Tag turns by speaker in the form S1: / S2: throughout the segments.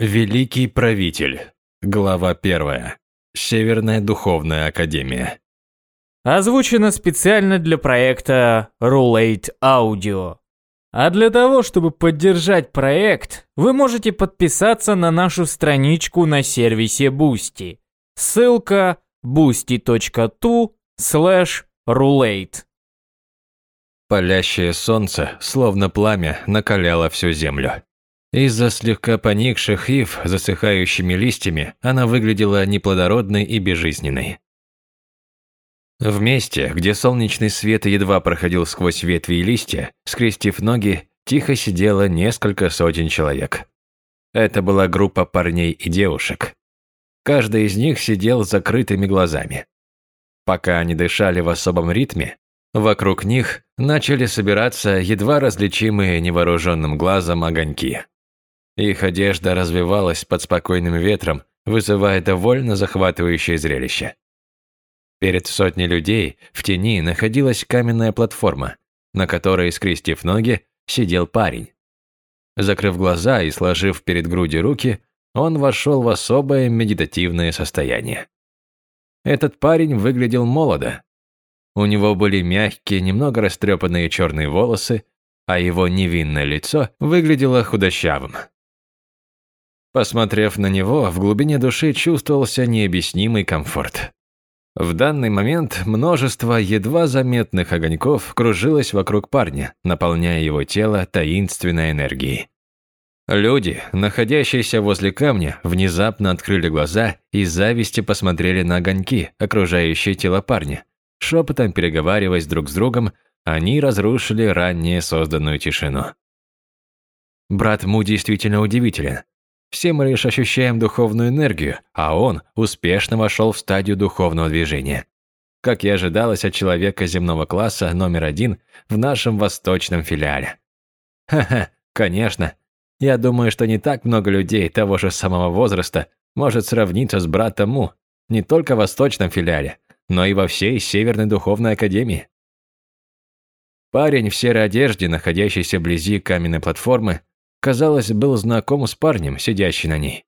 S1: Великий правитель. Глава 1. Северная духовная академия.
S2: Озвучено специально для проекта Roulette Audio. А для того, чтобы поддержать проект, вы можете подписаться на нашу страничку на сервисе Boosty. Ссылка boosty.tu slash roulette.
S1: Палящее солнце, словно пламя, накаляло всю землю. Из-за слегка поникших ив засыхающими листьями она выглядела неплодородной и безжизненной. В месте, где солнечный свет едва проходил сквозь ветви и листья, скрестив ноги, тихо сидело несколько сотен человек. Это была группа парней и девушек. Каждый из них сидел с закрытыми глазами. Пока они дышали в особом ритме, вокруг них начали собираться едва различимые невооруженным глазом огоньки. Их одежда развивалась под спокойным ветром, вызывая довольно захватывающее зрелище. Перед сотней людей в тени находилась каменная платформа, на которой, скрестив ноги, сидел парень. Закрыв глаза и сложив перед грудью руки, он вошел в особое медитативное состояние. Этот парень выглядел молодо. У него были мягкие, немного растрепанные черные волосы, а его невинное лицо выглядело худощавым. Посмотрев на него, в глубине души чувствовался необъяснимый комфорт. В данный момент множество едва заметных огоньков кружилось вокруг парня, наполняя его тело таинственной энергией. Люди, находящиеся возле камня, внезапно открыли глаза и с завистью посмотрели на огоньки, окружающие тело парня. Шепотом переговариваясь друг с другом, они разрушили ранее созданную тишину. Брат Му действительно удивителен. Все мы лишь ощущаем духовную энергию, а он успешно вошел в стадию духовного движения. Как и ожидалось от человека земного класса номер один в нашем восточном филиале. Ха-ха, конечно. Я думаю, что не так много людей того же самого возраста может сравниться с братом Му не только в восточном филиале, но и во всей Северной Духовной Академии. Парень в серой одежде, находящийся вблизи каменной платформы, казалось, был знаком с парнем, сидящим на ней.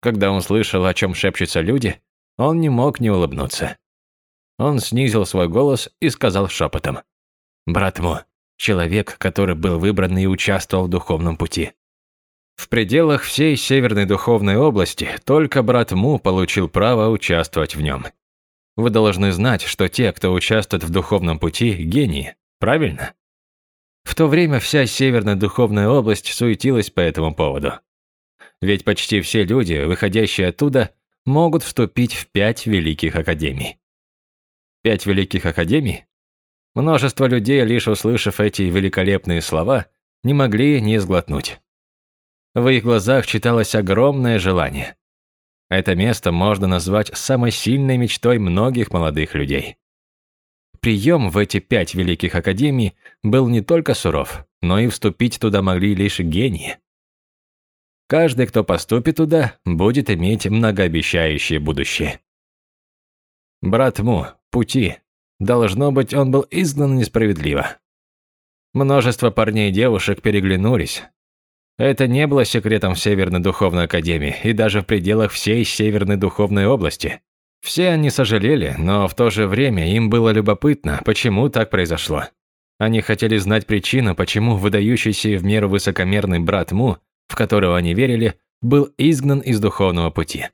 S1: Когда он слышал, о чем шепчутся люди, он не мог не улыбнуться. Он снизил свой голос и сказал шепотом. «Брат Му, человек, который был выбран и участвовал в духовном пути». В пределах всей Северной Духовной области только брат Му получил право участвовать в нем. Вы должны знать, что те, кто участвует в духовном пути, гении, правильно? В то время вся Северная Духовная область суетилась по этому поводу. Ведь почти все люди, выходящие оттуда, могут вступить в пять великих академий. Пять великих академий? Множество людей, лишь услышав эти великолепные слова, не могли не сглотнуть. В их глазах читалось огромное желание. Это место можно назвать самой сильной мечтой многих молодых людей. Прием в эти пять великих академий был не только суров, но и вступить туда могли лишь гении. Каждый, кто поступит туда, будет иметь многообещающее будущее. Брат Му, пути. Должно быть, он был изгнан несправедливо. Множество парней и девушек переглянулись. Это не было секретом в Северной Духовной Академии и даже в пределах всей Северной Духовной области. Все они сожалели, но в то же время им было любопытно, почему так произошло. Они хотели знать причину, почему выдающийся в меру высокомерный брат Му, в которого они верили, был изгнан из духовного пути.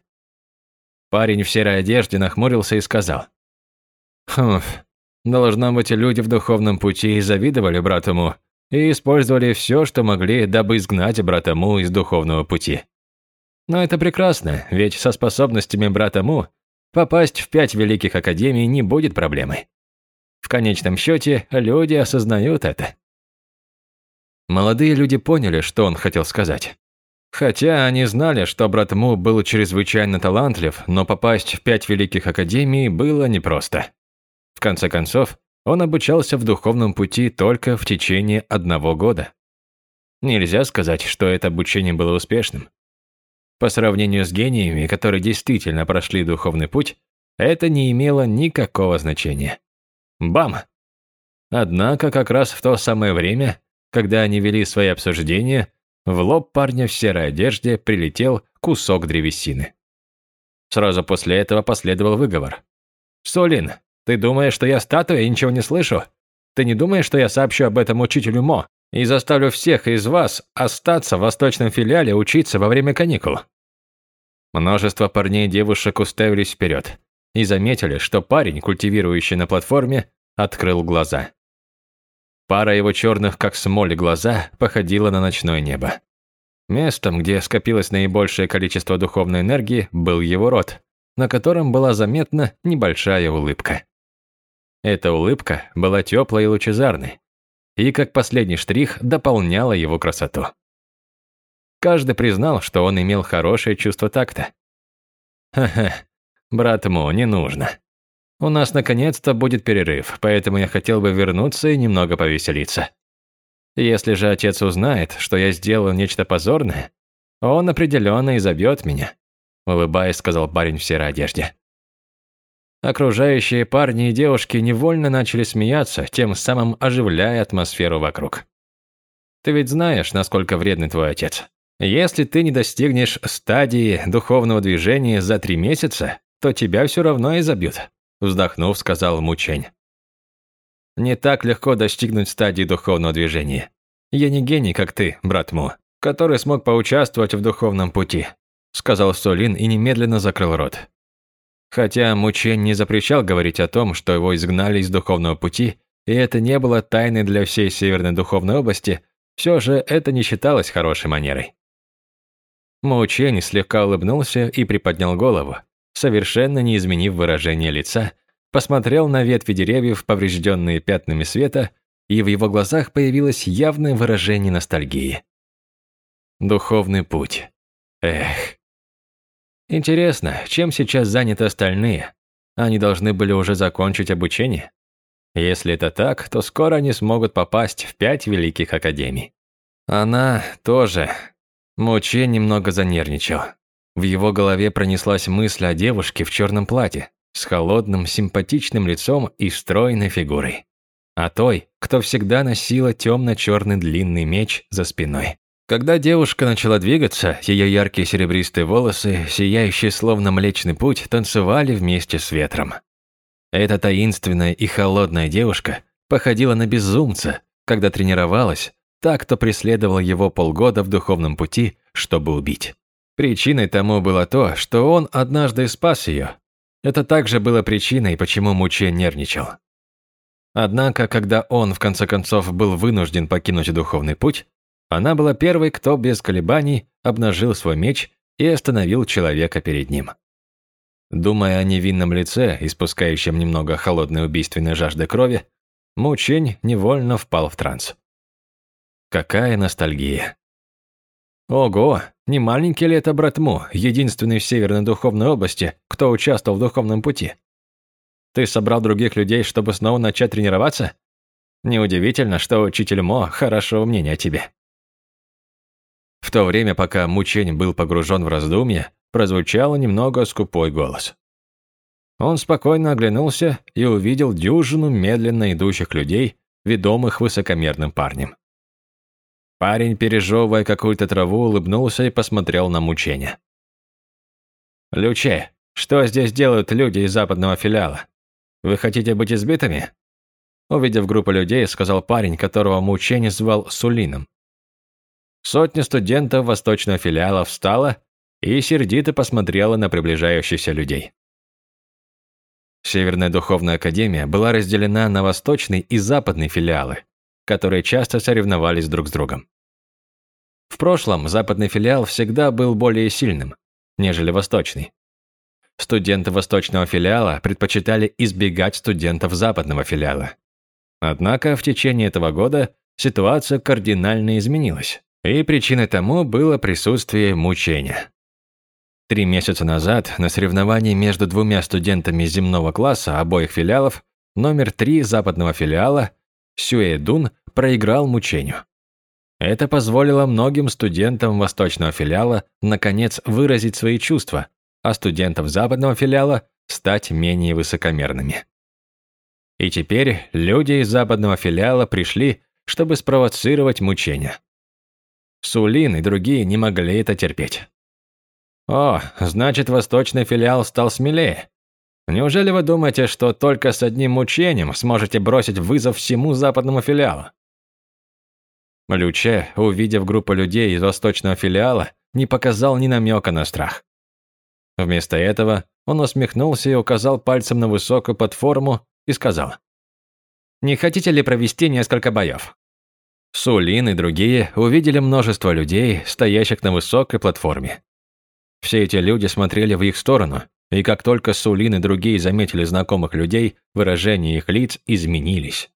S1: Парень в серой одежде нахмурился и сказал. «Хм, должно быть, люди в духовном пути завидовали брату Му и использовали все, что могли, дабы изгнать брата Му из духовного пути. Но это прекрасно, ведь со способностями брата Му Попасть в пять великих академий не будет проблемой. В конечном счете, люди осознают это. Молодые люди поняли, что он хотел сказать. Хотя они знали, что брат Му был чрезвычайно талантлив, но попасть в пять великих академий было непросто. В конце концов, он обучался в духовном пути только в течение одного года. Нельзя сказать, что это обучение было успешным. По сравнению с гениями, которые действительно прошли духовный путь, это не имело никакого значения. Бам! Однако как раз в то самое время, когда они вели свои обсуждения, В лоб парня в серой одежде прилетел кусок древесины. Сразу после этого последовал выговор. «Солин, ты думаешь, что я статуя и ничего не слышу? Ты не думаешь, что я сообщу об этом учителю Мо и заставлю всех из вас остаться в восточном филиале учиться во время каникул?» Множество парней и девушек уставились вперед и заметили, что парень, культивирующий на платформе, открыл глаза. Пара его черных, как смоль, глаза походила на ночное небо. Местом, где скопилось наибольшее количество духовной энергии, был его рот, на котором была заметна небольшая улыбка. Эта улыбка была теплой и лучезарной, и как последний штрих дополняла его красоту. Каждый признал, что он имел хорошее чувство такта. «Ха-ха, брат Мо, не нужно. У нас наконец-то будет перерыв, поэтому я хотел бы вернуться и немного повеселиться. Если же отец узнает, что я сделал нечто позорное, он определенно изобьет меня», улыбаясь, сказал парень в серой одежде. Окружающие парни и девушки невольно начали смеяться, тем самым оживляя атмосферу вокруг. «Ты ведь знаешь, насколько вредный твой отец. Если ты не достигнешь стадии духовного движения за три месяца, то тебя все равно изобьют», вздохнув, сказал Мучень. «Не так легко достигнуть стадии духовного движения. Я не гений, как ты, брат Му, который смог поучаствовать в духовном пути», сказал Солин и немедленно закрыл рот. Хотя Мучень не запрещал говорить о том, что его изгнали из духовного пути, и это не было тайной для всей Северной Духовной области, все же это не считалось хорошей манерой. Маучень слегка улыбнулся и приподнял голову, совершенно не изменив выражение лица, посмотрел на ветви деревьев, поврежденные пятнами света, и в его глазах появилось явное выражение ностальгии. Духовный путь. Эх. Интересно, чем сейчас заняты остальные? Они должны были уже закончить обучение? Если это так, то скоро они смогут попасть в пять великих академий. Она тоже Моче немного занервничал. В его голове пронеслась мысль о девушке в черном платье, с холодным, симпатичным лицом и стройной фигурой. О той, кто всегда носила темно-черный длинный меч за спиной. Когда девушка начала двигаться, ее яркие серебристые волосы, сияющие словно Млечный Путь, танцевали вместе с ветром. Эта таинственная и холодная девушка походила на безумца, когда тренировалась, так, кто преследовал его полгода в духовном пути, чтобы убить. Причиной тому было то, что он однажды спас ее. Это также было причиной, почему Муче нервничал. Однако, когда он, в конце концов, был вынужден покинуть духовный путь, она была первой, кто без колебаний обнажил свой меч и остановил человека перед ним. Думая о невинном лице, испускающем немного холодной убийственной жажды крови, Мучень невольно впал в транс. Какая ностальгия. Ого, не маленький ли это брат Му, единственный в Северной Духовной области, кто участвовал в Духовном пути? Ты собрал других людей, чтобы снова начать тренироваться? Неудивительно, что учитель Мо хорошего мнения о тебе. В то время, пока Мучень был погружен в раздумья, прозвучал немного скупой голос. Он спокойно оглянулся и увидел дюжину медленно идущих людей, ведомых высокомерным парнем. Парень, пережевывая какую-то траву, улыбнулся и посмотрел на мучение. «Люче, что здесь делают люди из западного филиала? Вы хотите быть избитыми?» Увидев группу людей, сказал парень, которого мучение звал Сулином. Сотня студентов восточного филиала встала и сердито посмотрела на приближающихся людей. Северная духовная академия была разделена на восточный и западный филиалы, которые часто соревновались друг с другом. В прошлом западный филиал всегда был более сильным, нежели восточный. Студенты восточного филиала предпочитали избегать студентов западного филиала. Однако в течение этого года ситуация кардинально изменилась, и причиной тому было присутствие мучения. Три месяца назад на соревновании между двумя студентами земного класса обоих филиалов номер три западного филиала Сюэдун проиграл мучению. Это позволило многим студентам восточного филиала наконец выразить свои чувства, а студентам западного филиала стать менее высокомерными. И теперь люди из западного филиала пришли, чтобы спровоцировать мучения. Сулин и другие не могли это терпеть. О, значит, восточный филиал стал смелее. Неужели вы думаете, что только с одним мучением сможете бросить вызов всему западному филиалу? Люче, увидев группу людей из восточного филиала, не показал ни намека на страх. Вместо этого он усмехнулся и указал пальцем на высокую платформу и сказал. «Не хотите ли провести несколько боев?» Сулин и другие увидели множество людей, стоящих на высокой платформе. Все эти люди смотрели в их сторону, и как только Сулин и другие заметили знакомых людей, выражения их лиц изменились.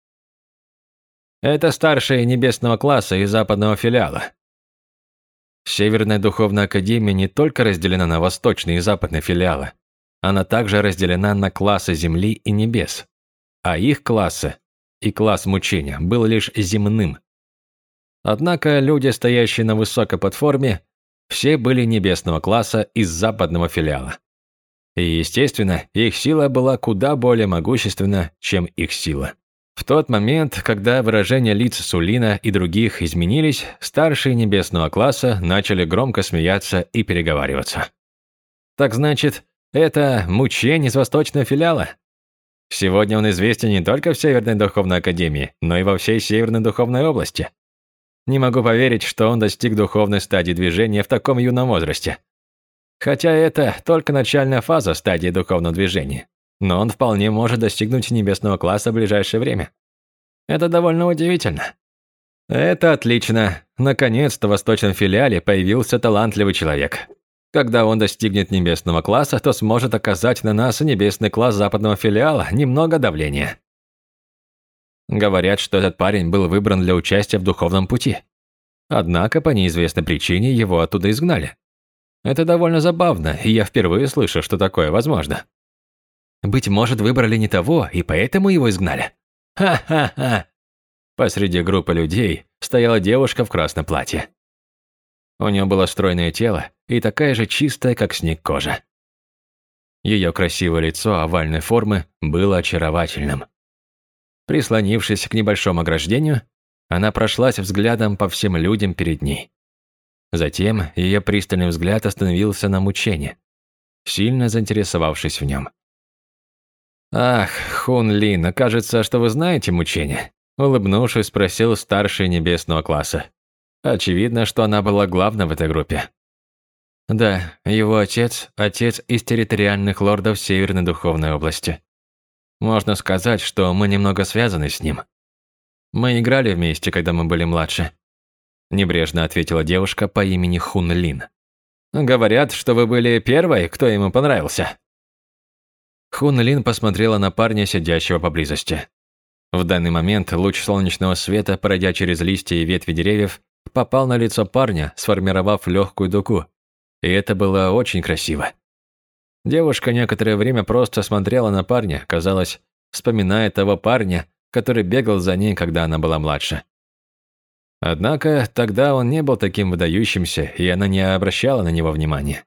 S1: Это старшие небесного класса и западного филиала. Северная духовная академия не только разделена на восточные и западные филиалы, она также разделена на классы Земли и Небес, а их классы и класс мучения был лишь земным. Однако люди, стоящие на высокой платформе, все были небесного класса из западного филиала. И, естественно, их сила была куда более могущественна, чем их сила. В тот момент, когда выражения лиц Сулина и других изменились, старшие небесного класса начали громко смеяться и переговариваться. «Так значит, это мучень из восточного филиала?» Сегодня он известен не только в Северной Духовной Академии, но и во всей Северной Духовной области. Не могу поверить, что он достиг духовной стадии движения в таком юном возрасте. Хотя это только начальная фаза стадии духовного движения но он вполне может достигнуть небесного класса в ближайшее время. Это довольно удивительно. Это отлично. Наконец-то в восточном филиале появился талантливый человек. Когда он достигнет небесного класса, то сможет оказать на нас небесный класс западного филиала немного давления. Говорят, что этот парень был выбран для участия в духовном пути. Однако по неизвестной причине его оттуда изгнали. Это довольно забавно, и я впервые слышу, что такое возможно. Быть может, выбрали не того, и поэтому его изгнали. Ха-ха-ха. Посреди группы людей стояла девушка в красном платье. У нее было стройное тело и такая же чистая, как снег кожа. Ее красивое лицо овальной формы было очаровательным. Прислонившись к небольшому ограждению, она прошлась взглядом по всем людям перед ней. Затем ее пристальный взгляд остановился на мучении, сильно заинтересовавшись в нем. «Ах, Хун Лин, кажется, что вы знаете мучения?» Улыбнувшись, спросил старший небесного класса. Очевидно, что она была главной в этой группе. Да, его отец – отец из территориальных лордов Северной Духовной области. Можно сказать, что мы немного связаны с ним. Мы играли вместе, когда мы были младше. Небрежно ответила девушка по имени Хун Лин. Говорят, что вы были первой, кто ему понравился. Хун Лин посмотрела на парня, сидящего поблизости. В данный момент луч солнечного света, пройдя через листья и ветви деревьев, попал на лицо парня, сформировав легкую дугу. И это было очень красиво. Девушка некоторое время просто смотрела на парня, казалось, вспоминая того парня, который бегал за ней, когда она была младше. Однако тогда он не был таким выдающимся, и она не обращала на него внимания.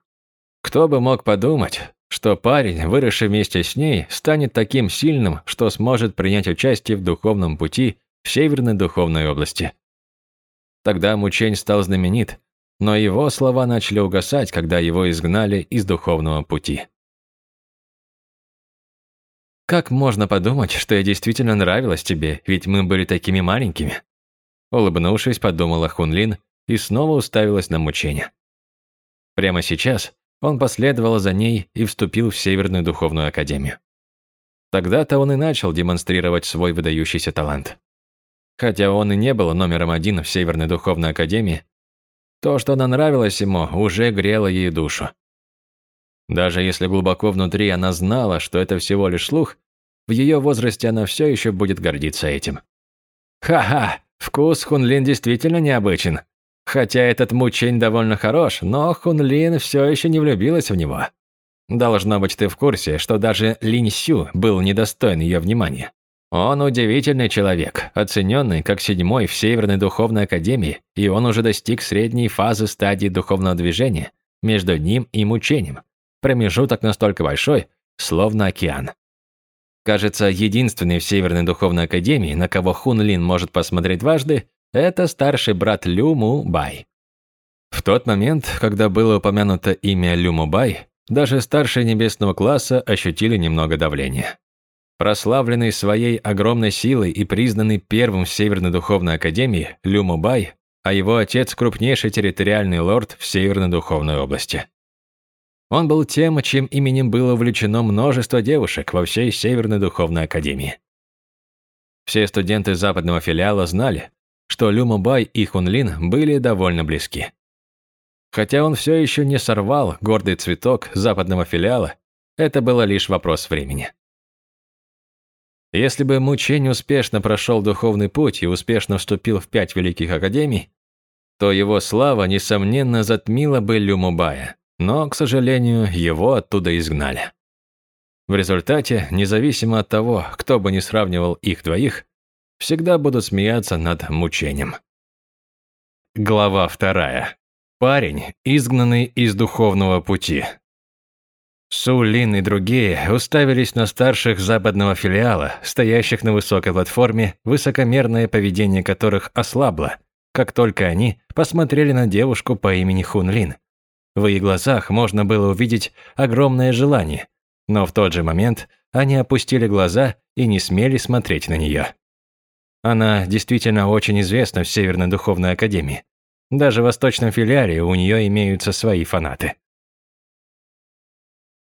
S1: Кто бы мог подумать, что парень, выросший вместе с ней, станет таким сильным, что сможет принять участие в духовном пути в Северной Духовной области. Тогда Мучень стал знаменит, но его слова начали угасать, когда его изгнали из духовного пути. «Как можно подумать, что я действительно нравилась тебе, ведь мы были такими маленькими?» Улыбнувшись, подумала Хунлин и снова уставилась на мучение. Прямо сейчас он последовал за ней и вступил в Северную Духовную Академию. Тогда-то он и начал демонстрировать свой выдающийся талант. Хотя он и не был номером один в Северной Духовной Академии, то, что она нравилась ему, уже грело ей душу. Даже если глубоко внутри она знала, что это всего лишь слух, в ее возрасте она все еще будет гордиться этим. «Ха-ха, вкус Хунлин действительно необычен», Хотя этот мучень довольно хорош, но Хунлин все еще не влюбилась в него. Должно быть, ты в курсе, что даже Линь Сю был недостоин ее внимания. Он удивительный человек, оцененный как седьмой в Северной Духовной Академии, и он уже достиг средней фазы стадии духовного движения между ним и мучением. Промежуток настолько большой, словно океан. Кажется, единственный в Северной Духовной Академии, на кого Хун Лин может посмотреть дважды, это старший брат Лю Му Бай. В тот момент, когда было упомянуто имя Люмубай, даже старшие небесного класса ощутили немного давления. Прославленный своей огромной силой и признанный первым в Северной Духовной Академии Люмубай, а его отец – крупнейший территориальный лорд в Северной Духовной области. Он был тем, чьим именем было увлечено множество девушек во всей Северной Духовной Академии. Все студенты западного филиала знали, что Люмубай и Хунлин были довольно близки. Хотя он все еще не сорвал гордый цветок западного филиала, это было лишь вопрос времени. Если бы Мучень успешно прошел духовный путь и успешно вступил в пять великих академий, то его слава, несомненно, затмила бы Люмубая, но, к сожалению, его оттуда изгнали. В результате, независимо от того, кто бы ни сравнивал их двоих, всегда будут смеяться над мучением. Глава вторая. Парень, изгнанный из духовного пути. Су Лин и другие уставились на старших западного филиала, стоящих на высокой платформе, высокомерное поведение которых ослабло, как только они посмотрели на девушку по имени Хун Лин. В их глазах можно было увидеть огромное желание, но в тот же момент они опустили глаза и не смели смотреть на нее. Она действительно очень известна в Северной Духовной Академии. Даже в Восточном филиале у нее имеются свои фанаты.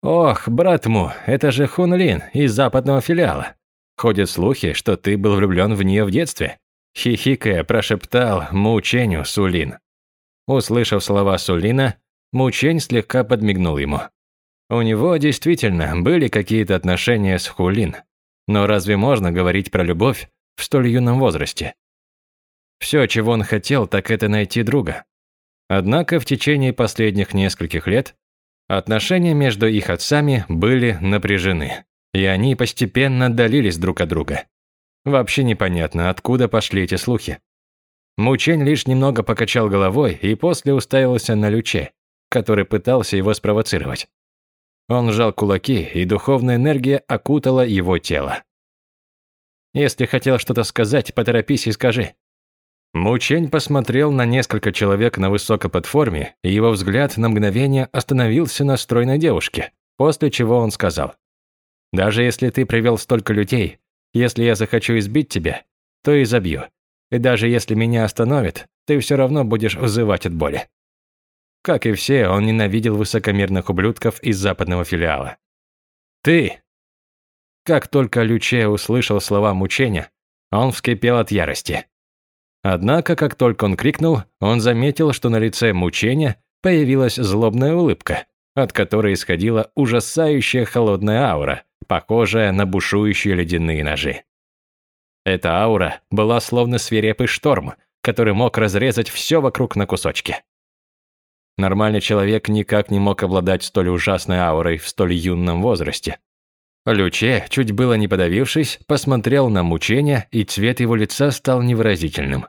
S1: «Ох, брат Му, это же Хун Лин из западного филиала. Ходят слухи, что ты был влюблен в нее в детстве», хихикая прошептал Му Ченю Сулин. Услышав слова Сулина, Му Чень слегка подмигнул ему. У него действительно были какие-то отношения с Хулин. Но разве можно говорить про любовь в столь юном возрасте? Все, чего он хотел, так это найти друга. Однако в течение последних нескольких лет Отношения между их отцами были напряжены, и они постепенно отдалились друг от друга. Вообще непонятно, откуда пошли эти слухи. Мучень лишь немного покачал головой и после уставился на Люче, который пытался его спровоцировать. Он сжал кулаки, и духовная энергия окутала его тело. «Если хотел что-то сказать, поторопись и скажи», Мучень посмотрел на несколько человек на высокой платформе, и его взгляд на мгновение остановился на стройной девушке, после чего он сказал, «Даже если ты привел столько людей, если я захочу избить тебя, то и забью. И даже если меня остановят, ты все равно будешь вызывать от боли». Как и все, он ненавидел высокомерных ублюдков из западного филиала. «Ты!» Как только Люче услышал слова мучения, он вскипел от ярости. Однако, как только он крикнул, он заметил, что на лице мучения появилась злобная улыбка, от которой исходила ужасающая холодная аура, похожая на бушующие ледяные ножи. Эта аура была словно свирепый шторм, который мог разрезать все вокруг на кусочки. Нормальный человек никак не мог обладать столь ужасной аурой в столь юном возрасте. Люче, чуть было не подавившись, посмотрел на мучения, и цвет его лица стал невыразительным.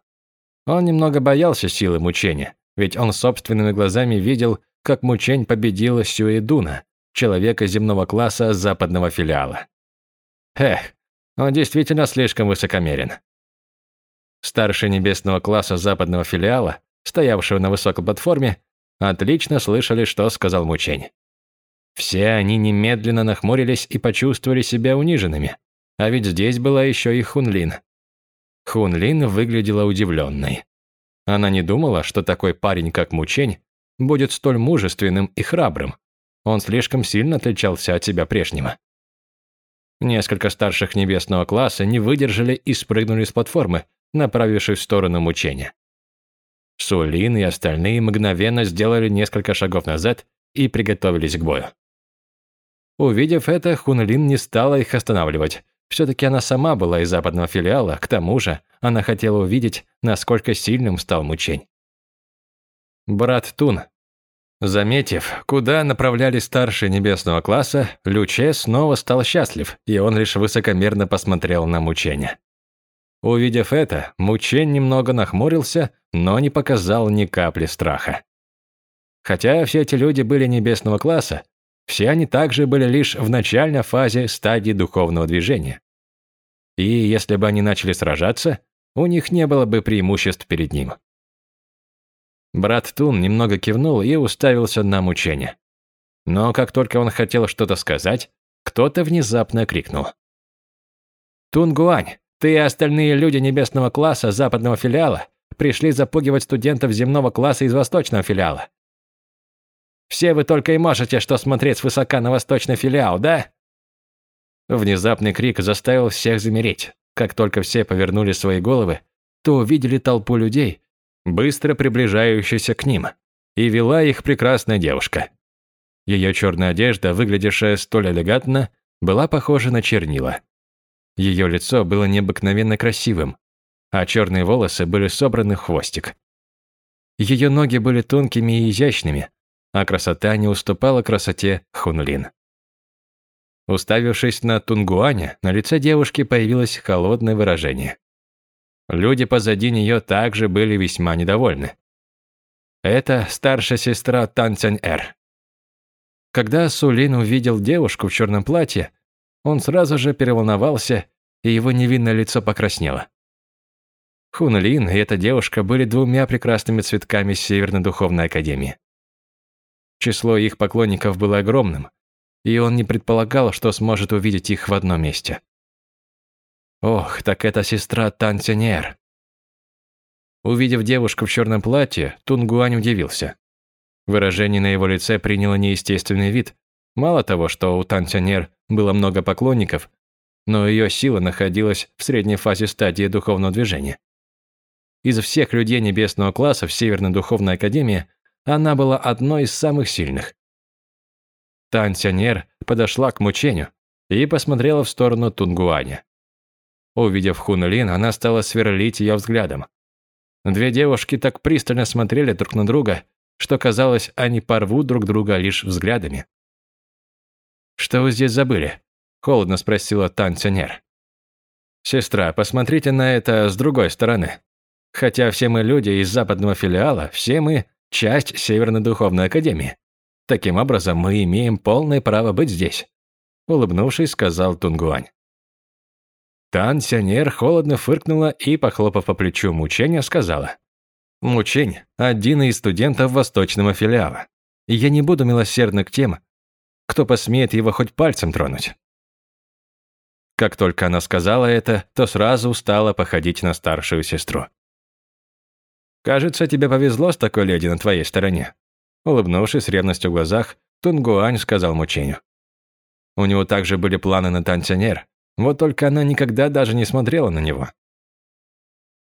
S1: Он немного боялся силы мучения, ведь он собственными глазами видел, как мучень победила Сюэдуна, человека земного класса западного филиала. Эх, он действительно слишком высокомерен. Старший небесного класса западного филиала, стоявшего на высокой платформе, отлично слышали, что сказал мучень. Все они немедленно нахмурились и почувствовали себя униженными. А ведь здесь была еще и Хунлин, Хунлин выглядела удивленной. Она не думала, что такой парень, как Мучень, будет столь мужественным и храбрым. Он слишком сильно отличался от себя прежнего. Несколько старших небесного класса не выдержали и спрыгнули с платформы, направившись в сторону мучения. Сулин и остальные мгновенно сделали несколько шагов назад и приготовились к бою. Увидев это, Хунлин не стала их останавливать, все-таки она сама была из западного филиала, к тому же она хотела увидеть, насколько сильным стал мучень. Брат Тун. Заметив, куда направлялись старшие небесного класса, Люче снова стал счастлив, и он лишь высокомерно посмотрел на мучения. Увидев это, мучень немного нахмурился, но не показал ни капли страха. Хотя все эти люди были небесного класса, все они также были лишь в начальной фазе стадии духовного движения. И если бы они начали сражаться, у них не было бы преимуществ перед ним. Брат Тун немного кивнул и уставился на мучение. Но как только он хотел что-то сказать, кто-то внезапно крикнул. «Тун Гуань, ты и остальные люди небесного класса западного филиала пришли запугивать студентов земного класса из восточного филиала. Все вы только и можете что смотреть свысока на восточный филиал, да?» Внезапный крик заставил всех замереть. Как только все повернули свои головы, то увидели толпу людей, быстро приближающуюся к ним, и вела их прекрасная девушка. Ее черная одежда, выглядевшая столь элегантно, была похожа на чернила. Ее лицо было необыкновенно красивым, а черные волосы были собраны в хвостик. Ее ноги были тонкими и изящными, а красота не уступала красоте Хунлин. Уставившись на Тунгуаня, на лице девушки появилось холодное выражение. Люди позади нее также были весьма недовольны. Это старшая сестра Тан Цянь-Эр. Когда Сулин увидел девушку в черном платье, он сразу же переволновался, и его невинное лицо покраснело. Хун Лин и эта девушка были двумя прекрасными цветками Северной Духовной Академии. Число их поклонников было огромным, и он не предполагал, что сможет увидеть их в одном месте. Ох, так это сестра Тантинер. Увидев девушку в черном платье, Тунгуань удивился. Выражение на его лице приняло неестественный вид. Мало того, что у Тантинер было много поклонников, но ее сила находилась в средней фазе стадии духовного движения. Из всех людей небесного класса в Северной Духовной Академии она была одной из самых сильных. Тансянер подошла к мучению и посмотрела в сторону Тунгуаня. Увидев Хунлин, она стала сверлить ее взглядом. Две девушки так пристально смотрели друг на друга, что казалось, они порвут друг друга лишь взглядами. «Что вы здесь забыли?» – холодно спросила Тансянер. «Сестра, посмотрите на это с другой стороны. Хотя все мы люди из западного филиала, все мы – часть Северной Духовной Академии. Таким образом, мы имеем полное право быть здесь», – улыбнувшись, сказал Тунгуань. Тан Сянер холодно фыркнула и, похлопав по плечу Мучения, сказала. «Мучень – один из студентов восточного филиала. Я не буду милосердна к тем, кто посмеет его хоть пальцем тронуть». Как только она сказала это, то сразу стала походить на старшую сестру. «Кажется, тебе повезло с такой леди на твоей стороне», Улыбнувшись с ревностью в глазах, Тунгуань сказал мучению. У него также были планы на танцинер, вот только она никогда даже не смотрела на него.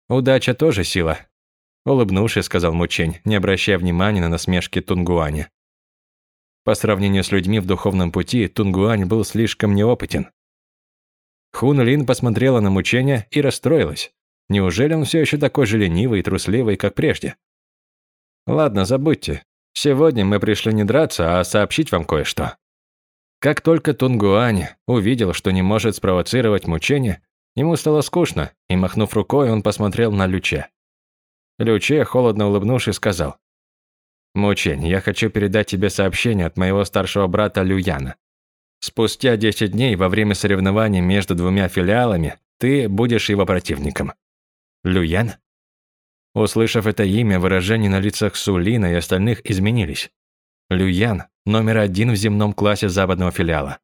S1: «Удача тоже сила», – улыбнувшись, сказал Мучень, не обращая внимания на насмешки Тунгуаня. По сравнению с людьми в духовном пути, Тунгуань был слишком неопытен. Хун Лин посмотрела на Мучения и расстроилась. Неужели он все еще такой же ленивый и трусливый, как прежде? «Ладно, забудьте. Сегодня мы пришли не драться, а сообщить вам кое-что. Как только Тунгуань увидел, что не может спровоцировать мучение, ему стало скучно, и, махнув рукой, он посмотрел на Люче. Люче, холодно улыбнувшись, сказал, «Мучень, я хочу передать тебе сообщение от моего старшего брата Люяна. Спустя 10 дней во время соревнований между двумя филиалами ты будешь его противником». «Люян?» Услышав это имя, выражения на лицах Сулина и остальных изменились. Люян – номер один в земном классе западного филиала.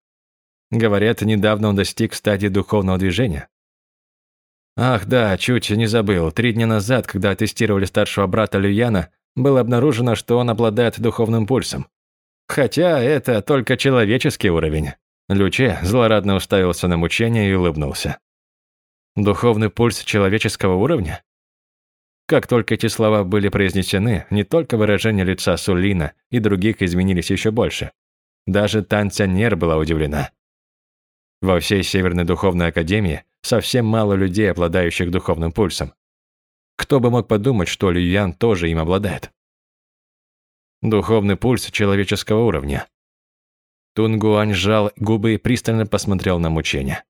S1: Говорят, недавно он достиг стадии духовного движения. Ах да, чуть не забыл. Три дня назад, когда тестировали старшего брата Люяна, было обнаружено, что он обладает духовным пульсом. Хотя это только человеческий уровень. Люче злорадно уставился на мучение и улыбнулся. Духовный пульс человеческого уровня? Как только эти слова были произнесены, не только выражение лица Сулина и других изменились еще больше. Даже Танцянер была удивлена. Во всей Северной Духовной Академии совсем мало людей, обладающих духовным пульсом. Кто бы мог подумать, что Люян тоже им обладает? Духовный пульс человеческого уровня. Тунгуань сжал губы и пристально посмотрел на мучение.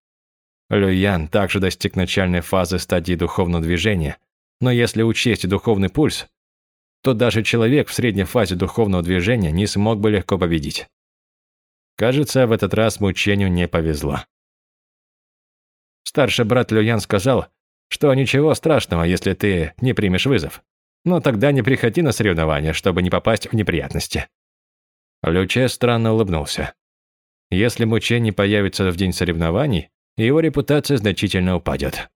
S1: Люян также достиг начальной фазы стадии духовного движения – но если учесть духовный пульс, то даже человек в средней фазе духовного движения не смог бы легко победить. Кажется, в этот раз мучению не повезло. Старший брат Люян сказал, что ничего страшного, если ты не примешь вызов. Но тогда не приходи на соревнования, чтобы не попасть в неприятности». Люче странно улыбнулся. Если Муче не появится в день соревнований, его репутация значительно упадет.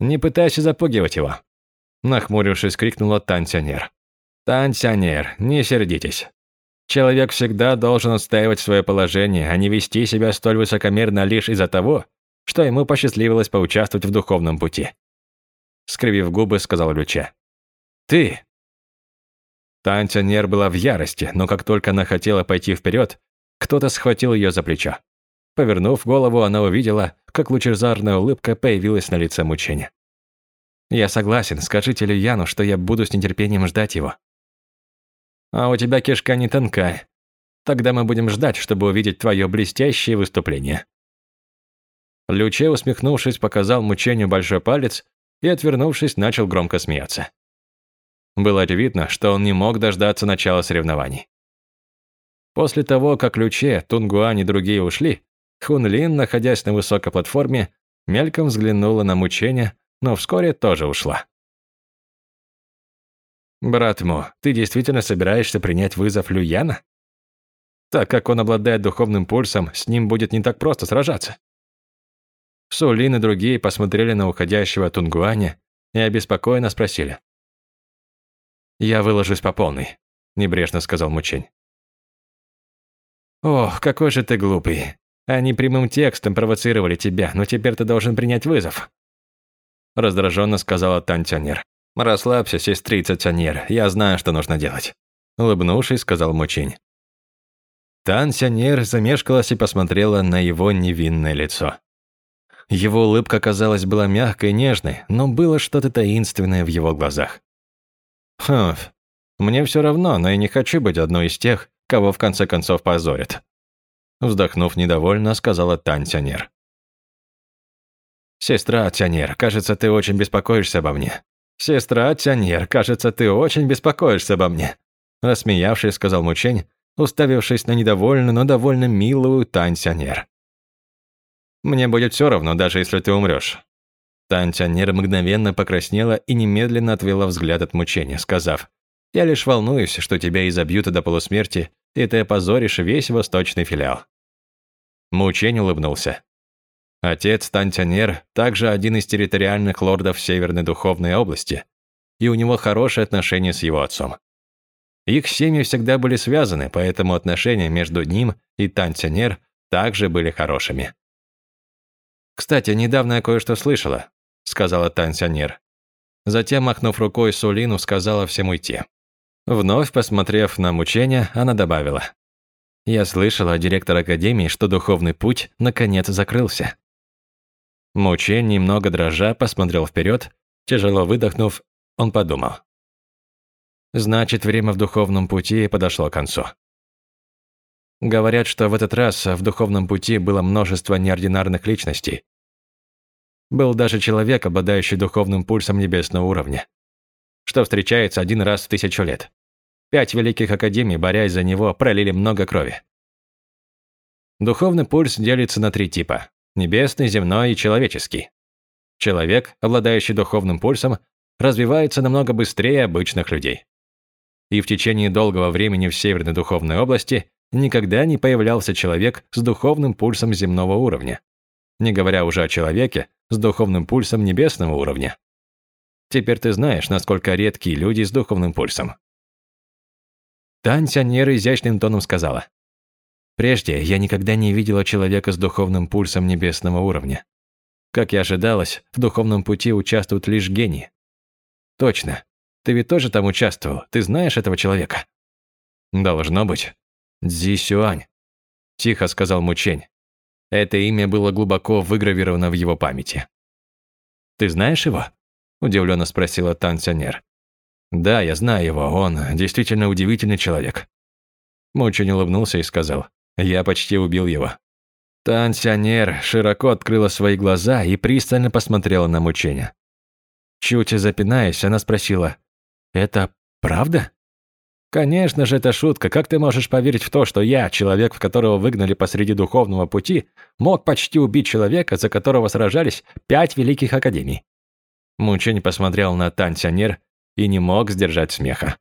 S1: «Не пытайся запугивать его», – нахмурившись, крикнула Тансионер. «Тансионер, не сердитесь. Человек всегда должен отстаивать свое положение, а не вести себя столь высокомерно лишь из-за того, что ему посчастливилось поучаствовать в духовном пути». Скривив губы, сказал Люче. «Ты!» Тансионер была в ярости, но как только она хотела пойти вперед, кто-то схватил ее за плечо. Повернув голову, она увидела, как лучезарная улыбка появилась на лице мучения. «Я согласен, скажите Люяну, что я буду с нетерпением ждать его». «А у тебя кишка не тонкая. Тогда мы будем ждать, чтобы увидеть твое блестящее выступление». Люче, усмехнувшись, показал мучению большой палец и, отвернувшись, начал громко смеяться. Было очевидно, что он не мог дождаться начала соревнований. После того, как Люче, Тунгуань и другие ушли, Хунлин, находясь на высокой платформе, мельком взглянула на мучение, но вскоре тоже ушла. «Брат Мо, ты действительно собираешься принять вызов Люяна? Так как он обладает духовным пульсом, с ним будет не так просто сражаться». Сулин и другие посмотрели на уходящего Тунгуаня и обеспокоенно спросили. «Я выложусь по полной», – небрежно сказал Мучень. «Ох, какой же ты глупый. Они прямым текстом провоцировали тебя, но теперь ты должен принять вызов». Раздраженно сказала Тантянер. «Расслабься, сестрица Тянер, я знаю, что нужно делать», улыбнувшись, сказал Мучень. Тан Сянер замешкалась и посмотрела на его невинное лицо. Его улыбка, казалось, была мягкой и нежной, но было что-то таинственное в его глазах. «Хм, мне все равно, но я не хочу быть одной из тех, кого в конце концов позорят. Вздохнув недовольно, сказала Тань Тянер. «Сестра Тянер, кажется, ты очень беспокоишься обо мне». «Сестра Тянер, кажется, ты очень беспокоишься обо мне», рассмеявшись, сказал Мучень, уставившись на недовольную, но довольно милую Тань Тянер. «Мне будет все равно, даже если ты умрешь». Тань Тянер мгновенно покраснела и немедленно отвела взгляд от мучения, сказав, «Я лишь волнуюсь, что тебя изобьют до полусмерти и ты опозоришь весь восточный филиал». Мучень улыбнулся. Отец Тантянер также один из территориальных лордов Северной Духовной области, и у него хорошие отношения с его отцом. Их семьи всегда были связаны, поэтому отношения между ним и Тантянер также были хорошими. «Кстати, недавно я кое-что слышала», — сказала Тантянер. Затем, махнув рукой Сулину, сказала всем уйти. Вновь посмотрев на мучения, она добавила. «Я слышала, директор Академии, что духовный путь наконец закрылся». Мучень, немного дрожа, посмотрел вперед, тяжело выдохнув, он подумал. «Значит, время в духовном пути подошло к концу». Говорят, что в этот раз в духовном пути было множество неординарных личностей. Был даже человек, обладающий духовным пульсом небесного уровня, что встречается один раз в тысячу лет. Пять великих академий, борясь за него, пролили много крови. Духовный пульс делится на три типа – небесный, земной и человеческий. Человек, обладающий духовным пульсом, развивается намного быстрее обычных людей. И в течение долгого времени в Северной Духовной области никогда не появлялся человек с духовным пульсом земного уровня, не говоря уже о человеке с духовным пульсом небесного уровня. Теперь ты знаешь, насколько редкие люди с духовным пульсом. Тансянер изящным тоном сказала. «Прежде я никогда не видела человека с духовным пульсом небесного уровня. Как и ожидалось, в духовном пути участвуют лишь гении». «Точно. Ты ведь тоже там участвовал. Ты знаешь этого человека?» «Должно быть. Цзи Сюань», – тихо сказал Мучень. Это имя было глубоко выгравировано в его памяти. «Ты знаешь его?» – удивленно спросила Тансянер. «Да, я знаю его, он действительно удивительный человек». Мучень улыбнулся и сказал, «Я почти убил его». Тансионер широко открыла свои глаза и пристально посмотрела на мучения. Чуть запинаясь, она спросила, «Это правда?» «Конечно же, это шутка. Как ты можешь поверить в то, что я, человек, в которого выгнали посреди духовного пути, мог почти убить человека, за которого сражались пять великих академий?» Мучень посмотрел на Тансионер и не мог сдержать смеха.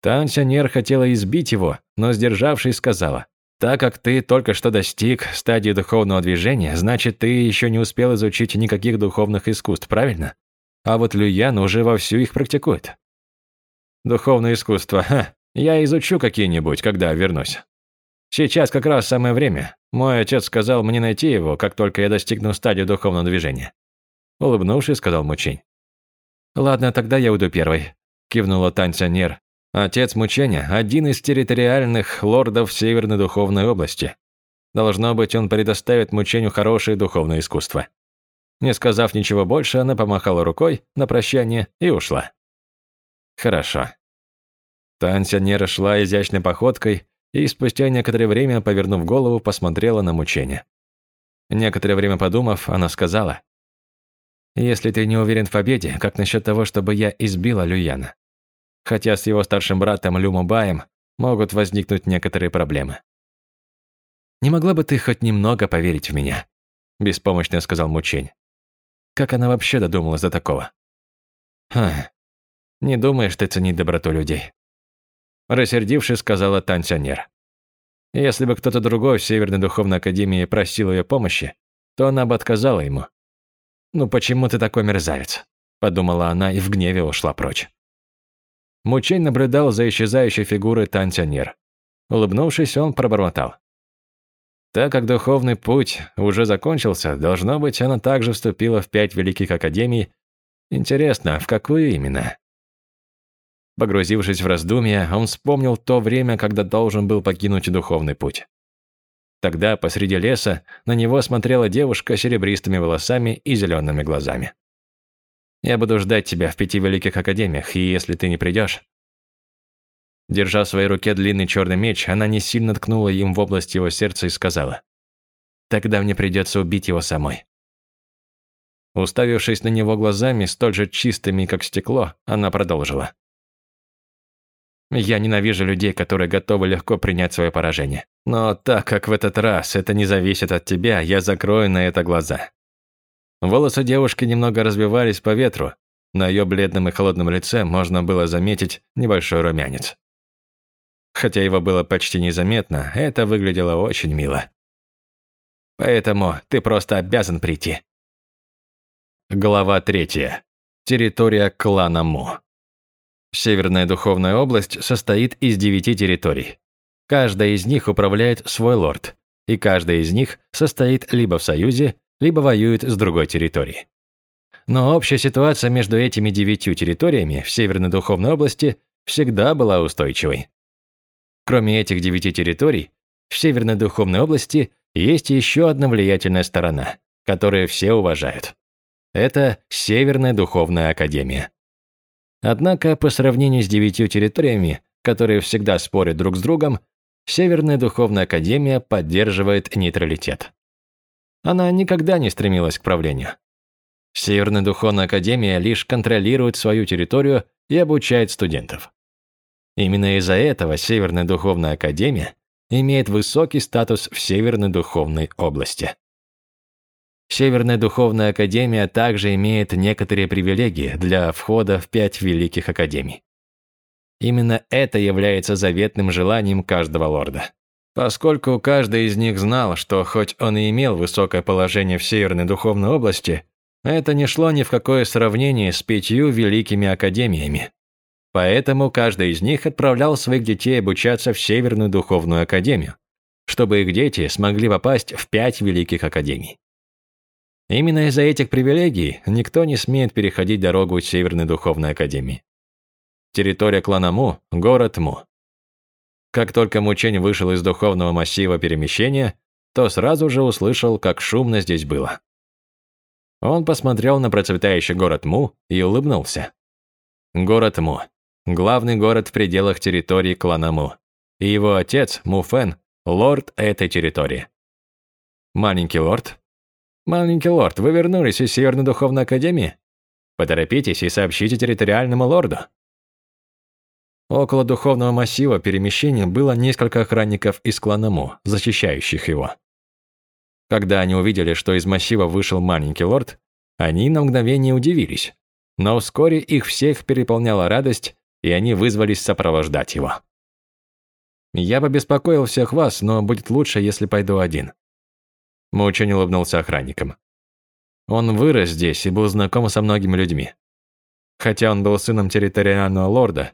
S1: Тансионер хотела избить его, но, сдержавшись, сказала, «Так как ты только что достиг стадии духовного движения, значит, ты еще не успел изучить никаких духовных искусств, правильно? А вот Люян уже вовсю их практикует». «Духовное искусство, ха, я изучу какие-нибудь, когда вернусь. Сейчас как раз самое время. Мой отец сказал мне найти его, как только я достигну стадии духовного движения». Улыбнувшись, сказал Мучень. «Ладно, тогда я уйду первой», – кивнула Танцанер. «Отец Мучения – один из территориальных лордов Северной Духовной области. Должно быть, он предоставит Мучению хорошее духовное искусство». Не сказав ничего больше, она помахала рукой на прощание и ушла. «Хорошо». Танцанер шла изящной походкой и спустя некоторое время, повернув голову, посмотрела на Мучения. Некоторое время подумав, она сказала – если ты не уверен в победе, как насчет того, чтобы я избила Люяна? Хотя с его старшим братом Люмубаем могут возникнуть некоторые проблемы. «Не могла бы ты хоть немного поверить в меня?» – беспомощно сказал Мучень. «Как она вообще додумалась до такого?» «Ха, не думаешь ты ценить доброту людей?» Рассердившись, сказала танционер. Если бы кто-то другой в Северной Духовной Академии просил ее помощи, то она бы отказала ему. «Ну почему ты такой мерзавец?» – подумала она и в гневе ушла прочь. Мучень наблюдал за исчезающей фигурой танционер. Улыбнувшись, он пробормотал. Так как духовный путь уже закончился, должно быть, она также вступила в пять великих академий. Интересно, в какую именно? Погрузившись в раздумья, он вспомнил то время, когда должен был покинуть духовный путь. Тогда посреди леса на него смотрела девушка с серебристыми волосами и зелеными глазами. «Я буду ждать тебя в пяти великих академиях, и если ты не придешь...» Держа в своей руке длинный черный меч, она не сильно ткнула им в область его сердца и сказала, «Тогда мне придется убить его самой». Уставившись на него глазами, столь же чистыми, как стекло, она продолжила. Я ненавижу людей, которые готовы легко принять свое поражение. Но так как в этот раз это не зависит от тебя, я закрою на это глаза. Волосы девушки немного разбивались по ветру. На ее бледном и холодном лице можно было заметить небольшой румянец. Хотя его было почти незаметно, это выглядело очень мило. Поэтому ты просто обязан прийти. Глава третья. Территория клана Му. Северная духовная область состоит из девяти территорий. Каждая из них управляет свой лорд, и каждая из них состоит либо в союзе, либо воюет с другой территорией. Но общая ситуация между этими девятью территориями в Северной духовной области всегда была устойчивой. Кроме этих девяти территорий, в Северной духовной области есть еще одна влиятельная сторона, которую все уважают. Это Северная духовная академия. Однако, по сравнению с девятью территориями, которые всегда спорят друг с другом, Северная Духовная Академия поддерживает нейтралитет. Она никогда не стремилась к правлению. Северная Духовная Академия лишь контролирует свою территорию и обучает студентов. Именно из-за этого Северная Духовная Академия имеет высокий статус в Северной Духовной области. Северная Духовная Академия также имеет некоторые привилегии для входа в пять великих академий. Именно это является заветным желанием каждого лорда. Поскольку каждый из них знал, что хоть он и имел высокое положение в Северной Духовной области, это не шло ни в какое сравнение с пятью великими академиями. Поэтому каждый из них отправлял своих детей обучаться в Северную Духовную Академию, чтобы их дети смогли попасть в пять великих академий. Именно из-за этих привилегий никто не смеет переходить дорогу Северной Духовной Академии. Территория клана Му – город Му. Как только Мучень вышел из духовного массива перемещения, то сразу же услышал, как шумно здесь было. Он посмотрел на процветающий город Му и улыбнулся. Город Му – главный город в пределах территории клана Му, и его отец, Му Фэн, лорд этой территории. Маленький лорд «Маленький лорд, вы вернулись из Северной Духовной Академии? Поторопитесь и сообщите территориальному лорду». Около духовного массива перемещения было несколько охранников из клана Му, защищающих его. Когда они увидели, что из массива вышел маленький лорд, они на мгновение удивились. но вскоре их всех переполняла радость, и они вызвались сопровождать его. «Я бы беспокоил всех вас, но будет лучше, если пойду один». Мучень улыбнулся охранникам. Он вырос здесь и был знаком со многими людьми. Хотя он был сыном территориального лорда,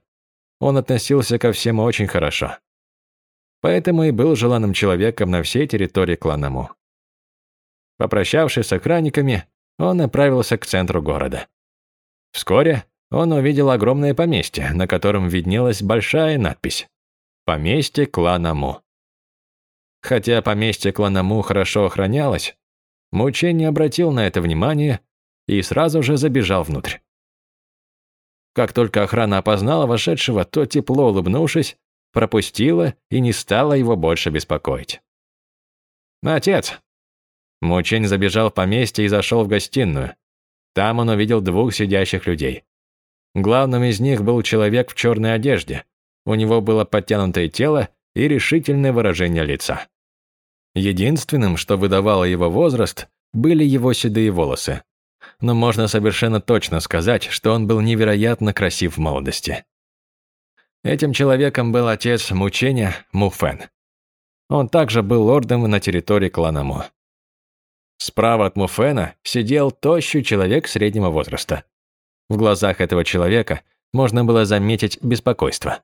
S1: он относился ко всем очень хорошо. Поэтому и был желанным человеком на всей территории клана Му. Попрощавшись с охранниками, он направился к центру города. Вскоре он увидел огромное поместье, на котором виднелась большая надпись «Поместье клана Му». Хотя поместье клана Му хорошо охранялось, Мучень не обратил на это внимания и сразу же забежал внутрь. Как только охрана опознала вошедшего, то, тепло улыбнувшись, пропустила и не стала его больше беспокоить. «Отец!» Мучень забежал в поместье и зашел в гостиную. Там он увидел двух сидящих людей. Главным из них был человек в черной одежде. У него было подтянутое тело и решительное выражение лица. Единственным, что выдавало его возраст, были его седые волосы. Но можно совершенно точно сказать, что он был невероятно красив в молодости. Этим человеком был отец мучения Муфен. Он также был лордом на территории клана Му. Справа от Муфена сидел тощий человек среднего возраста. В глазах этого человека можно было заметить беспокойство.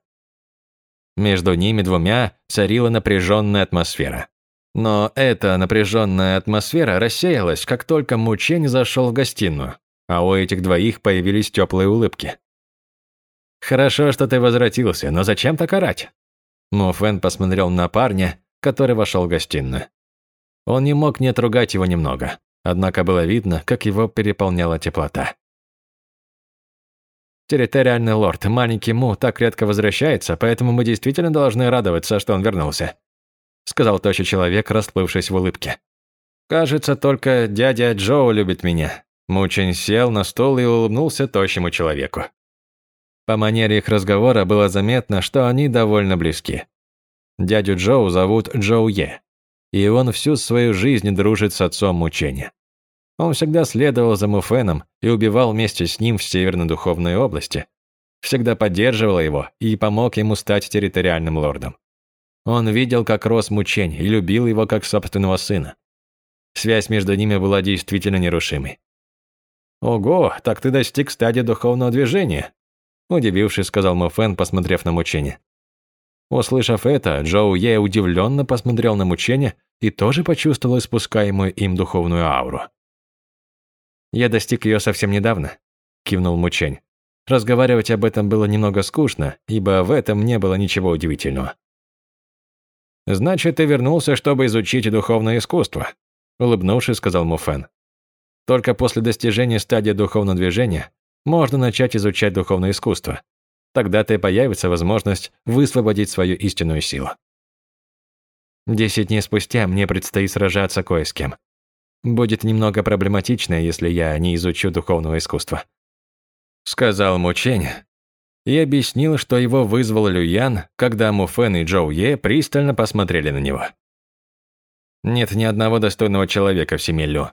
S1: Между ними двумя царила напряженная атмосфера. Но эта напряженная атмосфера рассеялась, как только Мучень зашел в гостиную, а у этих двоих появились теплые улыбки. «Хорошо, что ты возвратился, но зачем так орать?» Муфен посмотрел на парня, который вошел в гостиную. Он не мог не отругать его немного, однако было видно, как его переполняла теплота. Территориальный лорд, маленький Му, так редко возвращается, поэтому мы действительно должны радоваться, что он вернулся сказал тощий человек, расплывшись в улыбке. «Кажется, только дядя Джоу любит меня». Мучин сел на стол и улыбнулся тощему человеку. По манере их разговора было заметно, что они довольно близки. Дядю Джоу зовут Джоу Е, и он всю свою жизнь дружит с отцом Мучения. Он всегда следовал за Муфеном и убивал вместе с ним в Северной Духовной области. Всегда поддерживал его и помог ему стать территориальным лордом. Он видел, как рос мучень, и любил его как собственного сына. Связь между ними была действительно нерушимой. «Ого, так ты достиг стадии духовного движения», удивившись, сказал Мофен, посмотрев на мучение. Услышав это, Джоу Е удивленно посмотрел на мучение и тоже почувствовал испускаемую им духовную ауру. «Я достиг ее совсем недавно», – кивнул Мучень. Разговаривать об этом было немного скучно, ибо в этом не было ничего удивительного. «Значит, ты вернулся, чтобы изучить духовное искусство», улыбнувшись, сказал Муфен. «Только после достижения стадии духовного движения можно начать изучать духовное искусство. Тогда-то и появится возможность высвободить свою истинную силу. Десять дней спустя мне предстоит сражаться кое с кем. Будет немного проблематично, если я не изучу духовного искусства», сказал Мучень, и объяснил, что его вызвал Люян, когда Муфен и Джоу Е пристально посмотрели на него. Нет ни одного достойного человека в семье Лю.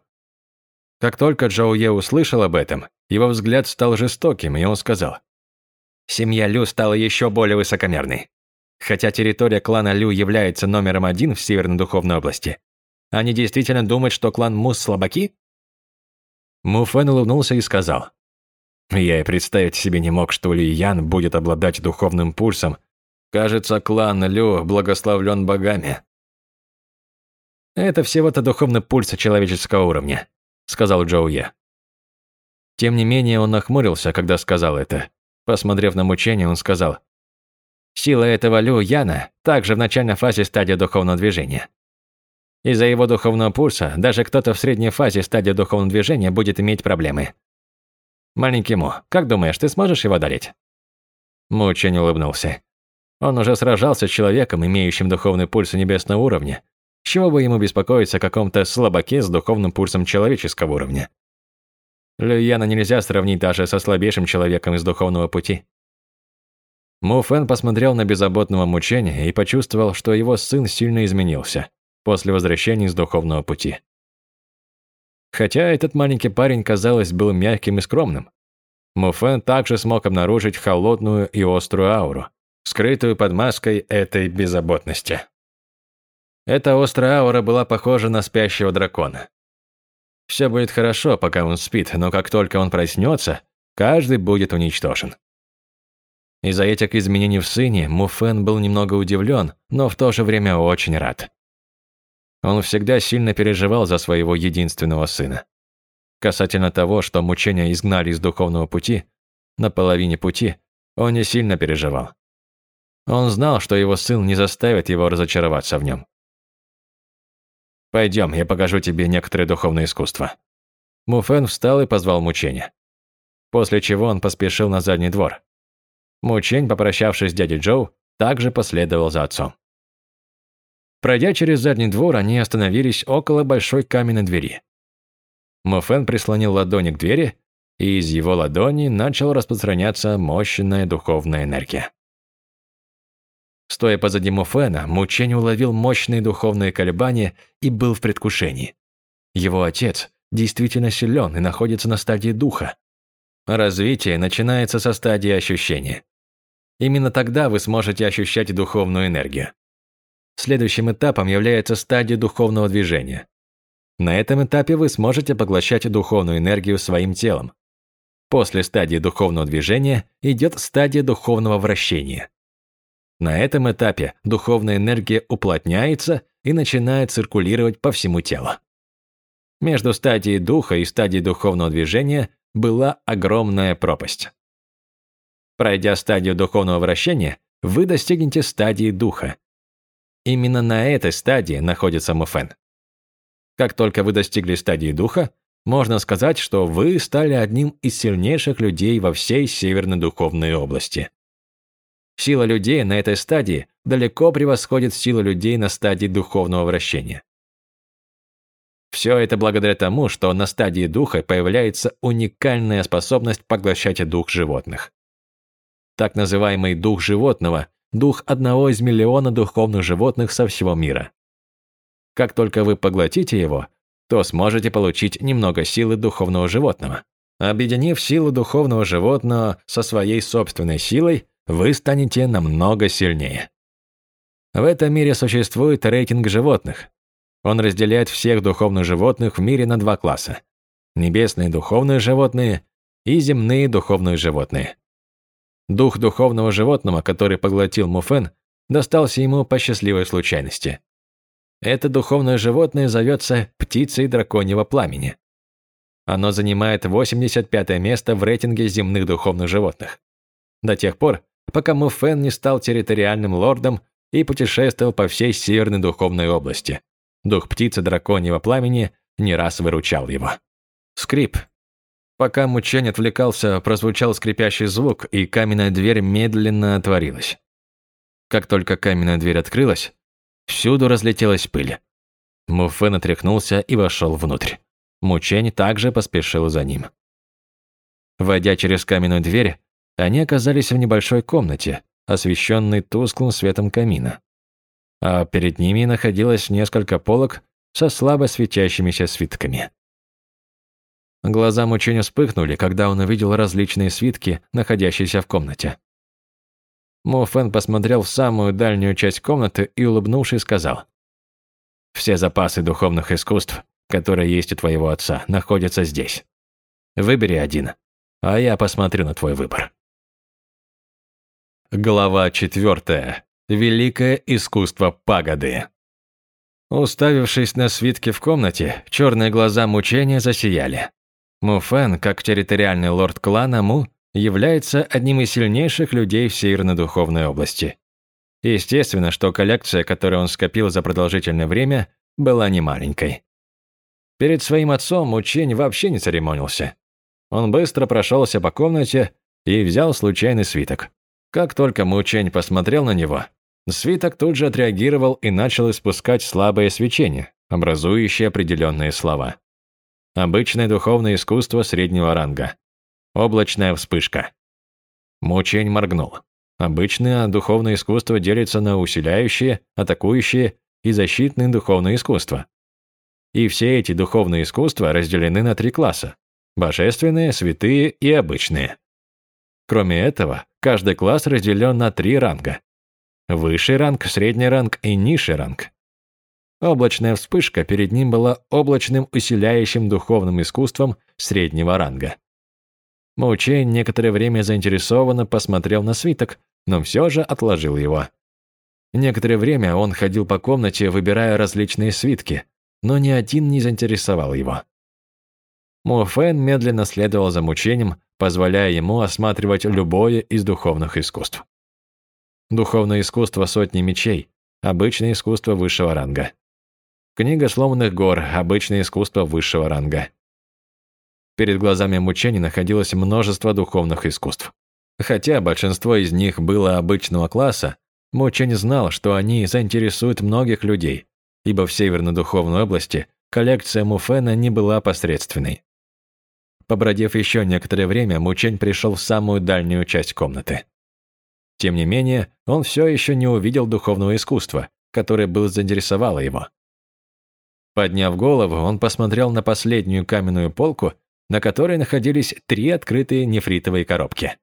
S1: Как только Джоу Е услышал об этом, его взгляд стал жестоким, и он сказал, «Семья Лю стала еще более высокомерной. Хотя территория клана Лю является номером один в Северной Духовной области, они действительно думают, что клан Мус слабаки?» Муфен улыбнулся и сказал, я и представить себе не мог, что Ли Ян будет обладать духовным пульсом. Кажется, клан Лю благословлен богами. «Это всего-то духовный пульс человеческого уровня», — сказал Джоу Е. Тем не менее, он нахмурился, когда сказал это. Посмотрев на мучение, он сказал, «Сила этого Лю Яна также в начальной фазе стадии духовного движения. Из-за его духовного пульса даже кто-то в средней фазе стадии духовного движения будет иметь проблемы. «Маленький Му, как думаешь, ты сможешь его одолеть?» Му очень улыбнулся. Он уже сражался с человеком, имеющим духовный пульс небесного уровня. С чего бы ему беспокоиться о каком-то слабаке с духовным пульсом человеческого уровня? Люяна нельзя сравнить даже со слабейшим человеком из духовного пути. Му Фэн посмотрел на беззаботного мучения и почувствовал, что его сын сильно изменился после возвращения из духовного пути. Хотя этот маленький парень, казалось, был мягким и скромным. Муфен также смог обнаружить холодную и острую ауру, скрытую под маской этой беззаботности. Эта острая аура была похожа на спящего дракона. Все будет хорошо, пока он спит, но как только он проснется, каждый будет уничтожен. Из-за этих изменений в сыне Муфен был немного удивлен, но в то же время очень рад. Он всегда сильно переживал за своего единственного сына. Касательно того, что мучения изгнали из духовного пути, на половине пути он не сильно переживал. Он знал, что его сын не заставит его разочароваться в нем. «Пойдем, я покажу тебе некоторые духовные искусства». Муфен встал и позвал мучения. После чего он поспешил на задний двор. Мучень, попрощавшись с дядей Джоу, также последовал за отцом. Пройдя через задний двор, они остановились около большой каменной двери. Муфен прислонил ладони к двери, и из его ладони начала распространяться мощная духовная энергия. Стоя позади Муфена, Мучень уловил мощные духовные колебания и был в предвкушении. Его отец действительно силен и находится на стадии духа. Развитие начинается со стадии ощущения. Именно тогда вы сможете ощущать духовную энергию. Следующим этапом является стадия духовного движения. На этом этапе вы сможете поглощать духовную энергию своим телом. После стадии духовного движения идет стадия духовного вращения. На этом этапе духовная энергия уплотняется и начинает циркулировать по всему телу. Между стадией духа и стадией духовного движения была огромная пропасть. Пройдя стадию духовного вращения, вы достигнете стадии духа. Именно на этой стадии находится Муфен. Как только вы достигли стадии духа, можно сказать, что вы стали одним из сильнейших людей во всей Северной Духовной области. Сила людей на этой стадии далеко превосходит силу людей на стадии духовного вращения. Все это благодаря тому, что на стадии духа появляется уникальная способность поглощать дух животных. Так называемый дух животного – дух одного из миллиона духовных животных со всего мира. Как только вы поглотите его, то сможете получить немного силы духовного животного. Объединив силу духовного животного со своей собственной силой, вы станете намного сильнее. В этом мире существует рейтинг животных. Он разделяет всех духовных животных в мире на два класса – небесные духовные животные и земные духовные животные. Дух духовного животного, который поглотил Муфен, достался ему по счастливой случайности. Это духовное животное зовется птицей драконьего пламени. Оно занимает 85 место в рейтинге земных духовных животных. До тех пор, пока Муфен не стал территориальным лордом и путешествовал по всей северной духовной области. Дух птицы драконьего пламени не раз выручал его. Скрип, Пока Мучень отвлекался, прозвучал скрипящий звук, и каменная дверь медленно отворилась. Как только каменная дверь открылась, всюду разлетелась пыль. Муфен отряхнулся и вошел внутрь. Мучень также поспешил за ним. Войдя через каменную дверь, они оказались в небольшой комнате, освещенной тусклым светом камина. А перед ними находилось несколько полок со слабо светящимися свитками. Глаза мучения вспыхнули, когда он увидел различные свитки, находящиеся в комнате. Мо Фэн посмотрел в самую дальнюю часть комнаты и, улыбнувшись, сказал. «Все запасы духовных искусств, которые есть у твоего отца, находятся здесь. Выбери один, а я посмотрю на твой выбор». Глава четвертая. Великое искусство пагоды. Уставившись на свитки в комнате, черные глаза мучения засияли. Муфен, как территориальный лорд клана Му, является одним из сильнейших людей в Северной Духовной области. Естественно, что коллекция, которую он скопил за продолжительное время, была не маленькой. Перед своим отцом Мучень вообще не церемонился. Он быстро прошелся по комнате и взял случайный свиток. Как только Мучень посмотрел на него, свиток тут же отреагировал и начал испускать слабое свечение, образующее определенные слова. Обычное духовное искусство среднего ранга. Облачная вспышка. Мучень моргнул. Обычное духовное искусство делится на усиляющие, атакующие и защитные духовные искусства. И все эти духовные искусства разделены на три класса – божественные, святые и обычные. Кроме этого, каждый класс разделен на три ранга. Высший ранг, средний ранг и низший ранг. Облачная вспышка перед ним была облачным усиляющим духовным искусством среднего ранга. Мучей некоторое время заинтересованно посмотрел на свиток, но все же отложил его. Некоторое время он ходил по комнате, выбирая различные свитки, но ни один не заинтересовал его. Муфен медленно следовал за мучением, позволяя ему осматривать любое из духовных искусств. Духовное искусство сотни мечей, обычное искусство высшего ранга. Книга сломанных гор, обычное искусство высшего ранга. Перед глазами мучений находилось множество духовных искусств. Хотя большинство из них было обычного класса, Мучень знал, что они заинтересуют многих людей, ибо в Северной Духовной области коллекция Муфена не была посредственной. Побродив еще некоторое время, Мучень пришел в самую дальнюю часть комнаты. Тем не менее, он все еще не увидел духовного искусства, которое было заинтересовало его. Подняв голову, он посмотрел на последнюю каменную полку, на которой находились три открытые нефритовые коробки.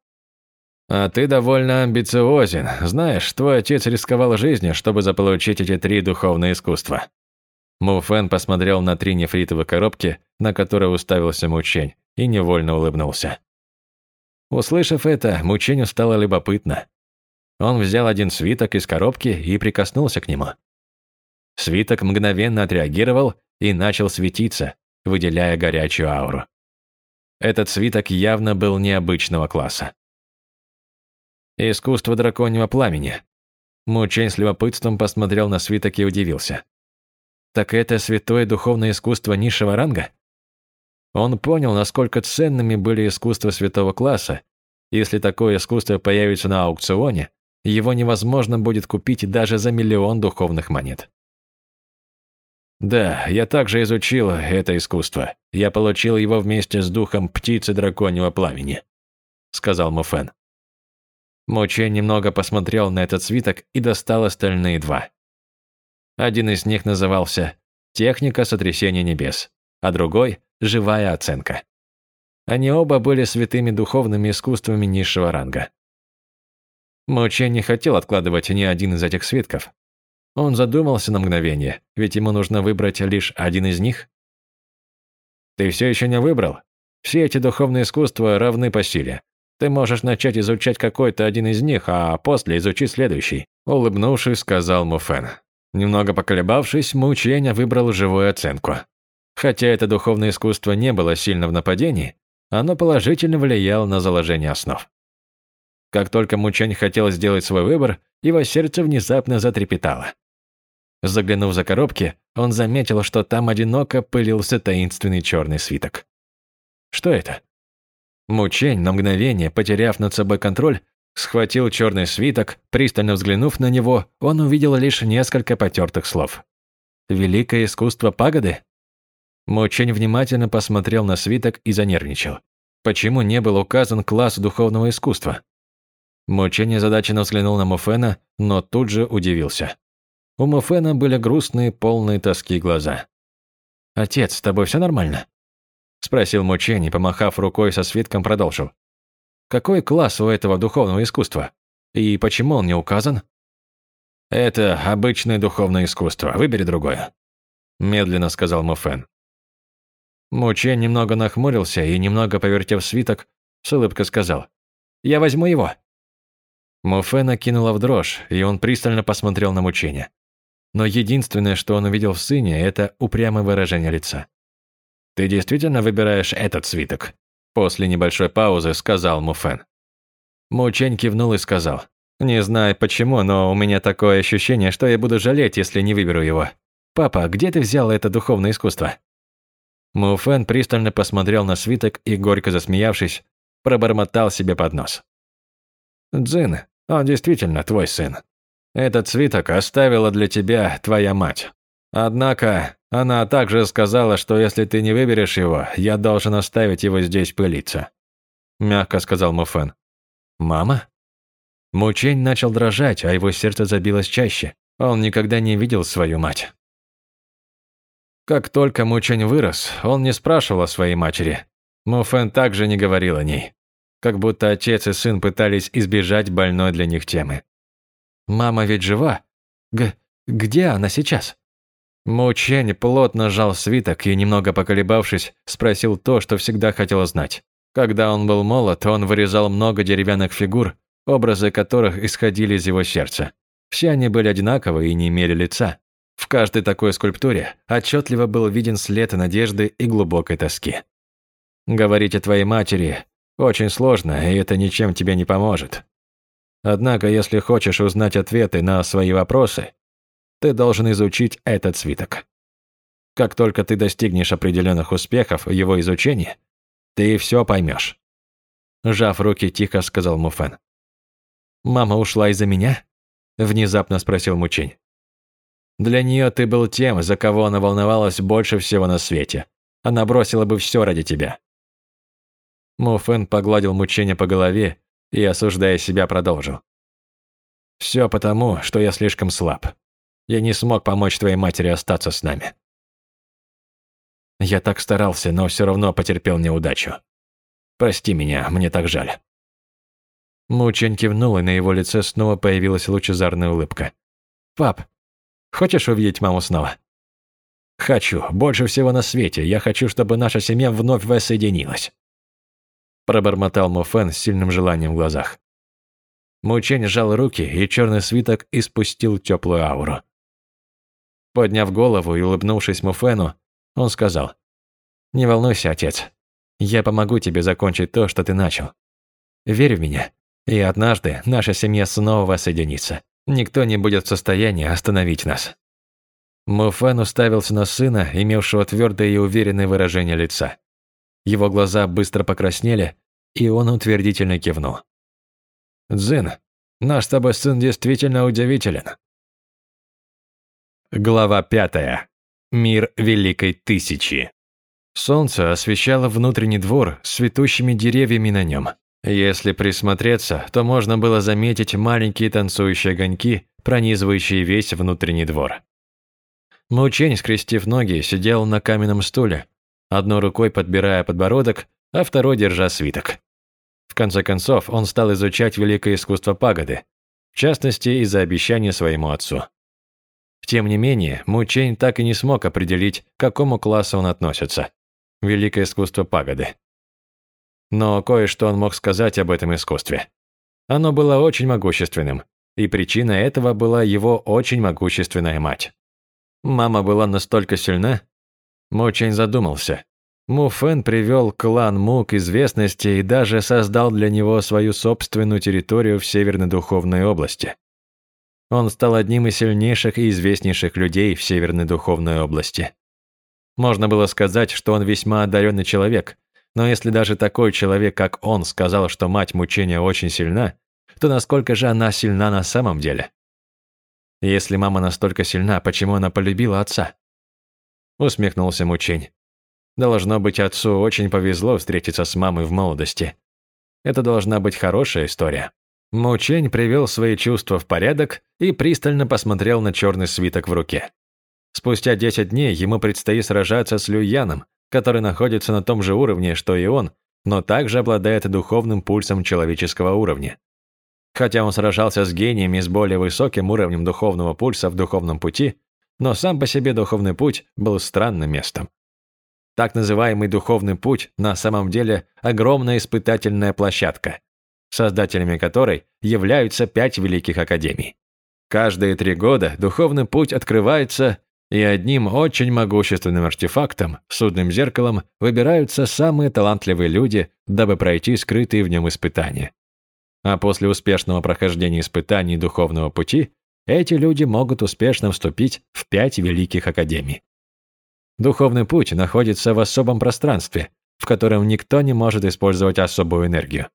S1: «А ты довольно амбициозен. Знаешь, твой отец рисковал жизнью, чтобы заполучить эти три духовные искусства». Муфен посмотрел на три нефритовые коробки, на которые уставился Мучень, и невольно улыбнулся. Услышав это, Мученью стало любопытно. Он взял один свиток из коробки и прикоснулся к нему. Свиток мгновенно отреагировал и начал светиться, выделяя горячую ауру. Этот свиток явно был необычного класса. Искусство драконьего пламени. Мучень с любопытством посмотрел на свиток и удивился. Так это святое духовное искусство низшего ранга? Он понял, насколько ценными были искусства святого класса. Если такое искусство появится на аукционе, его невозможно будет купить даже за миллион духовных монет. Да, я также изучил это искусство. Я получил его вместе с духом птицы драконьего пламени, сказал Муфен. Муче немного посмотрел на этот свиток и достал остальные два. Один из них назывался «Техника сотрясения небес», а другой «Живая оценка». Они оба были святыми духовными искусствами низшего ранга. Муче не хотел откладывать ни один из этих свитков. Он задумался на мгновение, ведь ему нужно выбрать лишь один из них. «Ты все еще не выбрал? Все эти духовные искусства равны по силе. Ты можешь начать изучать какой-то один из них, а после изучи следующий», – улыбнувшись, сказал Муфен. Немного поколебавшись, Мученя выбрал живую оценку. Хотя это духовное искусство не было сильно в нападении, оно положительно влияло на заложение основ. Как только Мучень хотел сделать свой выбор, его сердце внезапно затрепетало. Заглянув за коробки, он заметил, что там одиноко пылился таинственный черный свиток. Что это? Мучень, на мгновение, потеряв над собой контроль, схватил черный свиток, пристально взглянув на него, он увидел лишь несколько потертых слов. «Великое искусство пагоды?» Мучень внимательно посмотрел на свиток и занервничал. Почему не был указан класс духовного искусства? Мучень озадаченно взглянул на Муфена, но тут же удивился. У Муфена были грустные, полные тоски глаза. «Отец, с тобой все нормально?» Спросил Мучень и, помахав рукой со свитком, продолжил. «Какой класс у этого духовного искусства? И почему он не указан?» «Это обычное духовное искусство. Выбери другое», – медленно сказал Муфен. Мучень немного нахмурился и, немного повертев свиток, с улыбкой сказал. «Я возьму его». Муфена кинула в дрожь, и он пристально посмотрел на мучение. Но единственное, что он увидел в сыне, это упрямое выражение лица. «Ты действительно выбираешь этот свиток?» После небольшой паузы сказал Муфен. Мучень кивнул и сказал. «Не знаю почему, но у меня такое ощущение, что я буду жалеть, если не выберу его. Папа, где ты взял это духовное искусство?» Муфен пристально посмотрел на свиток и, горько засмеявшись, пробормотал себе под нос. «Дзин, он действительно твой сын. Этот свиток оставила для тебя твоя мать. Однако она также сказала, что если ты не выберешь его, я должен оставить его здесь пылиться. Мягко сказал Муфен. Мама? Мучень начал дрожать, а его сердце забилось чаще. Он никогда не видел свою мать. Как только Мучень вырос, он не спрашивал о своей матери. Муфен также не говорил о ней. как будто отец и сын пытались избежать больной для них темы. «Мама ведь жива? Г где она сейчас?» Мучень плотно сжал свиток и, немного поколебавшись, спросил то, что всегда хотел знать. Когда он был молод, он вырезал много деревянных фигур, образы которых исходили из его сердца. Все они были одинаковы и не имели лица. В каждой такой скульптуре отчетливо был виден след надежды и глубокой тоски. Говорить о твоей матери очень сложно, и это ничем тебе не поможет. Однако, если хочешь узнать ответы на свои вопросы, ты должен изучить этот свиток. Как только ты достигнешь определенных успехов в его изучении, ты все поймешь. Жав руки, тихо сказал Муфен. «Мама ушла из-за меня?» Внезапно спросил Мучень. Для нее ты был тем, за кого она волновалась больше всего на свете. Она бросила бы все ради тебя. Муфен погладил мучение по голове и, осуждая себя, продолжил. «Все потому, что я слишком слаб. Я не смог помочь твоей матери остаться с нами. Я так старался, но все равно потерпел неудачу. Прости меня, мне так жаль». Мучень кивнул, и на его лице снова появилась лучезарная улыбка. «Пап, хочешь увидеть маму снова?» «Хочу. Больше всего на свете. Я хочу, чтобы наша семья вновь воссоединилась». Пробормотал Муфен с сильным желанием в глазах. Мучень сжал руки, и черный свиток испустил теплую ауру. Подняв голову и улыбнувшись Муфену, он сказал, «Не волнуйся, отец. Я помогу тебе закончить то, что ты начал. Верь в меня, и однажды наша семья снова воссоединится. Никто не будет в состоянии остановить нас». Муфен уставился на сына, имевшего твердое и уверенное выражение лица. Его глаза быстро покраснели, и он утвердительно кивнул. «Дзин, наш с тобой сын действительно удивителен». Глава пятая. Мир Великой Тысячи. Солнце освещало внутренний двор с цветущими деревьями на нем. Если присмотреться, то можно было заметить маленькие танцующие огоньки, пронизывающие весь внутренний двор. Мучень, скрестив ноги, сидел на каменном стуле, одной рукой подбирая подбородок, а второй держа свиток. В конце концов, он стал изучать великое искусство пагоды, в частности, из-за обещания своему отцу. Тем не менее, Мучень так и не смог определить, к какому классу он относится. Великое искусство пагоды. Но кое-что он мог сказать об этом искусстве. Оно было очень могущественным, и причина этого была его очень могущественная мать. Мама была настолько сильна? Мучень задумался. Му Фэн привел клан Му к известности и даже создал для него свою собственную территорию в Северной Духовной области. Он стал одним из сильнейших и известнейших людей в Северной Духовной области. Можно было сказать, что он весьма одаренный человек, но если даже такой человек, как он, сказал, что мать мучения очень сильна, то насколько же она сильна на самом деле? Если мама настолько сильна, почему она полюбила отца? Усмехнулся мучень. Должно быть, отцу очень повезло встретиться с мамой в молодости. Это должна быть хорошая история. Мучень привел свои чувства в порядок и пристально посмотрел на черный свиток в руке. Спустя 10 дней ему предстоит сражаться с Люяном, который находится на том же уровне, что и он, но также обладает духовным пульсом человеческого уровня. Хотя он сражался с гениями с более высоким уровнем духовного пульса в духовном пути, но сам по себе духовный путь был странным местом. Так называемый духовный путь на самом деле огромная испытательная площадка, создателями которой являются пять великих академий. Каждые три года духовный путь открывается и одним очень могущественным артефактом, судным зеркалом, выбираются самые талантливые люди, дабы пройти скрытые в нем испытания. А после успешного прохождения испытаний духовного пути, эти люди могут успешно вступить в пять великих академий. Духовный путь находится в особом пространстве, в котором никто не может использовать особую энергию.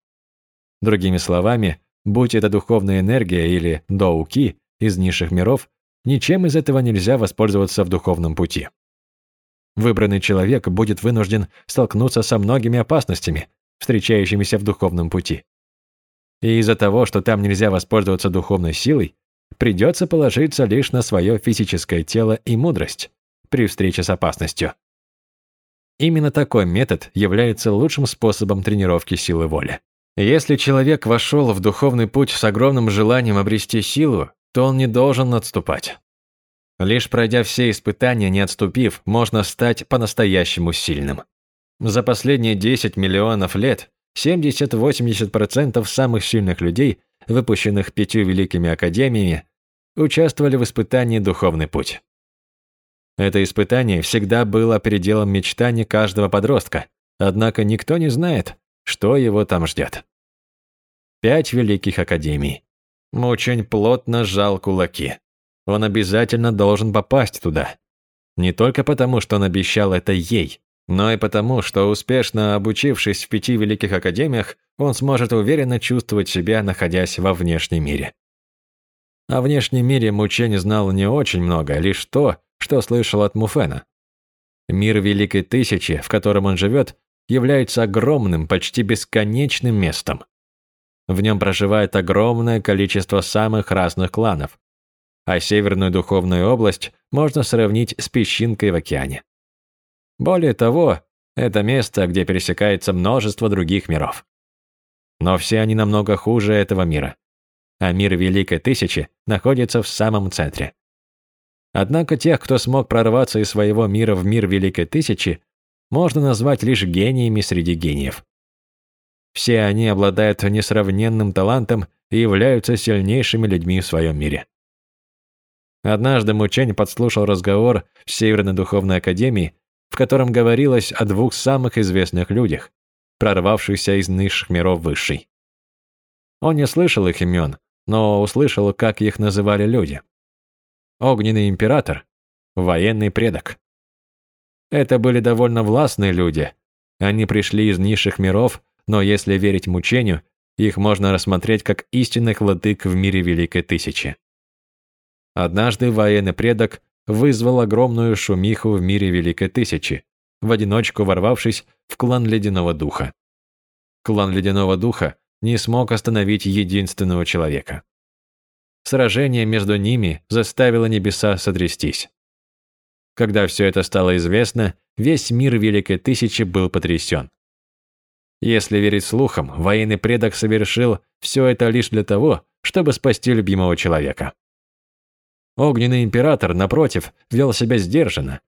S1: Другими словами, будь это духовная энергия или доуки из низших миров, Ничем из этого нельзя воспользоваться в духовном пути. Выбранный человек будет вынужден столкнуться со многими опасностями, встречающимися в духовном пути. И из-за того, что там нельзя воспользоваться духовной силой, придется положиться лишь на свое физическое тело и мудрость при встрече с опасностью. Именно такой метод является лучшим способом тренировки силы воли. Если человек вошел в духовный путь с огромным желанием обрести силу, то он не должен отступать. Лишь пройдя все испытания, не отступив, можно стать по-настоящему сильным. За последние 10 миллионов лет 70-80% самых сильных людей, выпущенных пятью великими академиями, участвовали в испытании «Духовный путь». Это испытание всегда было пределом мечтаний каждого подростка, однако никто не знает, что его там ждет. Пять великих академий. Мучень плотно сжал кулаки. Он обязательно должен попасть туда. Не только потому, что он обещал это ей, но и потому, что успешно обучившись в пяти великих академиях, он сможет уверенно чувствовать себя, находясь во внешнем мире. О внешнем мире Мучень знал не очень много, лишь то, что слышал от Муфена. Мир Великой Тысячи, в котором он живет, является огромным, почти бесконечным местом. В нем проживает огромное количество самых разных кланов, а Северную Духовную область можно сравнить с песчинкой в океане. Более того, это место, где пересекается множество других миров. Но все они намного хуже этого мира. А мир Великой Тысячи находится в самом центре. Однако тех, кто смог прорваться из своего мира в мир Великой Тысячи, можно назвать лишь гениями среди гениев. Все они обладают несравненным талантом и являются сильнейшими людьми в своем мире. Однажды Мучень подслушал разговор в Северной Духовной Академии в котором говорилось о двух самых известных людях, прорвавшихся из низших миров высший. Он не слышал их имен, но услышал, как их называли люди. Огненный император, военный предок. Это были довольно властные люди. Они пришли из низших миров, но если верить мучению, их можно рассмотреть как истинных владык в мире Великой Тысячи. Однажды военный предок вызвал огромную шумиху в мире Великой Тысячи, в одиночку ворвавшись в клан Ледяного Духа. Клан Ледяного Духа не смог остановить единственного человека. Сражение между ними заставило небеса сотрястись. Когда все это стало известно, весь мир Великой Тысячи был потрясен. Если верить слухам, военный предок совершил все это лишь для того, чтобы спасти любимого человека. Огненный император, напротив, вел себя сдержанно.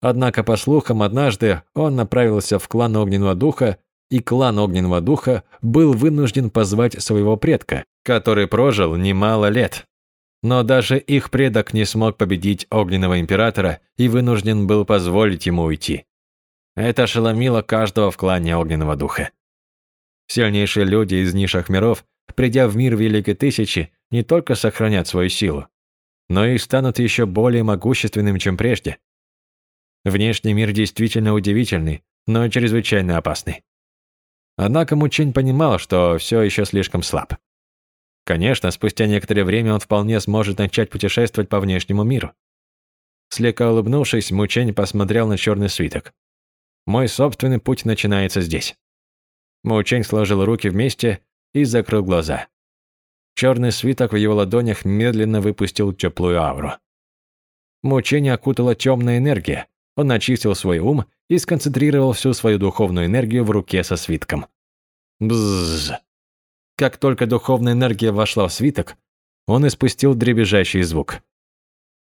S1: Однако, по слухам, однажды он направился в клан Огненного Духа, и клан Огненного Духа был вынужден позвать своего предка, который прожил немало лет. Но даже их предок не смог победить Огненного Императора и вынужден был позволить ему уйти. Это ошеломило каждого в клане Огненного Духа. Сильнейшие люди из низших миров, придя в мир Великой Тысячи, не только сохранят свою силу, но и станут еще более могущественными, чем прежде. Внешний мир действительно удивительный, но чрезвычайно опасный. Однако Мучень понимал, что все еще слишком слаб. Конечно, спустя некоторое время он вполне сможет начать путешествовать по внешнему миру. Слегка улыбнувшись, Мучень посмотрел на черный свиток. «Мой собственный путь начинается здесь». Мучень сложил руки вместе и закрыл глаза. Черный свиток в его ладонях медленно выпустил теплую ауру. Мучение окутала темная энергия. Он очистил свой ум и сконцентрировал всю свою духовную энергию в руке со свитком. Бззз. Как только духовная энергия вошла в свиток, он испустил дребезжащий звук.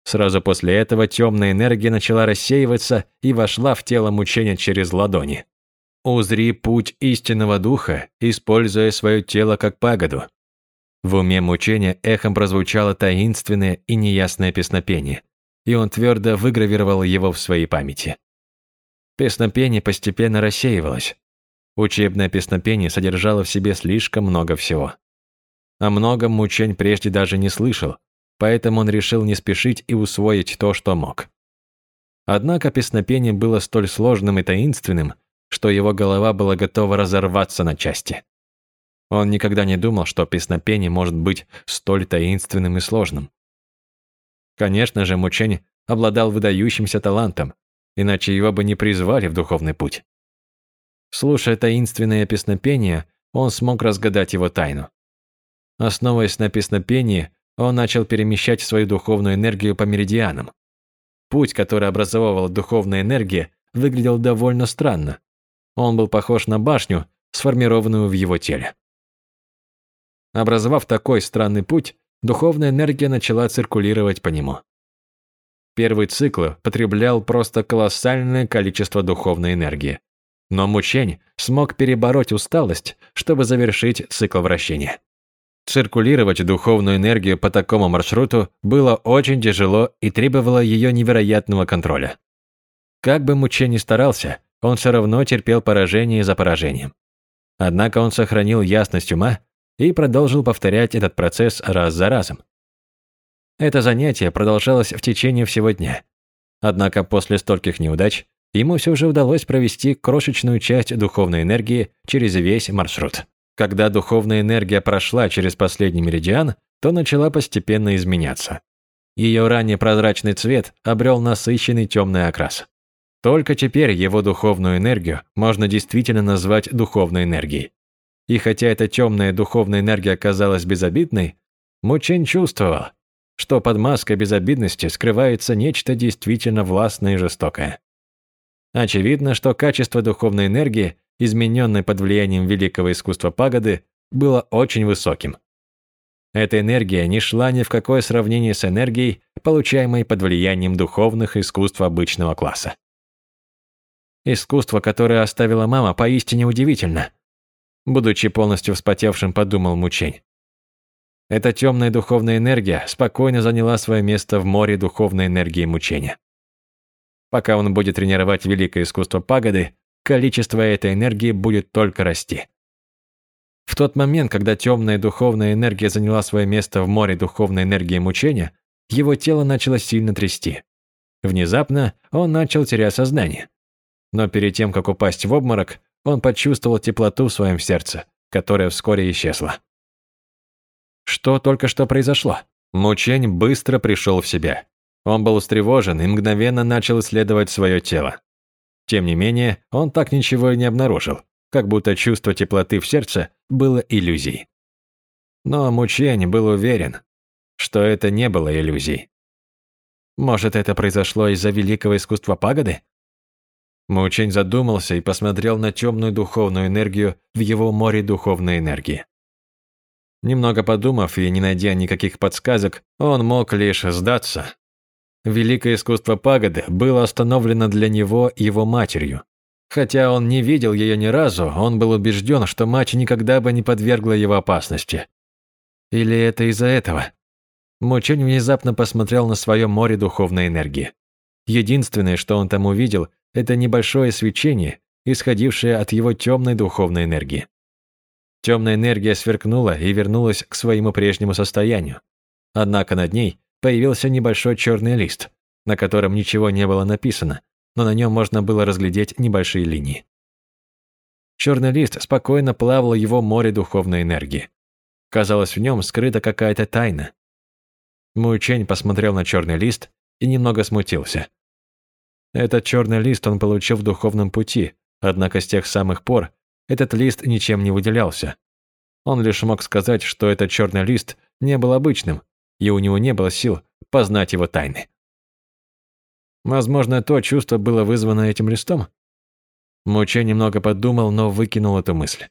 S1: Сразу после этого темная энергия начала рассеиваться и вошла в тело мучения через ладони. Узри путь истинного духа, используя свое тело как пагоду. В уме мучения эхом прозвучало таинственное и неясное песнопение, и он твердо выгравировал его в своей памяти. Песнопение постепенно рассеивалось. Учебное песнопение содержало в себе слишком много всего. О многом Мучень прежде даже не слышал, поэтому он решил не спешить и усвоить то, что мог. Однако песнопение было столь сложным и таинственным, что его голова была готова разорваться на части. Он никогда не думал, что песнопение может быть столь таинственным и сложным. Конечно же, Мучень обладал выдающимся талантом, иначе его бы не призвали в духовный путь. Слушая таинственное песнопение, он смог разгадать его тайну. Основываясь на песнопении, он начал перемещать свою духовную энергию по меридианам. Путь, который образовывала духовная энергия, выглядел довольно странно. Он был похож на башню, сформированную в его теле. Образовав такой странный путь, духовная энергия начала циркулировать по нему. Первый цикл потреблял просто колоссальное количество духовной энергии. Но Мучень смог перебороть усталость, чтобы завершить цикл вращения. Циркулировать духовную энергию по такому маршруту было очень тяжело и требовало ее невероятного контроля. Как бы Мучень ни старался, он все равно терпел поражение за поражением. Однако он сохранил ясность ума и продолжил повторять этот процесс раз за разом. Это занятие продолжалось в течение всего дня. Однако после стольких неудач ему все же удалось провести крошечную часть духовной энергии через весь маршрут. Когда духовная энергия прошла через последний меридиан, то начала постепенно изменяться. Ее ранее прозрачный цвет обрел насыщенный темный окрас. Только теперь его духовную энергию можно действительно назвать духовной энергией. И хотя эта темная духовная энергия оказалась безобидной, Мучень чувствовал, что под маской безобидности скрывается нечто действительно властное и жестокое. Очевидно, что качество духовной энергии, измененной под влиянием великого искусства пагоды, было очень высоким. Эта энергия не шла ни в какое сравнение с энергией, получаемой под влиянием духовных искусств обычного класса. Искусство, которое оставила мама, поистине удивительно. Будучи полностью вспотевшим, подумал Мучень. Эта темная духовная энергия спокойно заняла свое место в море духовной энергии мучения. Пока он будет тренировать великое искусство пагоды, количество этой энергии будет только расти. В тот момент, когда темная духовная энергия заняла свое место в море духовной энергии мучения, его тело начало сильно трясти. Внезапно он начал терять сознание. Но перед тем, как упасть в обморок, он почувствовал теплоту в своем сердце, которая вскоре исчезла. Что только что произошло? Мучень быстро пришел в себя. Он был встревожен и мгновенно начал исследовать свое тело. Тем не менее, он так ничего и не обнаружил, как будто чувство теплоты в сердце было иллюзией. Но Мучень был уверен, что это не было иллюзией. Может, это произошло из-за великого искусства пагоды? Мучень задумался и посмотрел на темную духовную энергию в его море духовной энергии. Немного подумав и не найдя никаких подсказок, он мог лишь сдаться. Великое искусство пагоды было остановлено для него его матерью. Хотя он не видел ее ни разу, он был убежден, что мать никогда бы не подвергла его опасности. Или это из-за этого? Мучень внезапно посмотрел на свое море духовной энергии. Единственное, что он там увидел, это небольшое свечение, исходившее от его темной духовной энергии. Темная энергия сверкнула и вернулась к своему прежнему состоянию. Однако над ней появился небольшой черный лист, на котором ничего не было написано, но на нем можно было разглядеть небольшие линии. Черный лист спокойно плавал его море духовной энергии. Казалось, в нем скрыта какая-то тайна. Муйчень посмотрел на черный лист и немного смутился. Этот черный лист он получил в духовном пути, однако с тех самых пор этот лист ничем не выделялся. Он лишь мог сказать, что этот черный лист не был обычным, и у него не было сил познать его тайны. Возможно, то чувство было вызвано этим листом? Муче немного подумал, но выкинул эту мысль.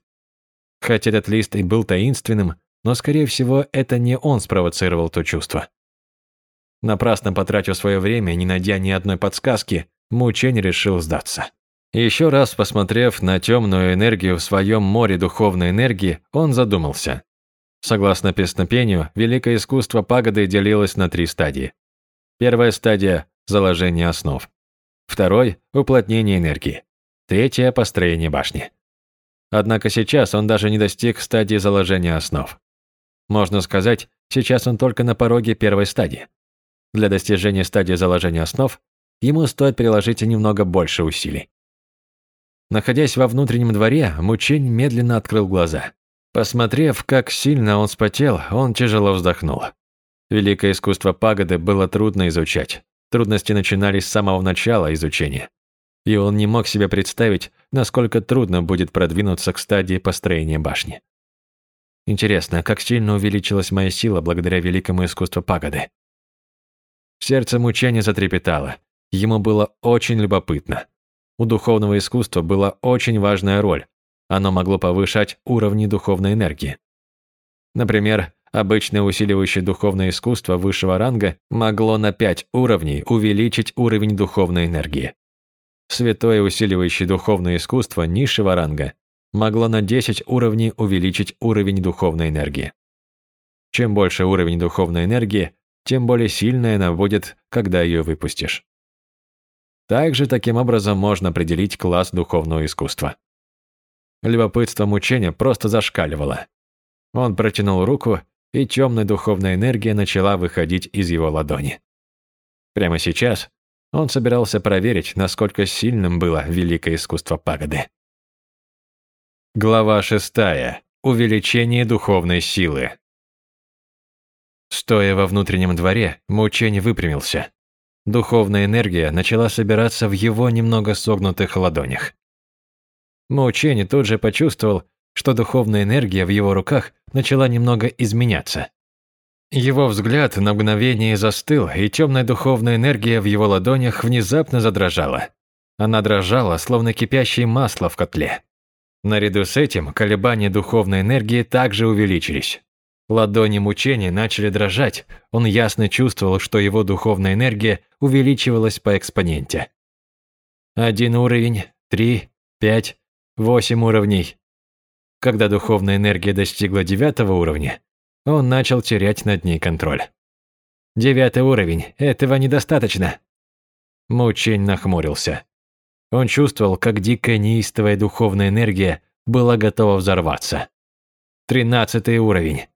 S1: Хотя этот лист и был таинственным, но, скорее всего, это не он спровоцировал то чувство. Напрасно потратив свое время, не найдя ни одной подсказки, Мучень решил сдаться. Еще раз посмотрев на темную энергию в своем море духовной энергии, он задумался. Согласно песнопению, великое искусство пагоды делилось на три стадии. Первая стадия – заложение основ. Второй – уплотнение энергии. Третья – построение башни. Однако сейчас он даже не достиг стадии заложения основ. Можно сказать, сейчас он только на пороге первой стадии. Для достижения стадии заложения основ ему стоит приложить немного больше усилий. Находясь во внутреннем дворе, Мучень медленно открыл глаза. Посмотрев, как сильно он спотел, он тяжело вздохнул. Великое искусство пагоды было трудно изучать. Трудности начинались с самого начала изучения. И он не мог себе представить, насколько трудно будет продвинуться к стадии построения башни. Интересно, как сильно увеличилась моя сила благодаря великому искусству пагоды. Сердце мучения затрепетало. Ему было очень любопытно. У духовного искусства была очень важная роль. Оно могло повышать уровни духовной энергии. Например, обычное усиливающее духовное искусство высшего ранга могло на 5 уровней увеличить уровень духовной энергии. Святое усиливающее духовное искусство низшего ранга могло на 10 уровней увеличить уровень духовной энергии. Чем больше уровень духовной энергии, тем более сильной она будет, когда ее выпустишь. Также таким образом можно определить класс духовного искусства. Любопытство мучения просто зашкаливало. Он протянул руку, и темная духовная энергия начала выходить из его ладони. Прямо сейчас он собирался проверить, насколько сильным было великое искусство пагоды. Глава шестая. Увеличение духовной силы. Стоя во внутреннем дворе, Мучень выпрямился. Духовная энергия начала собираться в его немного согнутых ладонях. Мучень тут же почувствовал, что духовная энергия в его руках начала немного изменяться. Его взгляд на мгновение застыл, и темная духовная энергия в его ладонях внезапно задрожала. Она дрожала, словно кипящее масло в котле. Наряду с этим колебания духовной энергии также увеличились. Ладони мучения начали дрожать, он ясно чувствовал, что его духовная энергия увеличивалась по экспоненте. Один уровень, три, пять, восемь уровней. Когда духовная энергия достигла девятого уровня, он начал терять над ней контроль. Девятый уровень, этого недостаточно. Мучень нахмурился. Он чувствовал, как дикая неистовая духовная энергия была готова взорваться. Тринадцатый уровень.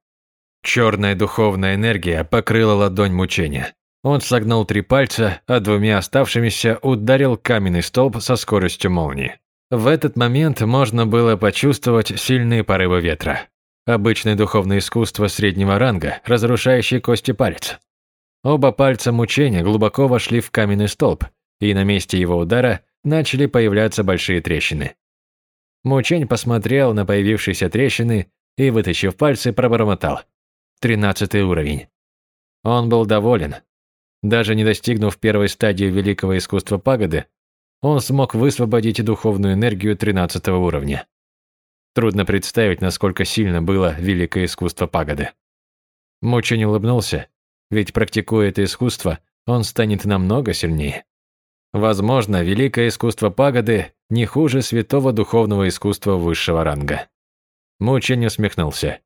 S1: Черная духовная энергия покрыла ладонь мучения. Он согнул три пальца, а двумя оставшимися ударил каменный столб со скоростью молнии. В этот момент можно было почувствовать сильные порывы ветра. Обычное духовное искусство среднего ранга, разрушающий кости палец. Оба пальца мучения глубоко вошли в каменный столб, и на месте его удара начали появляться большие трещины. Мучень посмотрел на появившиеся трещины и, вытащив пальцы, пробормотал. Тринадцатый уровень. Он был доволен. Даже не достигнув первой стадии великого искусства пагоды, он смог высвободить духовную энергию тринадцатого уровня. Трудно представить, насколько сильно было великое искусство пагоды. Мучень улыбнулся, ведь практикуя это искусство, он станет намного сильнее. Возможно, великое искусство пагоды не хуже святого духовного искусства высшего ранга. Мучень усмехнулся.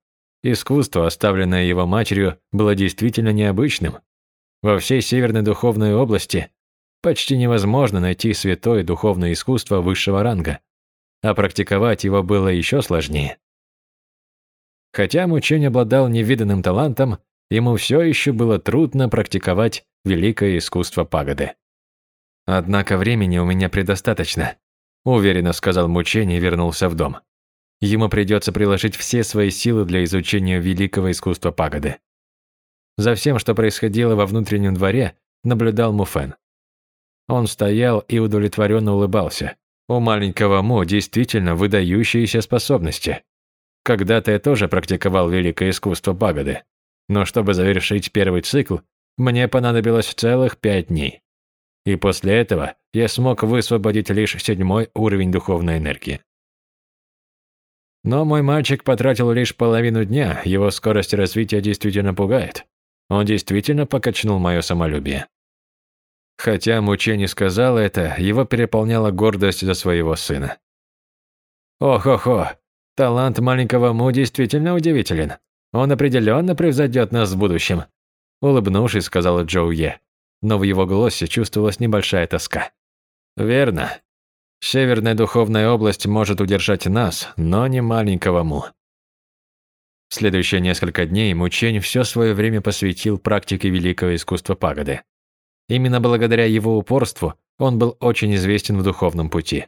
S1: Искусство, оставленное его матерью, было действительно необычным. Во всей Северной духовной области почти невозможно найти святое духовное искусство высшего ранга, а практиковать его было еще сложнее. Хотя Мучень обладал невиданным талантом, ему все еще было трудно практиковать великое искусство пагоды. «Однако времени у меня предостаточно», – уверенно сказал Мучень и вернулся в дом. Ему придется приложить все свои силы для изучения великого искусства пагоды. За всем, что происходило во внутреннем дворе, наблюдал Муфен. Он стоял и удовлетворенно улыбался. У маленького Му действительно выдающиеся способности. Когда-то я тоже практиковал великое искусство пагоды. Но чтобы завершить первый цикл, мне понадобилось целых пять дней. И после этого я смог высвободить лишь седьмой уровень духовной энергии. Но мой мальчик потратил лишь половину дня, его скорость развития действительно пугает. Он действительно покачнул мое самолюбие. Хотя Муче не сказал это, его переполняла гордость за своего сына. «Ох-охо, талант маленького Му действительно удивителен. Он определенно превзойдет нас в будущем», улыбнувшись, сказала Джоу Е. Но в его голосе чувствовалась небольшая тоска. «Верно. Северная духовная область может удержать нас, но не маленького Му. Следующие несколько дней Мучень все свое время посвятил практике великого искусства пагоды. Именно благодаря его упорству он был очень известен в духовном пути.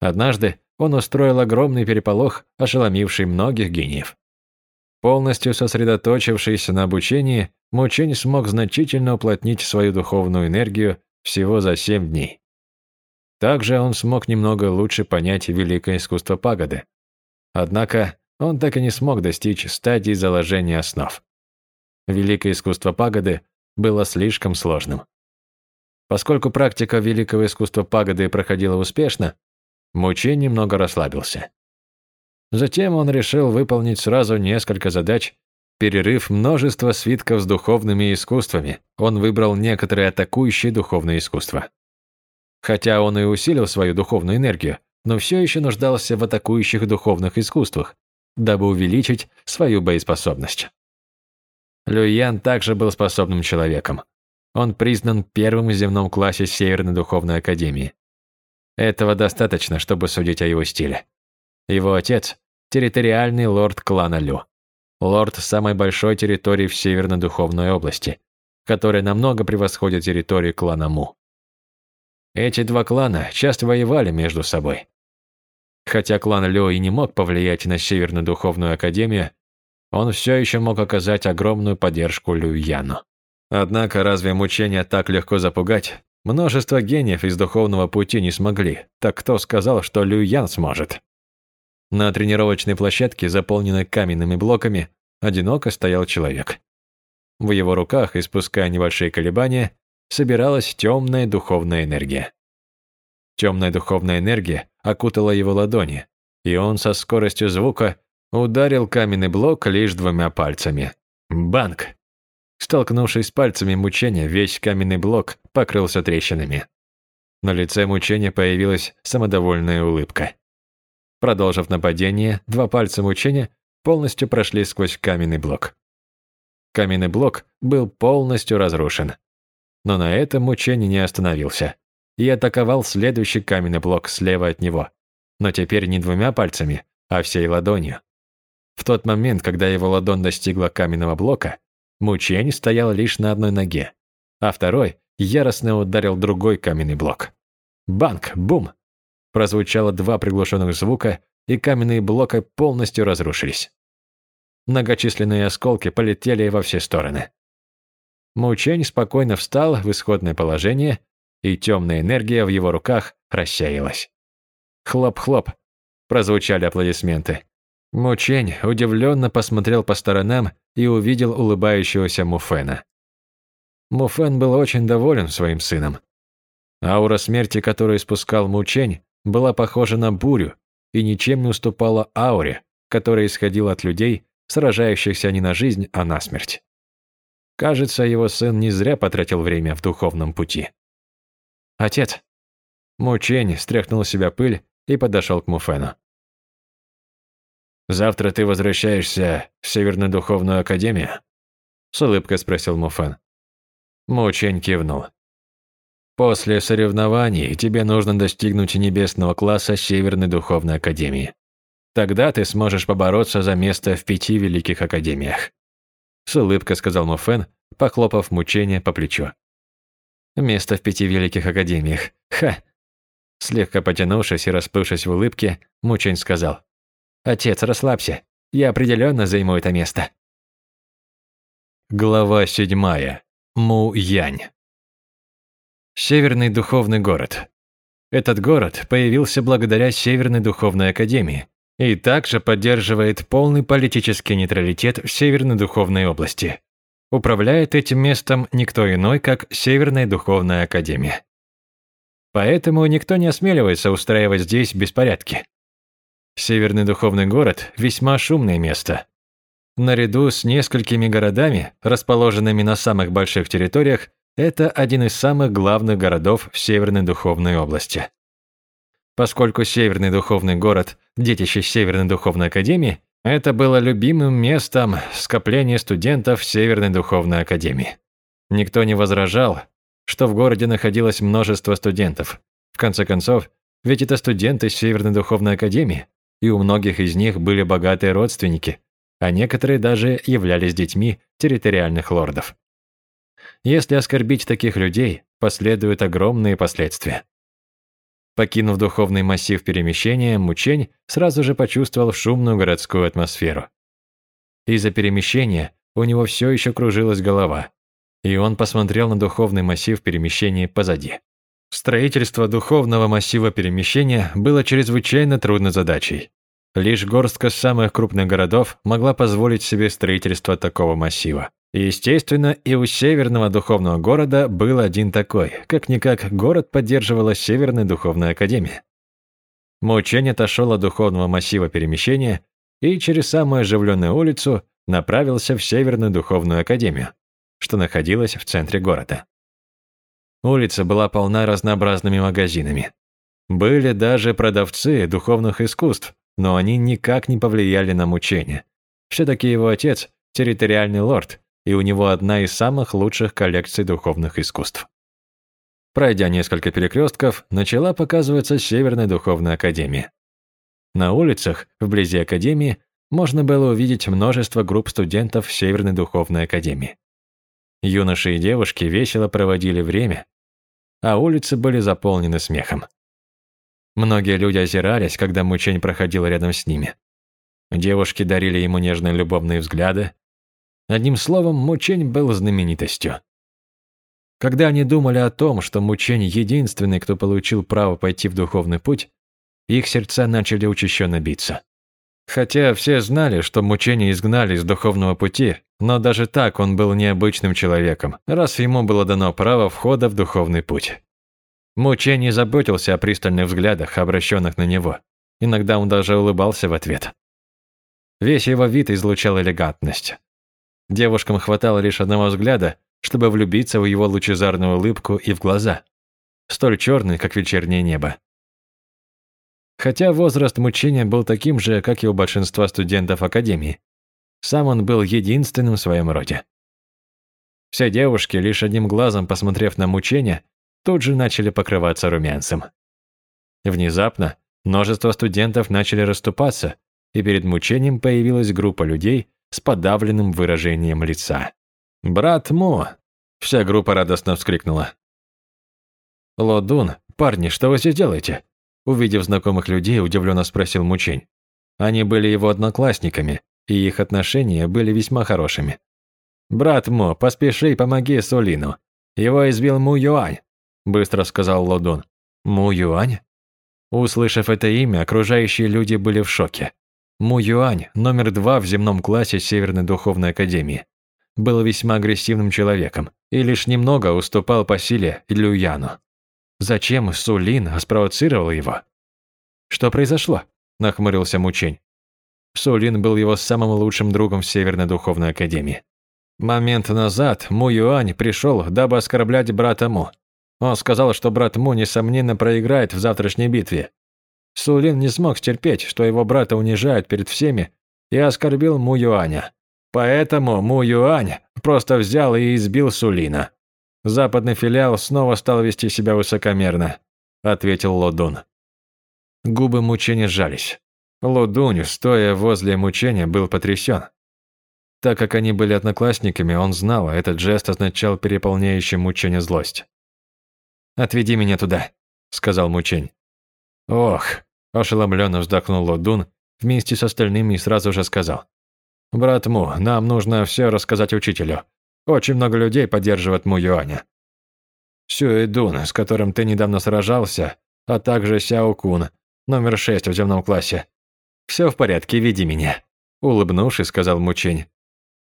S1: Однажды он устроил огромный переполох, ошеломивший многих гениев. Полностью сосредоточившись на обучении, Мучень смог значительно уплотнить свою духовную энергию всего за семь дней. Также он смог немного лучше понять великое искусство пагоды. Однако он так и не смог достичь стадии заложения основ. Великое искусство пагоды было слишком сложным. Поскольку практика великого искусства пагоды проходила успешно, Мучей немного расслабился. Затем он решил выполнить сразу несколько задач Перерыв множество свитков с духовными искусствами, он выбрал некоторые атакующие духовные искусства. Хотя он и усилил свою духовную энергию, но все еще нуждался в атакующих духовных искусствах, дабы увеличить свою боеспособность. Люян также был способным человеком. Он признан первым в земном классе Северной Духовной Академии. Этого достаточно, чтобы судить о его стиле. Его отец – территориальный лорд клана Лю. Лорд самой большой территории в Северной Духовной области, которая намного превосходит территорию клана Му. Эти два клана часто воевали между собой. Хотя клан Лю и не мог повлиять на Северную Духовную Академию, он все еще мог оказать огромную поддержку Лю Яну. Однако разве мучения так легко запугать? Множество гениев из духовного пути не смогли, так кто сказал, что Лю Ян сможет? На тренировочной площадке, заполненной каменными блоками, одиноко стоял человек. В его руках, испуская небольшие колебания, собиралась темная духовная энергия. Темная духовная энергия окутала его ладони, и он со скоростью звука ударил каменный блок лишь двумя пальцами. Банк! Столкнувшись с пальцами мучения, весь каменный блок покрылся трещинами. На лице мучения появилась самодовольная улыбка. Продолжив нападение, два пальца мучения полностью прошли сквозь каменный блок. Каменный блок был полностью разрушен. Но на этом мучение не остановился и атаковал следующий каменный блок слева от него, но теперь не двумя пальцами, а всей ладонью. В тот момент, когда его ладонь достигла каменного блока, Мучень стоял лишь на одной ноге, а второй яростно ударил другой каменный блок. Банк! Бум! Прозвучало два приглушенных звука, и каменные блоки полностью разрушились. Многочисленные осколки полетели во все стороны. Мучень спокойно встал в исходное положение и темная энергия в его руках рассеялась. Хлоп-хлоп, прозвучали аплодисменты. Мучень удивленно посмотрел по сторонам и увидел улыбающегося Муфена. Муфен был очень доволен своим сыном. Аура смерти, которую испускал Мучень, была похожа на бурю и ничем не уступала ауре, которая исходила от людей, сражающихся не на жизнь, а на смерть. Кажется, его сын не зря потратил время в духовном пути. «Отец!» Мучень стряхнул с себя пыль и подошел к Муфену. «Завтра ты возвращаешься в Северную Духовную Академию?» С улыбкой спросил Муфен. Мучень кивнул. «После соревнований тебе нужно достигнуть небесного класса Северной Духовной Академии. Тогда ты сможешь побороться за место в пяти великих академиях». С улыбкой сказал Муфен, похлопав мучение по плечу. Место в пяти великих академиях. Ха!» Слегка потянувшись и расплывшись в улыбке, Мучень сказал. «Отец, расслабься. Я определенно займу это место». Глава седьмая. Му-Янь. Северный духовный город. Этот город появился благодаря Северной духовной академии и также поддерживает полный политический нейтралитет в Северной духовной области. Управляет этим местом никто иной, как Северная Духовная Академия. Поэтому никто не осмеливается устраивать здесь беспорядки. Северный Духовный город – весьма шумное место. Наряду с несколькими городами, расположенными на самых больших территориях, это один из самых главных городов в Северной Духовной области. Поскольку Северный Духовный город – детище Северной Духовной Академии, это было любимым местом скопления студентов Северной Духовной Академии. Никто не возражал, что в городе находилось множество студентов. В конце концов, ведь это студенты Северной Духовной Академии, и у многих из них были богатые родственники, а некоторые даже являлись детьми территориальных лордов. Если оскорбить таких людей, последуют огромные последствия. Покинув духовный массив перемещения, Мучень сразу же почувствовал шумную городскую атмосферу. Из-за перемещения у него все еще кружилась голова, и он посмотрел на духовный массив перемещения позади. Строительство духовного массива перемещения было чрезвычайно трудной задачей. Лишь горстка самых крупных городов могла позволить себе строительство такого массива. Естественно, и у северного духовного города был один такой. Как-никак, город поддерживала Северная духовная академия. Мучень отошел от духовного массива перемещения и через самую оживленную улицу направился в Северную Духовную Академию, что находилась в центре города. Улица была полна разнообразными магазинами. Были даже продавцы духовных искусств, но они никак не повлияли на мучение. Все-таки его отец – территориальный лорд, и у него одна из самых лучших коллекций духовных искусств. Пройдя несколько перекрестков, начала показываться Северная Духовная Академия. На улицах, вблизи Академии, можно было увидеть множество групп студентов Северной Духовной Академии. Юноши и девушки весело проводили время, а улицы были заполнены смехом. Многие люди озирались, когда Мучень проходил рядом с ними. Девушки дарили ему нежные любовные взгляды. Одним словом, Мучень был знаменитостью. Когда они думали о том, что Мучень единственный, кто получил право пойти в духовный путь, их сердца начали учащенно биться. Хотя все знали, что мучения изгнали из духовного пути, но даже так он был необычным человеком, раз ему было дано право входа в духовный путь. Мучений заботился о пристальных взглядах, обращенных на него. Иногда он даже улыбался в ответ. Весь его вид излучал элегантность. Девушкам хватало лишь одного взгляда, чтобы влюбиться в его лучезарную улыбку и в глаза, столь черные, как вечернее небо. Хотя возраст мучения был таким же, как и у большинства студентов Академии. Сам он был единственным в своем роде. Все девушки, лишь одним глазом посмотрев на мучение, тут же начали покрываться румянцем. Внезапно множество студентов начали расступаться, и перед мучением появилась группа людей с подавленным выражением лица. «Брат Мо!» – вся группа радостно вскрикнула. «Лодун, парни, что вы здесь делаете?» Увидев знакомых людей, удивленно спросил Мучень. Они были его одноклассниками, и их отношения были весьма хорошими. «Брат Мо, поспеши и помоги Сулину. Его избил Му Юань», – быстро сказал Лодун. «Му Юань?» Услышав это имя, окружающие люди были в шоке. Му Юань, номер два в земном классе Северной Духовной Академии, был весьма агрессивным человеком и лишь немного уступал по силе Лю Яну. Зачем Сулин спровоцировал его? Что произошло? Нахмурился Мучень. Сулин был его самым лучшим другом в Северной Духовной Академии. Момент назад Му Юань пришел, дабы оскорблять брата Му. Он сказал, что брат Му, несомненно, проиграет в завтрашней битве. Сулин не смог стерпеть, что его брата унижают перед всеми, и оскорбил Му Юаня. Поэтому Му Юань просто взял и избил Сулина. Западный филиал снова стал вести себя высокомерно, ответил Лодун. Губы мучения сжались. Лодунь, стоя возле мучения, был потрясен. Так как они были одноклассниками, он знал, этот жест означал переполняющую мучение злость. «Отведи меня туда», — сказал мучень. «Ох», – ошеломленно вздохнул Лодун вместе с остальными и сразу же сказал. «Брат Му, нам нужно все рассказать учителю. Очень много людей поддерживают Му Юаня. Сюэдун, с которым ты недавно сражался, а также Сяо Кун, номер шесть в земном классе. Все в порядке, види меня», – улыбнувшись, сказал Мучень.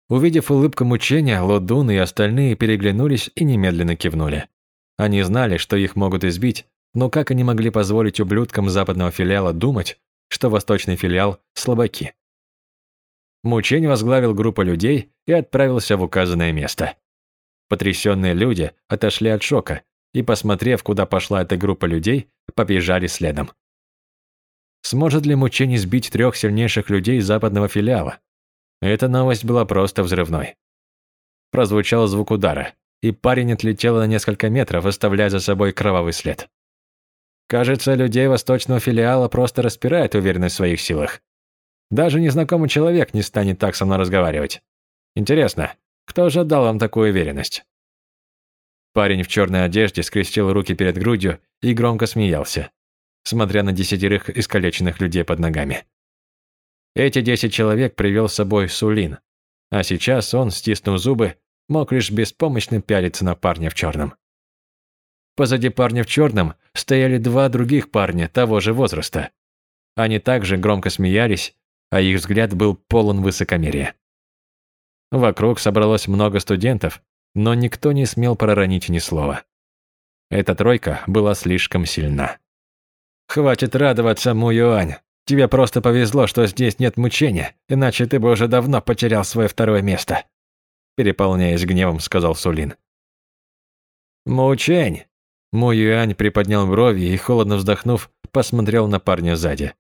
S1: Увидев улыбку мучения, Лодун и остальные переглянулись и немедленно кивнули. Они знали, что их могут избить, но как они могли позволить ублюдкам западного филиала думать, что восточный филиал – слабаки? Мучень возглавил группу людей и отправился в указанное место. Потрясенные люди отошли от шока и, посмотрев, куда пошла эта группа людей, побежали следом. Сможет ли Мучень сбить трех сильнейших людей западного филиала? Эта новость была просто взрывной. Прозвучал звук удара, и парень отлетел на несколько метров, оставляя за собой кровавый след. Кажется, людей восточного филиала просто распирает уверенность в своих силах. Даже незнакомый человек не станет так со мной разговаривать. Интересно, кто же дал вам такую уверенность? Парень в черной одежде скрестил руки перед грудью и громко смеялся, смотря на десятерых искалеченных людей под ногами. Эти десять человек привел с собой Сулин, а сейчас он, стиснув зубы, мог лишь беспомощно пялиться на парня в черном. Позади парня в черном стояли два других парня того же возраста. Они также громко смеялись а их взгляд был полон высокомерия. Вокруг собралось много студентов, но никто не смел проронить ни слова. Эта тройка была слишком сильна. «Хватит радоваться, Му Юань. Тебе просто повезло, что здесь нет мучения, иначе ты бы уже давно потерял свое второе место», переполняясь гневом, сказал Сулин. «Мучень!» Му Юань приподнял брови и, холодно вздохнув, посмотрел на парня сзади.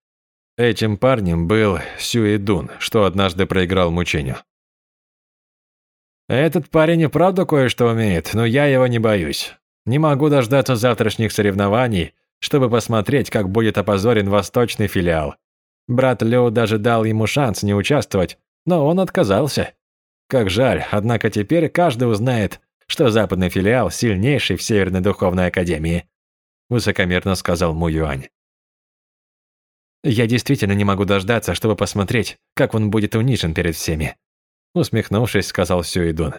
S1: Этим парнем был Сюэ Дун, что однажды проиграл мучению. «Этот парень и правда кое-что умеет, но я его не боюсь. Не могу дождаться завтрашних соревнований, чтобы посмотреть, как будет опозорен восточный филиал. Брат Лю даже дал ему шанс не участвовать, но он отказался. Как жаль, однако теперь каждый узнает, что западный филиал сильнейший в Северной Духовной Академии», высокомерно сказал Му Юань. «Я действительно не могу дождаться, чтобы посмотреть, как он будет унижен перед всеми», усмехнувшись, сказал Сюидун.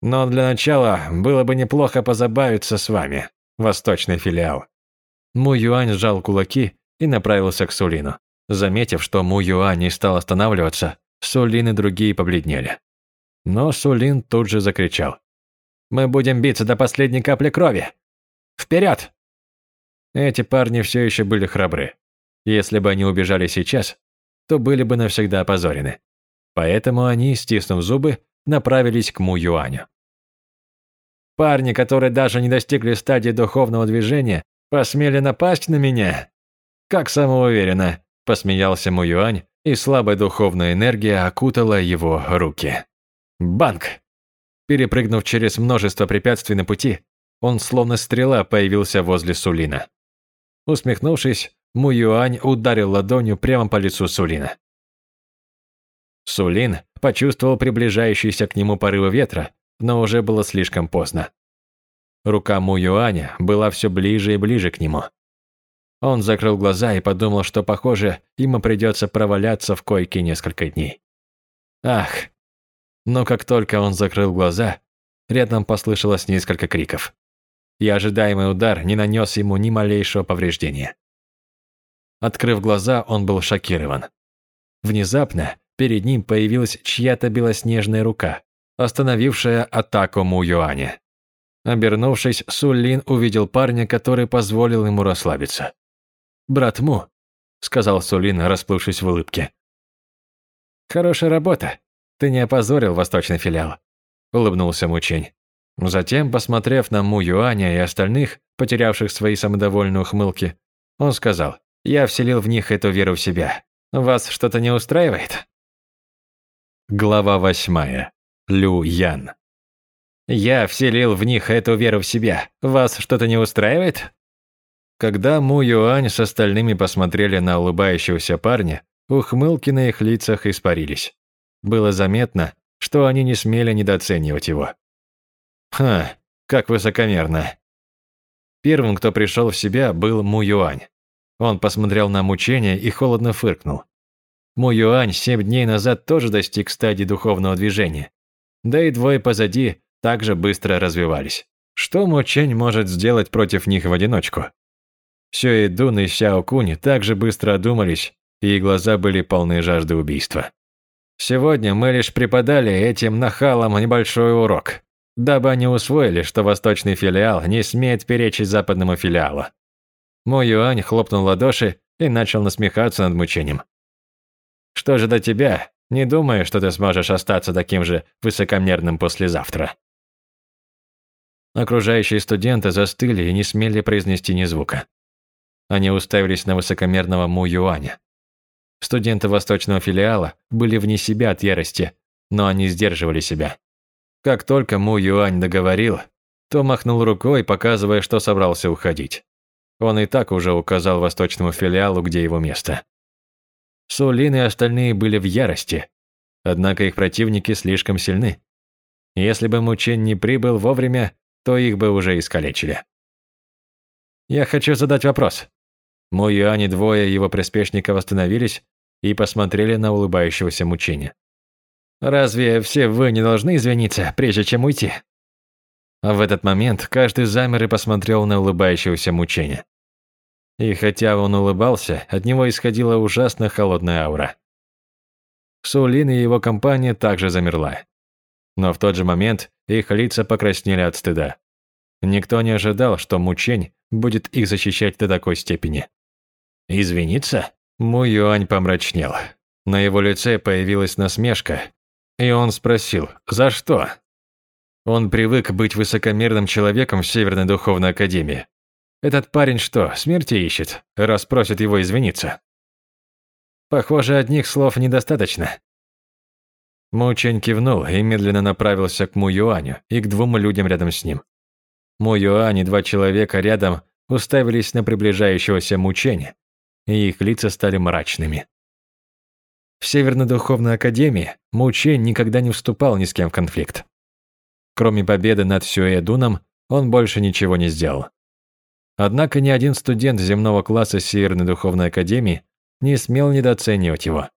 S1: «Но для начала было бы неплохо позабавиться с вами, восточный филиал». Му Юань сжал кулаки и направился к Сулину. Заметив, что Му Юань не стал останавливаться, Сулин и другие побледнели. Но Сулин тут же закричал. «Мы будем биться до последней капли крови! Вперед!» Эти парни все еще были храбры. Если бы они убежали сейчас, то были бы навсегда опозорены. Поэтому они, стиснув зубы, направились к Му Юаню. Парни, которые даже не достигли стадии духовного движения, посмели напасть на меня? Как самоуверенно, посмеялся Му Юань, и слабая духовная энергия окутала его руки. Банк! Перепрыгнув через множество препятствий на пути, он словно стрела появился возле Сулина. Усмехнувшись, Му Юань ударил ладонью прямо по лицу Сулина. Сулин почувствовал приближающийся к нему порывы ветра, но уже было слишком поздно. Рука Му Юаня была все ближе и ближе к нему. Он закрыл глаза и подумал, что, похоже, ему придется проваляться в койке несколько дней. Ах! Но как только он закрыл глаза, рядом послышалось несколько криков. И ожидаемый удар не нанес ему ни малейшего повреждения. Открыв глаза, он был шокирован. Внезапно перед ним появилась чья-то белоснежная рука, остановившая атаку Му Юаня. Обернувшись, Сулин увидел парня, который позволил ему расслабиться. «Брат Му», — сказал Сулин, расплывшись в улыбке. «Хорошая работа. Ты не опозорил восточный филиал», — улыбнулся Мучень. Затем, посмотрев на Му Юаня и остальных, потерявших свои самодовольные ухмылки, он сказал, «Я вселил в них эту веру в себя. Вас что-то не устраивает?» Глава восьмая. Лю Ян. «Я вселил в них эту веру в себя. Вас что-то не устраивает?» Когда Му Юань с остальными посмотрели на улыбающегося парня, ухмылки на их лицах испарились. Было заметно, что они не смели недооценивать его. Ха, как высокомерно. Первым, кто пришел в себя, был Му Юань. Он посмотрел на мучение и холодно фыркнул. Му Юань семь дней назад тоже достиг стадии духовного движения. Да и двое позади также быстро развивались. Что Мучень может сделать против них в одиночку? Сюэ Дун и Сяо Кунь также быстро одумались, и глаза были полны жажды убийства. Сегодня мы лишь преподали этим нахалам небольшой урок, дабы они усвоили, что восточный филиал не смеет перечить западному филиалу. Мо Юань хлопнул ладоши и начал насмехаться над мучением. «Что же до тебя? Не думаю, что ты сможешь остаться таким же высокомерным послезавтра». Окружающие студенты застыли и не смели произнести ни звука. Они уставились на высокомерного Му Юаня. Студенты восточного филиала были вне себя от ярости, но они сдерживали себя. Как только Му Юань договорил, то махнул рукой, показывая, что собрался уходить. Он и так уже указал восточному филиалу, где его место. Сулин и остальные были в ярости, однако их противники слишком сильны. Если бы Мучень не прибыл вовремя, то их бы уже искалечили. «Я хочу задать вопрос», Мо Юань и двое его приспешников остановились и посмотрели на улыбающегося мучения. «Разве все вы не должны извиниться, прежде чем уйти?» В этот момент каждый замер и посмотрел на улыбающегося мучения. И хотя он улыбался, от него исходила ужасно холодная аура. Сулин и его компания также замерла. Но в тот же момент их лица покраснели от стыда. Никто не ожидал, что Мучень будет их защищать до такой степени. Извиниться? Му Юань помрачнел. На его лице появилась насмешка, и он спросил, за что? Он привык быть высокомерным человеком в Северной Духовной Академии. Этот парень что, смерти ищет, раз просит его извиниться? Похоже, одних слов недостаточно. Му Чэнь кивнул и медленно направился к Му Юаню и к двум людям рядом с ним. Му Юань и два человека рядом уставились на приближающегося Му Чэня, и их лица стали мрачными. В Северной Духовной Академии Му Чэнь никогда не вступал ни с кем в конфликт. Кроме победы над Сюэ Дуном, он больше ничего не сделал. Однако ни один студент земного класса Северной Духовной Академии не смел недооценивать его.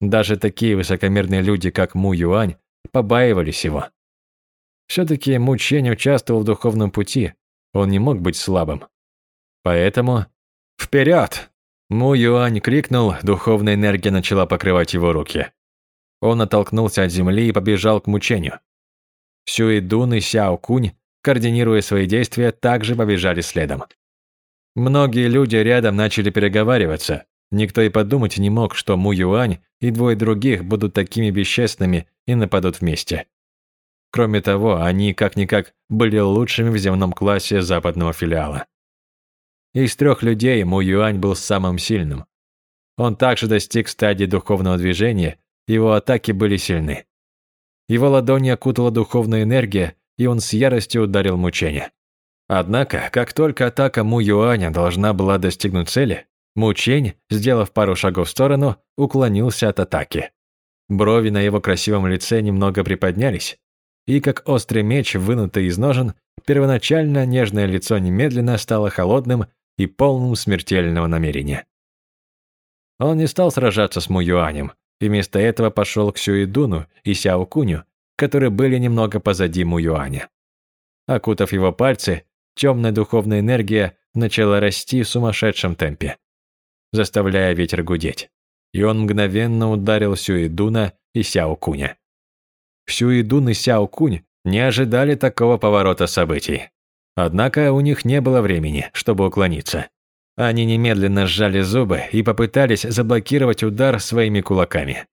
S1: Даже такие высокомерные люди, как Му Юань, побаивались его. Все-таки Му Чень участвовал в духовном пути, он не мог быть слабым. Поэтому «Вперед!» Му Юань крикнул, духовная энергия начала покрывать его руки. Он оттолкнулся от земли и побежал к мучению. Сюэ Дун и Сяо Кунь, координируя свои действия, также побежали следом. Многие люди рядом начали переговариваться. Никто и подумать не мог, что Му Юань и двое других будут такими бесчестными и нападут вместе. Кроме того, они как-никак были лучшими в земном классе западного филиала. Из трех людей Му Юань был самым сильным. Он также достиг стадии духовного движения, его атаки были сильны. Его ладони окутала духовная энергия, и он с яростью ударил мучения. Однако, как только атака Му Юаня должна была достигнуть цели, Мучень, сделав пару шагов в сторону, уклонился от атаки. Брови на его красивом лице немного приподнялись, и как острый меч, вынутый из ножен, первоначально нежное лицо немедленно стало холодным и полным смертельного намерения. Он не стал сражаться с Му Юанем, и вместо этого пошел к Сюидуну и Сяо Куню, которые были немного позади Муюаня. Окутав его пальцы, темная духовная энергия начала расти в сумасшедшем темпе, заставляя ветер гудеть. И он мгновенно ударил Сюидуна и Сяо Куня. Сюидун и Сяо Кунь не ожидали такого поворота событий. Однако у них не было времени, чтобы уклониться. Они немедленно сжали зубы и попытались заблокировать удар своими кулаками.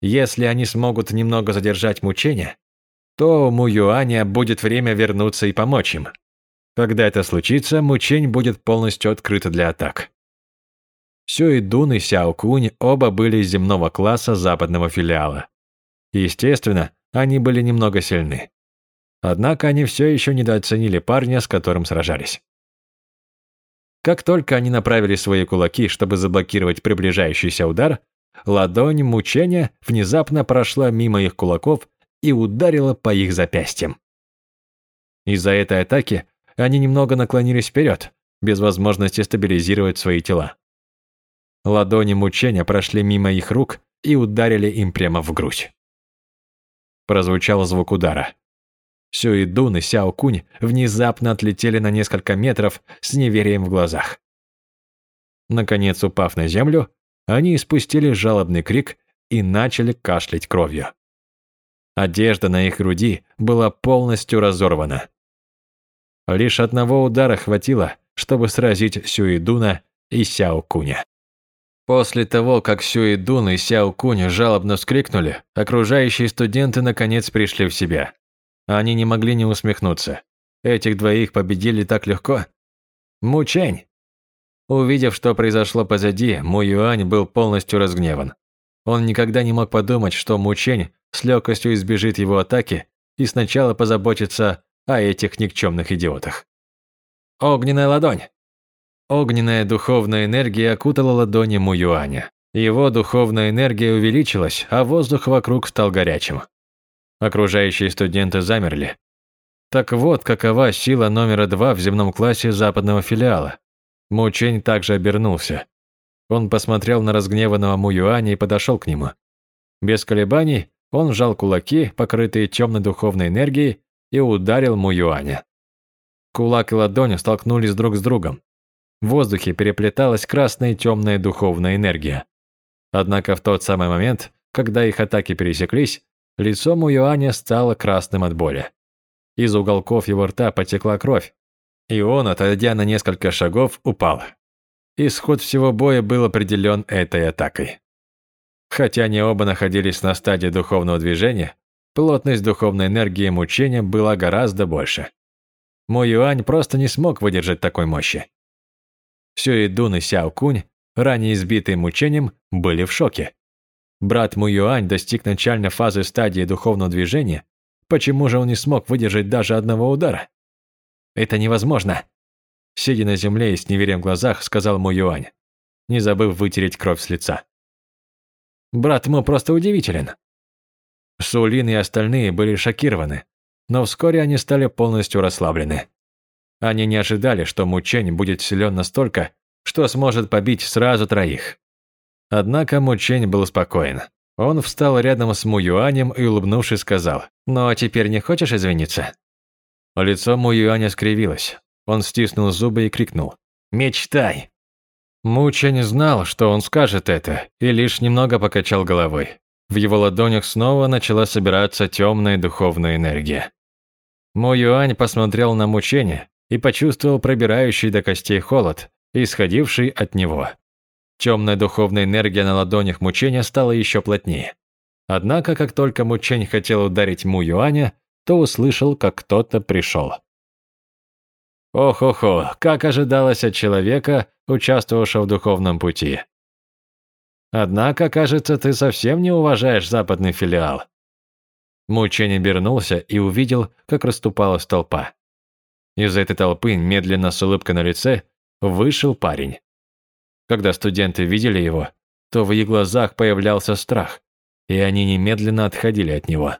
S1: Если они смогут немного задержать мучения, то у Муюаня будет время вернуться и помочь им. Когда это случится, мучень будет полностью открыт для атак. Сюй Дун и Сяо Кунь оба были из земного класса западного филиала. Естественно, они были немного сильны. Однако они все еще недооценили парня, с которым сражались. Как только они направили свои кулаки, чтобы заблокировать приближающийся удар, ладонь мучения внезапно прошла мимо их кулаков и ударила по их запястьям. Из-за этой атаки они немного наклонились вперед, без возможности стабилизировать свои тела. Ладони мучения прошли мимо их рук и ударили им прямо в грудь. Прозвучал звук удара. Сюидун и Сяо Кунь внезапно отлетели на несколько метров с неверием в глазах. Наконец, упав на землю, они испустили жалобный крик и начали кашлять кровью. Одежда на их груди была полностью разорвана. Лишь одного удара хватило, чтобы сразить Сюидуна и Сяо Куня. После того, как Сюидун и Сяо Кунь жалобно вскрикнули, окружающие студенты наконец пришли в себя. Они не могли не усмехнуться. Этих двоих победили так легко. Мучень! Увидев, что произошло позади, Му Юань был полностью разгневан. Он никогда не мог подумать, что Мучень с легкостью избежит его атаки и сначала позаботится о этих никчемных идиотах. Огненная ладонь! Огненная духовная энергия окутала ладони Му Юаня. Его духовная энергия увеличилась, а воздух вокруг стал горячим. Окружающие студенты замерли. Так вот, какова сила номера два в земном классе западного филиала. Мучень также обернулся. Он посмотрел на разгневанного Муюаня и подошел к нему. Без колебаний он сжал кулаки, покрытые темной духовной энергией, и ударил Муюаня. Кулак и ладонь столкнулись друг с другом. В воздухе переплеталась красная и темная духовная энергия. Однако в тот самый момент, когда их атаки пересеклись, Лицо Муюаня стало красным от боли. Из уголков его рта потекла кровь, и он, отойдя на несколько шагов, упал. исход всего боя был определен этой атакой. Хотя они оба находились на стадии духовного движения, плотность духовной энергии мучения была гораздо больше. Мой Юань просто не смог выдержать такой мощи. Сюэ Дун и Сяо Кунь, ранее избитые мучением, были в шоке. Брат Му Юань достиг начальной фазы стадии духовного движения, почему же он не смог выдержать даже одного удара? Это невозможно. Сидя на земле и с неверием в глазах, сказал Му Юань, не забыв вытереть кровь с лица. Брат Му просто удивителен. Сулин и остальные были шокированы, но вскоре они стали полностью расслаблены. Они не ожидали, что Мучень будет силен настолько, что сможет побить сразу троих. Однако Мучень был спокоен. Он встал рядом с Муюанем и, улыбнувшись, сказал, «Ну а теперь не хочешь извиниться?» Лицо Муюаня скривилось. Он стиснул зубы и крикнул, «Мечтай!» Мучень знал, что он скажет это, и лишь немного покачал головой. В его ладонях снова начала собираться темная духовная энергия. Мо Юань посмотрел на мучение и почувствовал пробирающий до костей холод, исходивший от него. Темная духовная энергия на ладонях мучения стала еще плотнее. Однако, как только мучень хотел ударить Му Юаня, то услышал, как кто-то пришел. Ох-охо, как ожидалось от человека, участвовавшего в духовном пути. Однако, кажется, ты совсем не уважаешь западный филиал. Мучень обернулся и увидел, как расступалась толпа. Из этой толпы, медленно с улыбкой на лице, вышел парень. Когда студенты видели его, то в их глазах появлялся страх, и они немедленно отходили от него.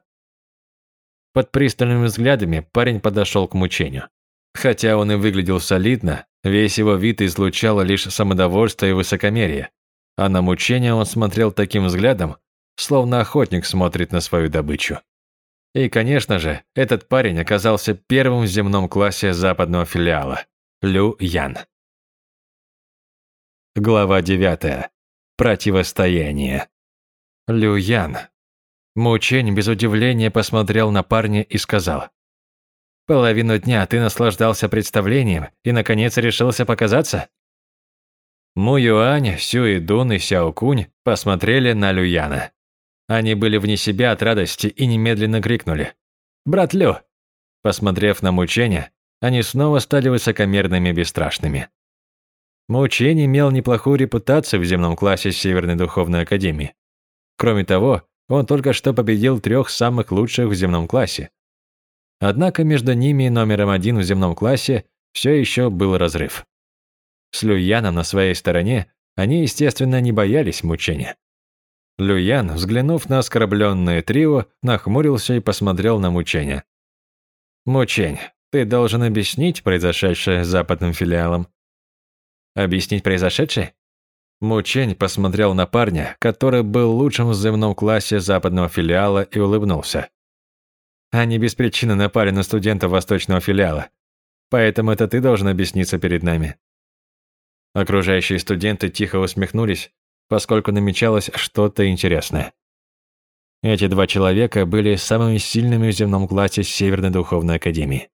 S1: Под пристальными взглядами парень подошел к мучению. Хотя он и выглядел солидно, весь его вид излучал лишь самодовольство и высокомерие, а на мучение он смотрел таким взглядом, словно охотник смотрит на свою добычу. И, конечно же, этот парень оказался первым в земном классе западного филиала – Лю Ян. Глава 9. Противостояние. Лю Ян. Мучень без удивления посмотрел на парня и сказал. «Половину дня ты наслаждался представлением и, наконец, решился показаться?» Му Юань, Сюй Дун и Сяо Кунь посмотрели на Лю Яна. Они были вне себя от радости и немедленно крикнули. «Брат Лю!» Посмотрев на мучения, они снова стали высокомерными и бесстрашными. Мучень имел неплохую репутацию в земном классе Северной Духовной Академии. Кроме того, он только что победил трех самых лучших в земном классе. Однако между ними и номером один в земном классе все еще был разрыв. С Люяном на своей стороне они, естественно, не боялись мучения. Люян, взглянув на оскорбленное трио, нахмурился и посмотрел на мучения. «Мучень, ты должен объяснить произошедшее с западным филиалом. Объяснить произошедшее? Мучень посмотрел на парня, который был лучшим в земном классе западного филиала и улыбнулся. Они без причины напали на студента восточного филиала. Поэтому это ты должен объясниться перед нами. Окружающие студенты тихо усмехнулись, поскольку намечалось что-то интересное. Эти два человека были самыми сильными в земном классе Северной Духовной Академии.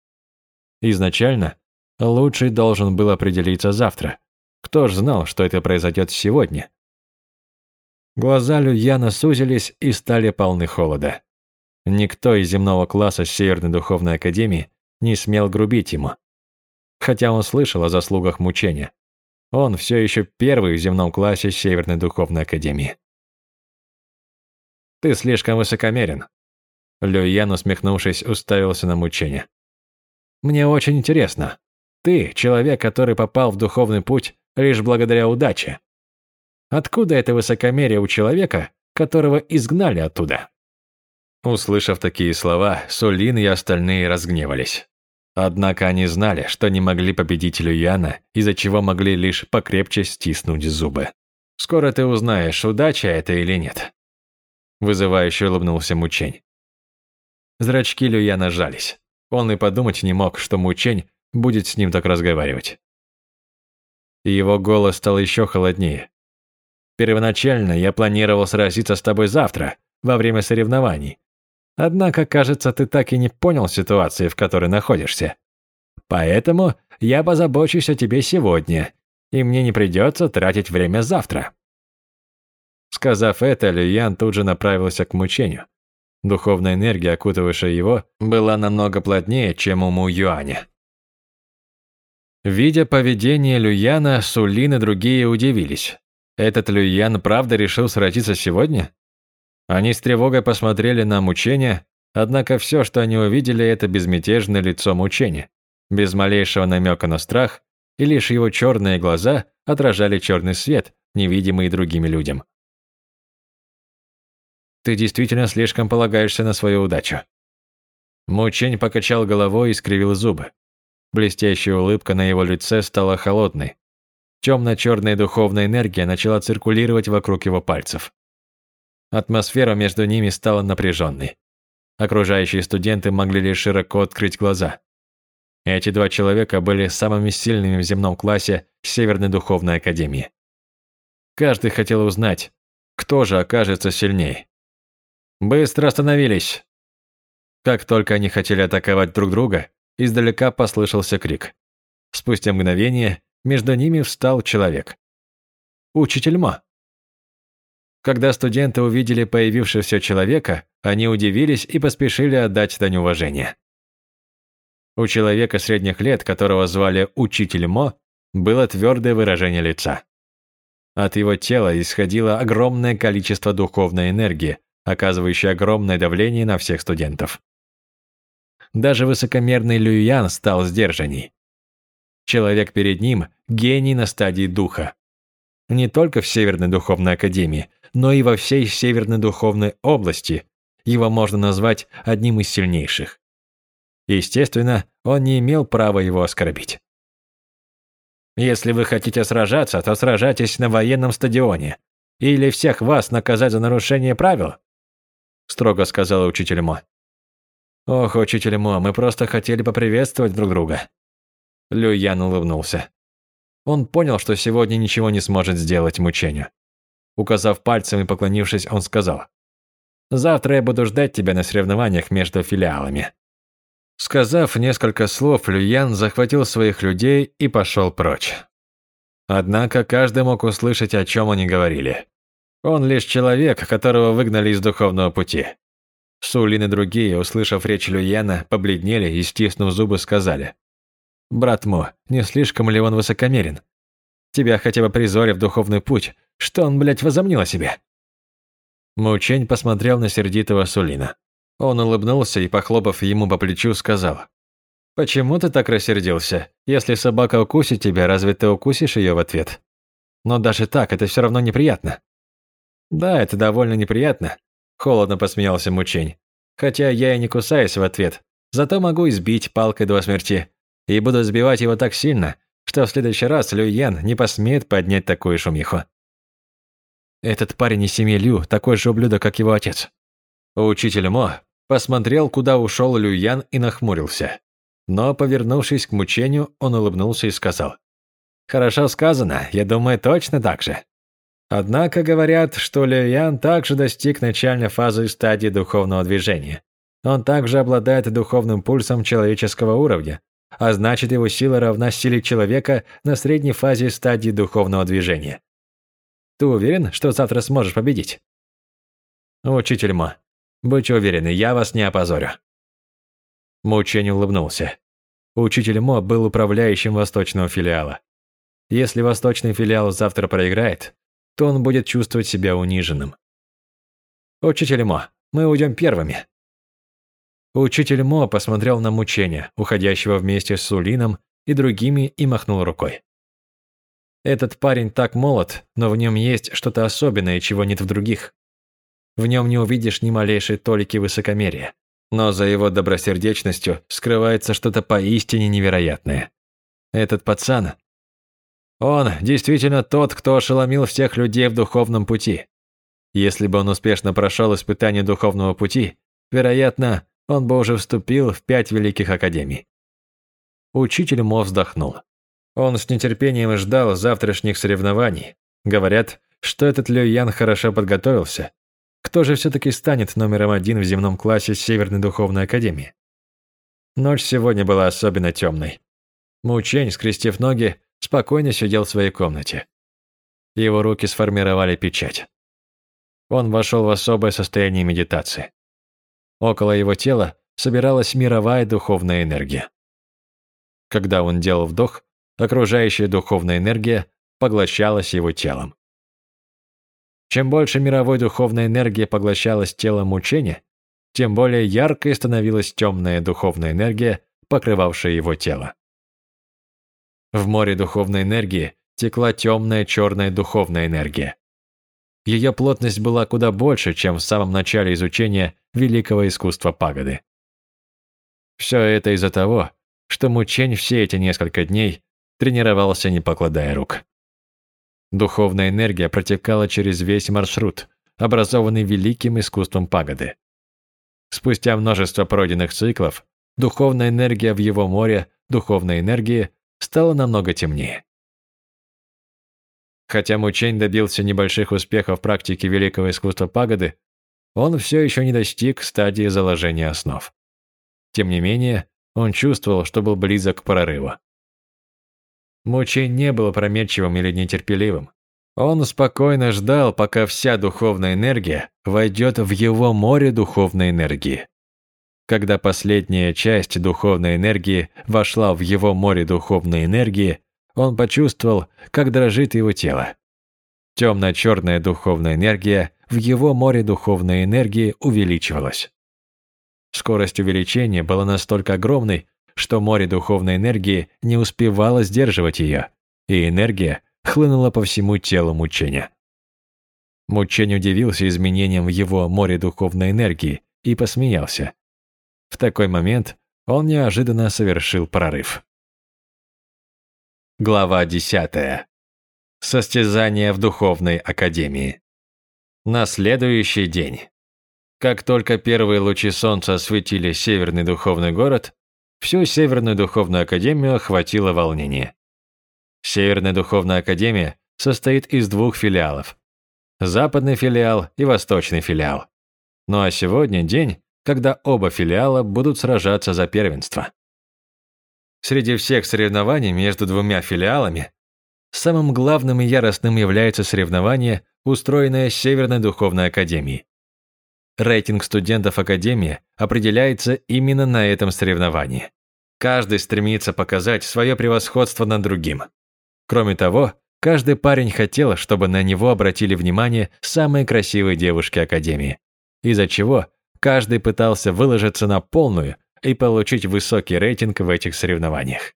S1: Изначально лучший должен был определиться завтра, кто ж знал, что это произойдет сегодня? Глаза Люяна сузились и стали полны холода. Никто из земного класса Северной Духовной Академии не смел грубить ему. Хотя он слышал о заслугах мучения. Он все еще первый в земном классе Северной Духовной Академии. «Ты слишком высокомерен», Люян, усмехнувшись, уставился на мучение. «Мне очень интересно. Ты, человек, который попал в духовный путь, лишь благодаря удаче. Откуда это высокомерие у человека, которого изгнали оттуда? Услышав такие слова, Сулин и остальные разгневались. Однако они знали, что не могли победить Люяна, из-за чего могли лишь покрепче стиснуть зубы. «Скоро ты узнаешь, удача это или нет». Вызывающе улыбнулся Мучень. Зрачки Люяна жались. Он и подумать не мог, что Мучень будет с ним так разговаривать и его голос стал еще холоднее. «Первоначально я планировал сразиться с тобой завтра, во время соревнований. Однако, кажется, ты так и не понял ситуации, в которой находишься. Поэтому я позабочусь о тебе сегодня, и мне не придется тратить время завтра. Сказав это, Люян тут же направился к мучению. Духовная энергия, окутывавшая его, была намного плотнее, чем у Му Юаня. Видя поведение Люяна, Сулин и другие удивились. Этот Люян правда решил сразиться сегодня? Они с тревогой посмотрели на мучение, однако все, что они увидели, это безмятежное лицо мучения, без малейшего намека на страх, и лишь его черные глаза отражали черный свет, невидимый другими людям. «Ты действительно слишком полагаешься на свою удачу». Мучень покачал головой и скривил зубы. Блестящая улыбка на его лице стала холодной. Темно-черная духовная энергия начала циркулировать вокруг его пальцев. Атмосфера между ними стала напряженной. Окружающие студенты могли лишь широко открыть глаза. Эти два человека были самыми сильными в земном классе Северной Духовной Академии. Каждый хотел узнать, кто же окажется сильней. Быстро остановились. Как только они хотели атаковать друг друга, издалека послышался крик. Спустя мгновение между ними встал человек. Учитель Ма. Когда студенты увидели появившегося человека, они удивились и поспешили отдать дань уважения. У человека средних лет, которого звали Учитель Мо, было твердое выражение лица. От его тела исходило огромное количество духовной энергии, оказывающей огромное давление на всех студентов. Даже высокомерный Люян стал сдержанней. Человек перед ним – гений на стадии духа. Не только в Северной Духовной Академии, но и во всей Северной Духовной области его можно назвать одним из сильнейших. Естественно, он не имел права его оскорбить. Если вы хотите сражаться, то сражайтесь на военном стадионе. Или всех вас наказать за нарушение правил?» Строго сказала учитель Мо. «Ох, учитель Мо, мы просто хотели поприветствовать друг друга». Лю Ян улыбнулся. Он понял, что сегодня ничего не сможет сделать мучению. Указав пальцем и поклонившись, он сказал, «Завтра я буду ждать тебя на соревнованиях между филиалами». Сказав несколько слов, Люян захватил своих людей и пошел прочь. Однако каждый мог услышать, о чем они говорили. Он лишь человек, которого выгнали из духовного пути. Сулин и другие, услышав речь Люяна, побледнели и, стиснув зубы, сказали. «Брат Мо, не слишком ли он высокомерен? Тебя хотя бы призори в духовный путь, что он, блядь, возомнил о себе?» Мучень посмотрел на сердитого Сулина. Он улыбнулся и, похлопав ему по плечу, сказал. «Почему ты так рассердился? Если собака укусит тебя, разве ты укусишь ее в ответ? Но даже так, это все равно неприятно». «Да, это довольно неприятно», – холодно посмеялся Мучень. «Хотя я и не кусаюсь в ответ, зато могу избить палкой до смерти. И буду сбивать его так сильно, что в следующий раз Лю Ян не посмеет поднять такую шумиху». Этот парень из семьи Лю такой же ублюдок, как его отец. Учитель Мо Посмотрел, куда ушел Люян и нахмурился. Но, повернувшись к мучению, он улыбнулся и сказал. «Хорошо сказано, я думаю, точно так же». Однако говорят, что Люян также достиг начальной фазы стадии духовного движения. Он также обладает духовным пульсом человеческого уровня, а значит его сила равна силе человека на средней фазе стадии духовного движения. Ты уверен, что завтра сможешь победить? Учитель Ма, Будьте уверены, я вас не опозорю». Мучень улыбнулся. Учитель Мо был управляющим восточного филиала. Если восточный филиал завтра проиграет, то он будет чувствовать себя униженным. «Учитель Мо, мы уйдем первыми». Учитель Мо посмотрел на мучения, уходящего вместе с Сулином и другими, и махнул рукой. Этот парень так молод, но в нем есть что-то особенное, чего нет в других. В нем не увидишь ни малейшей толики высокомерия. Но за его добросердечностью скрывается что-то поистине невероятное. Этот пацан... Он действительно тот, кто ошеломил всех людей в духовном пути. Если бы он успешно прошел испытание духовного пути, вероятно, он бы уже вступил в пять великих академий. Учитель Мо вздохнул. Он с нетерпением ждал завтрашних соревнований. Говорят, что этот Лю Ян хорошо подготовился, кто же все-таки станет номером один в земном классе Северной Духовной Академии? Ночь сегодня была особенно темной. Мучень, скрестив ноги, спокойно сидел в своей комнате. Его руки сформировали печать. Он вошел в особое состояние медитации. Около его тела собиралась мировая духовная энергия. Когда он делал вдох, окружающая духовная энергия поглощалась его телом. Чем больше мировой духовной энергии поглощалась телом учения, тем более яркой становилась темная духовная энергия, покрывавшая его тело. В море духовной энергии текла темная черная духовная энергия. Ее плотность была куда больше, чем в самом начале изучения великого искусства пагоды. Все это из-за того, что Мучень все эти несколько дней тренировался, не покладая рук. Духовная энергия протекала через весь маршрут, образованный великим искусством пагоды. Спустя множество пройденных циклов, духовная энергия в его море духовной энергии стала намного темнее. Хотя Мучень добился небольших успехов в практике великого искусства пагоды, он все еще не достиг стадии заложения основ. Тем не менее, он чувствовал, что был близок к прорыву. Мучень не был опрометчивым или нетерпеливым. Он спокойно ждал, пока вся духовная энергия войдет в его море духовной энергии. Когда последняя часть духовной энергии вошла в его море духовной энергии, он почувствовал, как дрожит его тело. Темно-черная духовная энергия в его море духовной энергии увеличивалась. Скорость увеличения была настолько огромной, что море духовной энергии не успевало сдерживать ее, и энергия хлынула по всему телу мучения. Мучень удивился изменениям в его море духовной энергии и посмеялся. В такой момент он неожиданно совершил прорыв. Глава 10. Состязание в Духовной Академии. На следующий день. Как только первые лучи солнца осветили Северный Духовный город, всю Северную Духовную Академию охватило волнение. Северная Духовная Академия состоит из двух филиалов. Западный филиал и Восточный филиал. Ну а сегодня день, когда оба филиала будут сражаться за первенство. Среди всех соревнований между двумя филиалами самым главным и яростным является соревнование, устроенное Северной Духовной Академией. Рейтинг студентов Академии определяется именно на этом соревновании. Каждый стремится показать свое превосходство над другим. Кроме того, каждый парень хотел, чтобы на него обратили внимание самые красивые девушки Академии, из-за чего каждый пытался выложиться на полную и получить высокий рейтинг в этих соревнованиях.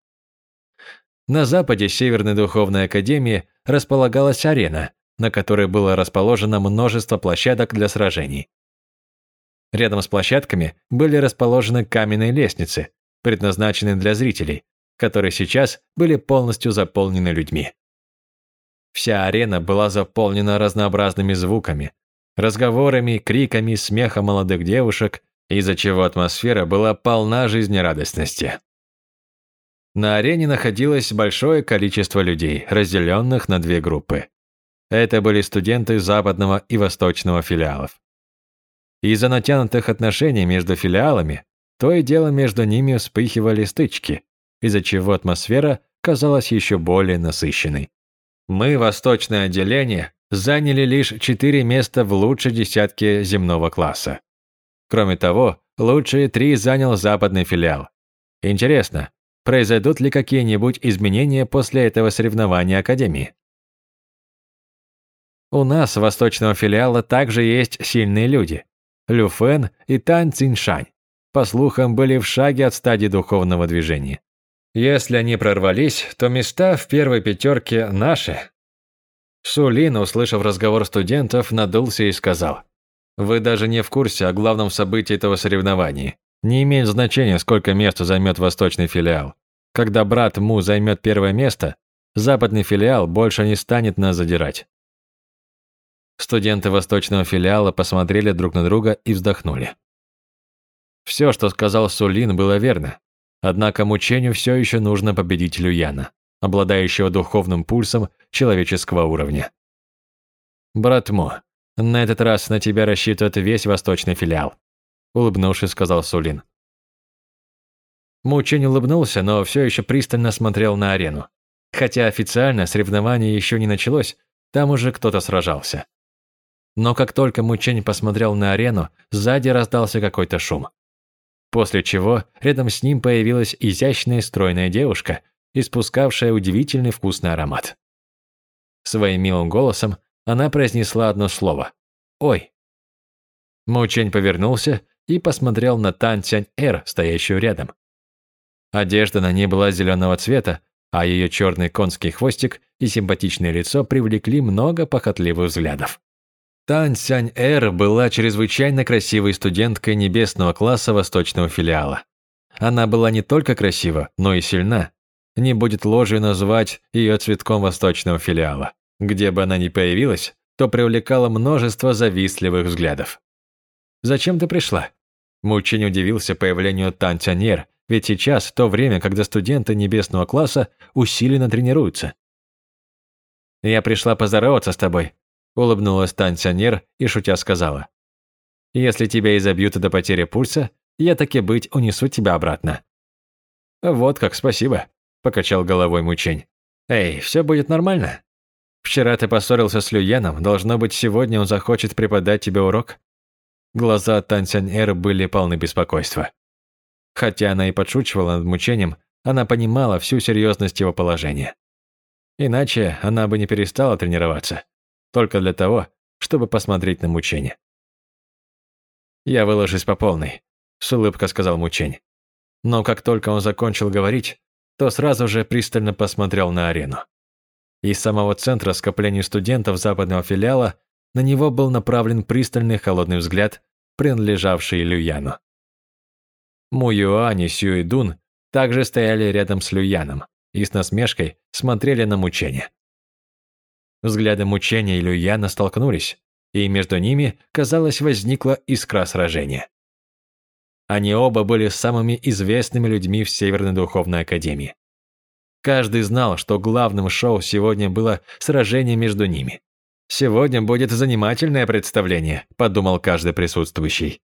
S1: На западе Северной Духовной Академии располагалась арена, на которой было расположено множество площадок для сражений. Рядом с площадками были расположены каменные лестницы, предназначенные для зрителей, которые сейчас были полностью заполнены людьми. Вся арена была заполнена разнообразными звуками, разговорами, криками, смехом молодых девушек, из-за чего атмосфера была полна жизнерадостности. На арене находилось большое количество людей, разделенных на две группы. Это были студенты западного и восточного филиалов. Из-за натянутых отношений между филиалами, то и дело между ними вспыхивали стычки, из-за чего атмосфера казалась еще более насыщенной. Мы, восточное отделение, заняли лишь четыре места в лучшей десятке земного класса. Кроме того, лучшие три занял западный филиал. Интересно, произойдут ли какие-нибудь изменения после этого соревнования Академии? У нас, восточного филиала, также есть сильные люди. Лю Фэн и Тань Циншань, по слухам, были в шаге от стадии духовного движения. Если они прорвались, то места в первой пятерке наши. Сулин, услышав разговор студентов, надулся и сказал, «Вы даже не в курсе о главном событии этого соревнования. Не имеет значения, сколько мест займет восточный филиал. Когда брат Му займет первое место, западный филиал больше не станет нас задирать. Студенты восточного филиала посмотрели друг на друга и вздохнули. Все, что сказал Сулин, было верно. Однако мучению все еще нужно победить Люяна, обладающего духовным пульсом человеческого уровня. «Брат Мо, на этот раз на тебя рассчитывает весь восточный филиал», улыбнувшись, сказал Сулин. Мучень улыбнулся, но все еще пристально смотрел на арену. Хотя официально соревнование еще не началось, там уже кто-то сражался. Но как только Мучень посмотрел на арену, сзади раздался какой-то шум. После чего рядом с ним появилась изящная стройная девушка, испускавшая удивительный вкусный аромат. Своим милым голосом она произнесла одно слово «Ой». Мучень повернулся и посмотрел на Тан Цянь Эр, стоящую рядом. Одежда на ней была зеленого цвета, а ее черный конский хвостик и симпатичное лицо привлекли много похотливых взглядов. Тан Сянь Эр была чрезвычайно красивой студенткой небесного класса восточного филиала. Она была не только красива, но и сильна. Не будет ложью назвать ее цветком восточного филиала. Где бы она ни появилась, то привлекала множество завистливых взглядов. «Зачем ты пришла?» Мучень удивился появлению Тан Тяньер, ведь сейчас то время, когда студенты небесного класса усиленно тренируются. «Я пришла поздороваться с тобой», – улыбнулась Тансионер и шутя сказала. «Если тебя изобьют до потери пульса, я таки быть унесу тебя обратно». «Вот как, спасибо», – покачал головой Мучень. «Эй, все будет нормально. Вчера ты поссорился с Люяном, должно быть, сегодня он захочет преподать тебе урок». Глаза Тансянер были полны беспокойства. Хотя она и подшучивала над мучением, она понимала всю серьезность его положения. Иначе она бы не перестала тренироваться. Только для того, чтобы посмотреть на мучение. «Я выложусь по полной», – с улыбкой сказал мучень. Но как только он закончил говорить, то сразу же пристально посмотрел на арену. Из самого центра скопления студентов западного филиала на него был направлен пристальный холодный взгляд, принадлежавший Люяну. Му Юань и Сюй Дун также стояли рядом с Люяном и с насмешкой смотрели на мучение. Взгляды мучения и Люяна столкнулись, и между ними, казалось, возникла искра сражения. Они оба были самыми известными людьми в Северной Духовной Академии. Каждый знал, что главным шоу сегодня было сражение между ними. «Сегодня будет занимательное представление», – подумал каждый присутствующий.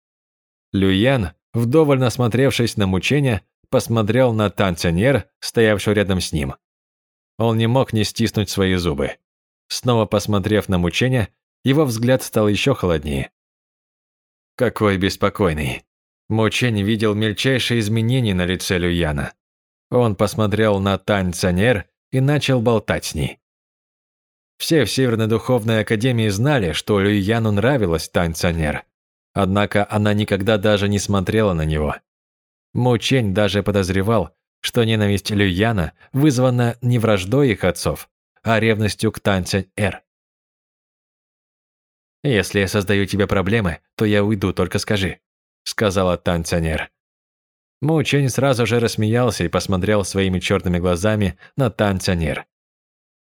S1: Люян вдоволь насмотревшись на мучения, посмотрел на танцинер, стоявшего рядом с ним. Он не мог не стиснуть свои зубы. Снова посмотрев на мучения, его взгляд стал еще холоднее. Какой беспокойный. Мучень видел мельчайшие изменения на лице Люяна. Он посмотрел на Тань и начал болтать с ней. Все в Северной Духовной Академии знали, что Люяну нравилась Тань Однако она никогда даже не смотрела на него. Мучень даже подозревал, что ненависть Люяна вызвана не враждой их отцов, а ревностью к Танцянь-Эр. «Если я создаю тебе проблемы, то я уйду, только скажи», — сказала Танцянь-Эр. Мучень сразу же рассмеялся и посмотрел своими черными глазами на Танцянь-Эр.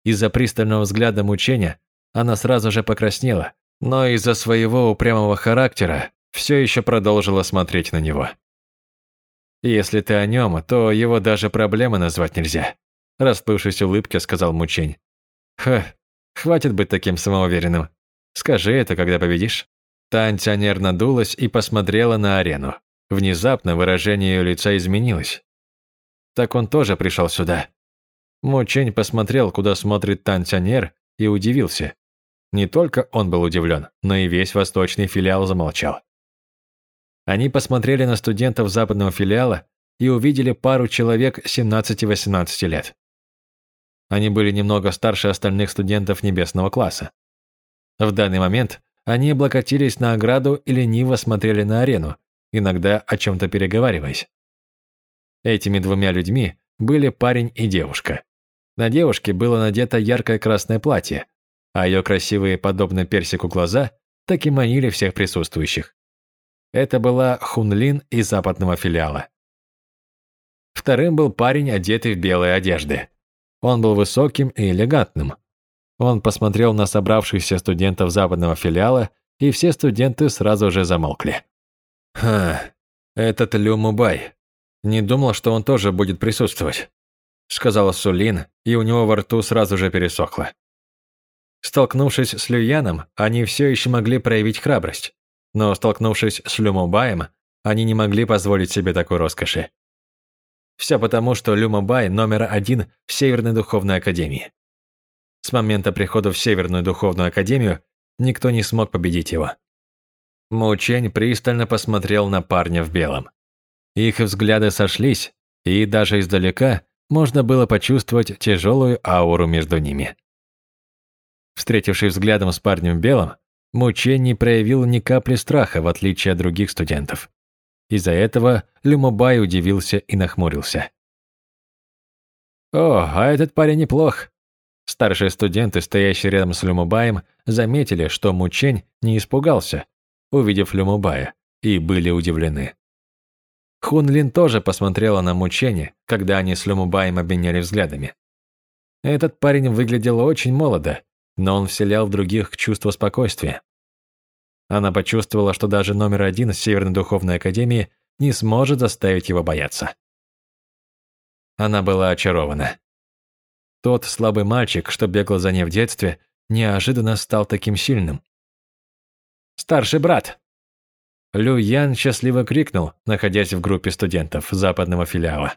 S1: Из-за пристального взгляда мучения она сразу же покраснела, но из-за своего упрямого характера все еще продолжила смотреть на него. «Если ты о нем, то его даже проблемы назвать нельзя», расплывшись улыбкой, сказал Мучень. «Ха, хватит быть таким самоуверенным. Скажи это, когда победишь». Танця нервно дулась и посмотрела на арену. Внезапно выражение ее лица изменилось. Так он тоже пришел сюда. Мучень посмотрел, куда смотрит Танцянер, и удивился. Не только он был удивлен, но и весь восточный филиал замолчал. Они посмотрели на студентов западного филиала и увидели пару человек 17-18 лет. Они были немного старше остальных студентов небесного класса. В данный момент они облокотились на ограду и лениво смотрели на арену, иногда о чем-то переговариваясь. Этими двумя людьми были парень и девушка. На девушке было надето яркое красное платье, а ее красивые, подобно персику глаза, так и манили всех присутствующих. Это была Хунлин из западного филиала. Вторым был парень, одетый в белые одежды. Он был высоким и элегантным. Он посмотрел на собравшихся студентов западного филиала, и все студенты сразу же замолкли. «Ха, этот Лю Мубай. Не думал, что он тоже будет присутствовать», сказала Сулин, и у него во рту сразу же пересохло. Столкнувшись с Люяном, они все еще могли проявить храбрость, но столкнувшись с Люмубаем, они не могли позволить себе такой роскоши. Все потому, что Люмабай номер один в Северной Духовной Академии. С момента прихода в Северную Духовную Академию никто не смог победить его. Мучень пристально посмотрел на парня в белом. Их взгляды сошлись, и даже издалека можно было почувствовать тяжелую ауру между ними. Встретившись взглядом с парнем в белом, Мучень не проявил ни капли страха, в отличие от других студентов. Из-за этого Люмобай удивился и нахмурился. «О, а этот парень неплох». Старшие студенты, стоящие рядом с Люмобаем, заметили, что Мучень не испугался, увидев Люмобая, и были удивлены. Хунлин тоже посмотрела на Мучени, когда они с Люмубаем обменяли взглядами. Этот парень выглядел очень молодо, но он вселял в других чувство спокойствия. Она почувствовала, что даже номер один Северной Духовной Академии не сможет заставить его бояться. Она была очарована. Тот слабый мальчик, что бегал за ней в детстве, неожиданно стал таким сильным. «Старший брат!» Лю Ян счастливо крикнул, находясь в группе студентов западного филиала.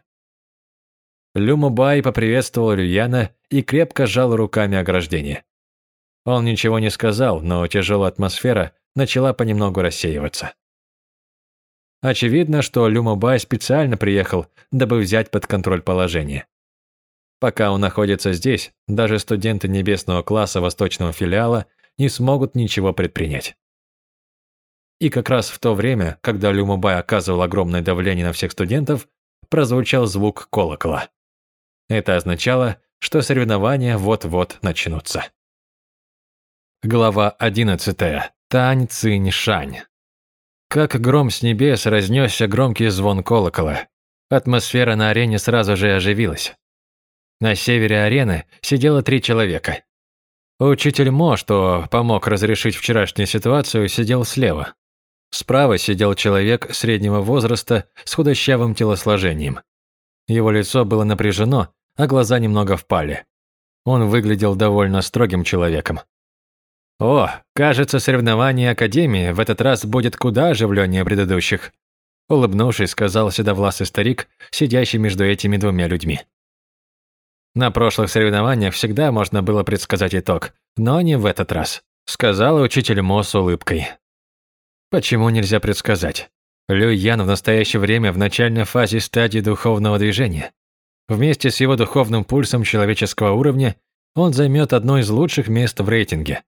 S1: Лю Мубай поприветствовал Лю Яна и крепко сжал руками ограждение. Он ничего не сказал, но тяжелая атмосфера начала понемногу рассеиваться. Очевидно, что Лю Мубай специально приехал, дабы взять под контроль положение. Пока он находится здесь, даже студенты небесного класса восточного филиала не смогут ничего предпринять. И как раз в то время, когда Люмубай оказывал огромное давление на всех студентов, прозвучал звук колокола. Это означало, что соревнования вот-вот начнутся. Глава 11. Тань Цинь Шань. Как гром с небес разнесся громкий звон колокола. Атмосфера на арене сразу же оживилась. На севере арены сидело три человека. Учитель Мо, что помог разрешить вчерашнюю ситуацию, сидел слева. Справа сидел человек среднего возраста с худощавым телосложением. Его лицо было напряжено, а глаза немного впали. Он выглядел довольно строгим человеком. «О, кажется, соревнование Академии в этот раз будет куда оживленнее предыдущих», улыбнувшись, сказал седовласый старик, сидящий между этими двумя людьми. «На прошлых соревнованиях всегда можно было предсказать итог, но не в этот раз», сказал учитель Мо с улыбкой. Почему нельзя предсказать? Лю Ян в настоящее время в начальной фазе стадии духовного движения. Вместе с его духовным пульсом человеческого уровня он займет одно из лучших мест в рейтинге.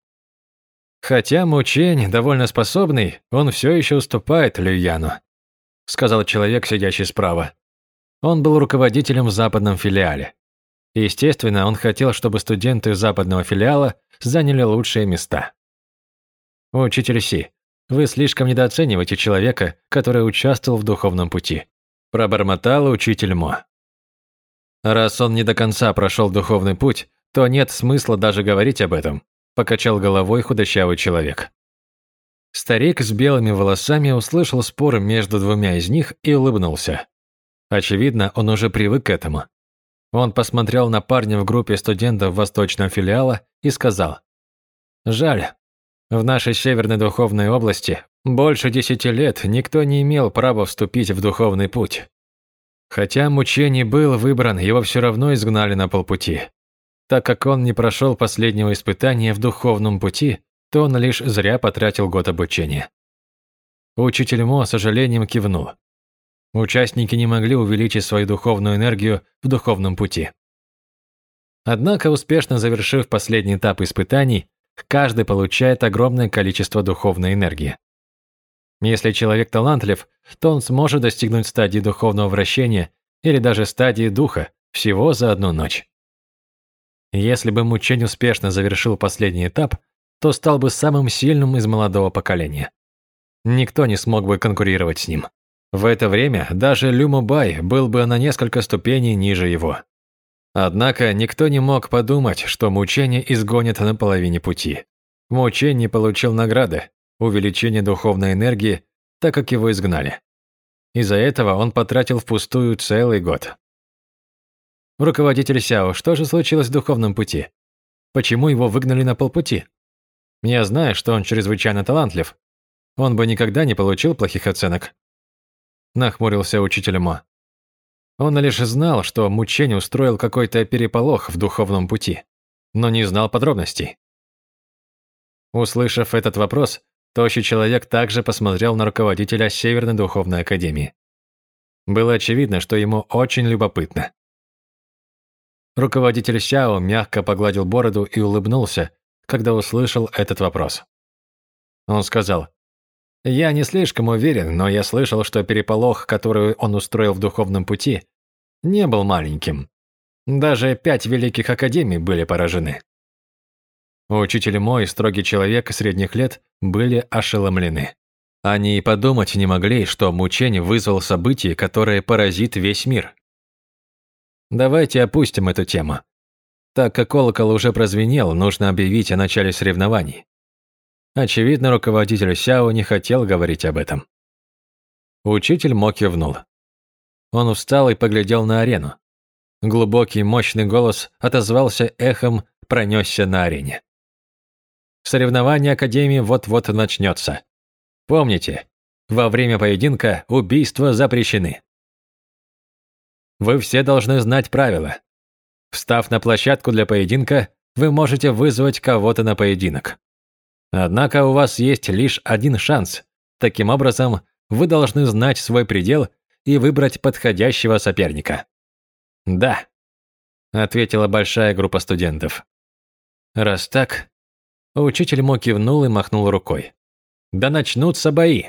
S1: Хотя Мучень довольно способный, он все еще уступает Лю Яну, сказал человек, сидящий справа. Он был руководителем в западном филиале. Естественно, он хотел, чтобы студенты западного филиала заняли лучшие места. Учитель Си, вы слишком недооцениваете человека, который участвовал в духовном пути. Пробормотал учитель Мо. Раз он не до конца прошел духовный путь, то нет смысла даже говорить об этом, покачал головой худощавый человек. Старик с белыми волосами услышал спор между двумя из них и улыбнулся. Очевидно, он уже привык к этому. Он посмотрел на парня в группе студентов восточного филиала и сказал, «Жаль, в нашей Северной Духовной области больше десяти лет никто не имел права вступить в духовный путь. Хотя мучений был выбран, его все равно изгнали на полпути. Так как он не прошел последнего испытания в духовном пути, то он лишь зря потратил год обучения. Учитель Мо сожалением кивнул. Участники не могли увеличить свою духовную энергию в духовном пути. Однако, успешно завершив последний этап испытаний, Каждый получает огромное количество духовной энергии. Если человек талантлив, то он сможет достигнуть стадии духовного вращения или даже стадии духа всего за одну ночь. Если бы Мучень успешно завершил последний этап, то стал бы самым сильным из молодого поколения. Никто не смог бы конкурировать с ним. В это время даже Лю Бай был бы на несколько ступеней ниже его. Однако никто не мог подумать, что мучение изгонит на половине пути. Мучение получил награды, увеличение духовной энергии, так как его изгнали. Из-за этого он потратил впустую целый год. Руководитель Сяо, что же случилось в духовном пути? Почему его выгнали на полпути? Я знаю, что он чрезвычайно талантлив. Он бы никогда не получил плохих оценок. Нахмурился учитель Мо. Он лишь знал, что Мучень устроил какой-то переполох в духовном пути, но не знал подробностей. Услышав этот вопрос, тощий человек также посмотрел на руководителя Северной Духовной Академии. Было очевидно, что ему очень любопытно. Руководитель Сяо мягко погладил бороду и улыбнулся, когда услышал этот вопрос. Он сказал, «Я не слишком уверен, но я слышал, что переполох, который он устроил в духовном пути, не был маленьким. Даже пять великих академий были поражены». Учитель мой, строгий человек средних лет, были ошеломлены. Они и подумать не могли, что мучение вызвал событие, которое поразит весь мир. Давайте опустим эту тему. Так как колокол уже прозвенел, нужно объявить о начале соревнований. Очевидно, руководитель Сяо не хотел говорить об этом. Учитель Мо кивнул. Он встал и поглядел на арену. Глубокий, мощный голос отозвался эхом, пронесся на арене. Соревнование Академии вот-вот начнется. Помните, во время поединка убийства запрещены. Вы все должны знать правила. Встав на площадку для поединка, вы можете вызвать кого-то на поединок. Однако у вас есть лишь один шанс. Таким образом, вы должны знать свой предел и выбрать подходящего соперника. «Да», — ответила большая группа студентов. «Раз так...» Учитель Мо кивнул и махнул рукой. «Да начнутся бои!»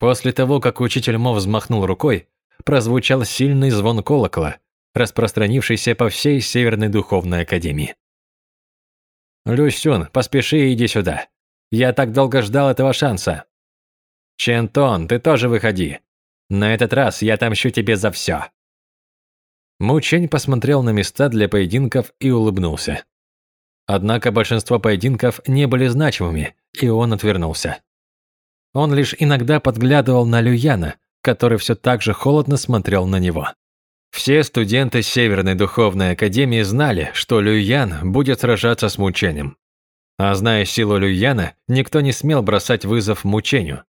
S1: После того, как учитель Мо взмахнул рукой, прозвучал сильный звон колокола, распространившийся по всей Северной Духовной Академии. «Люсюн, поспеши и иди сюда. Я так долго ждал этого шанса. Чентон, ты тоже выходи. На этот раз я отомщу тебе за все». Мучень посмотрел на места для поединков и улыбнулся. Однако большинство поединков не были значимыми, и он отвернулся. Он лишь иногда подглядывал на Люяна, который все так же холодно смотрел на него. Все студенты Северной Духовной Академии знали, что Люян будет сражаться с мучением. А зная силу Люяна, никто не смел бросать вызов мучению.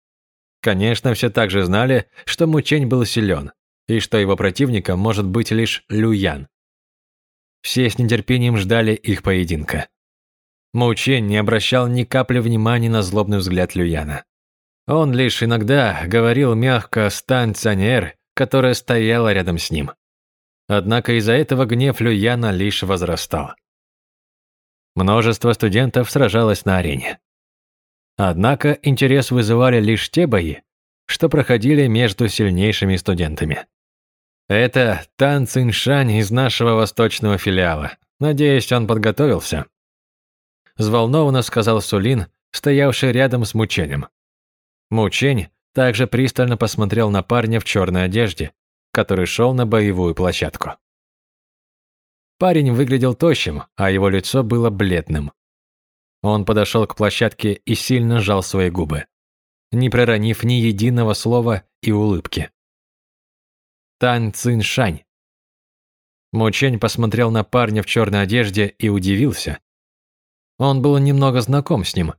S1: Конечно, все также знали, что мучень был силен, и что его противником может быть лишь Люян. Все с нетерпением ждали их поединка. Мучень не обращал ни капли внимания на злобный взгляд Люяна. Он лишь иногда говорил мягко «Стань, Цанер», которая стояла рядом с ним. Однако из-за этого гнев Люяна лишь возрастал. Множество студентов сражалось на арене. Однако интерес вызывали лишь те бои, что проходили между сильнейшими студентами. Это Тан Циншань из нашего восточного филиала. Надеюсь, он подготовился. Взволнованно сказал Сулин, стоявший рядом с Мученем. Мучень также пристально посмотрел на парня в черной одежде, который шел на боевую площадку. Парень выглядел тощим, а его лицо было бледным. Он подошел к площадке и сильно сжал свои губы, не проронив ни единого слова и улыбки. Тань Цин Шань. Мучень посмотрел на парня в черной одежде и удивился. Он был немного знаком с ним.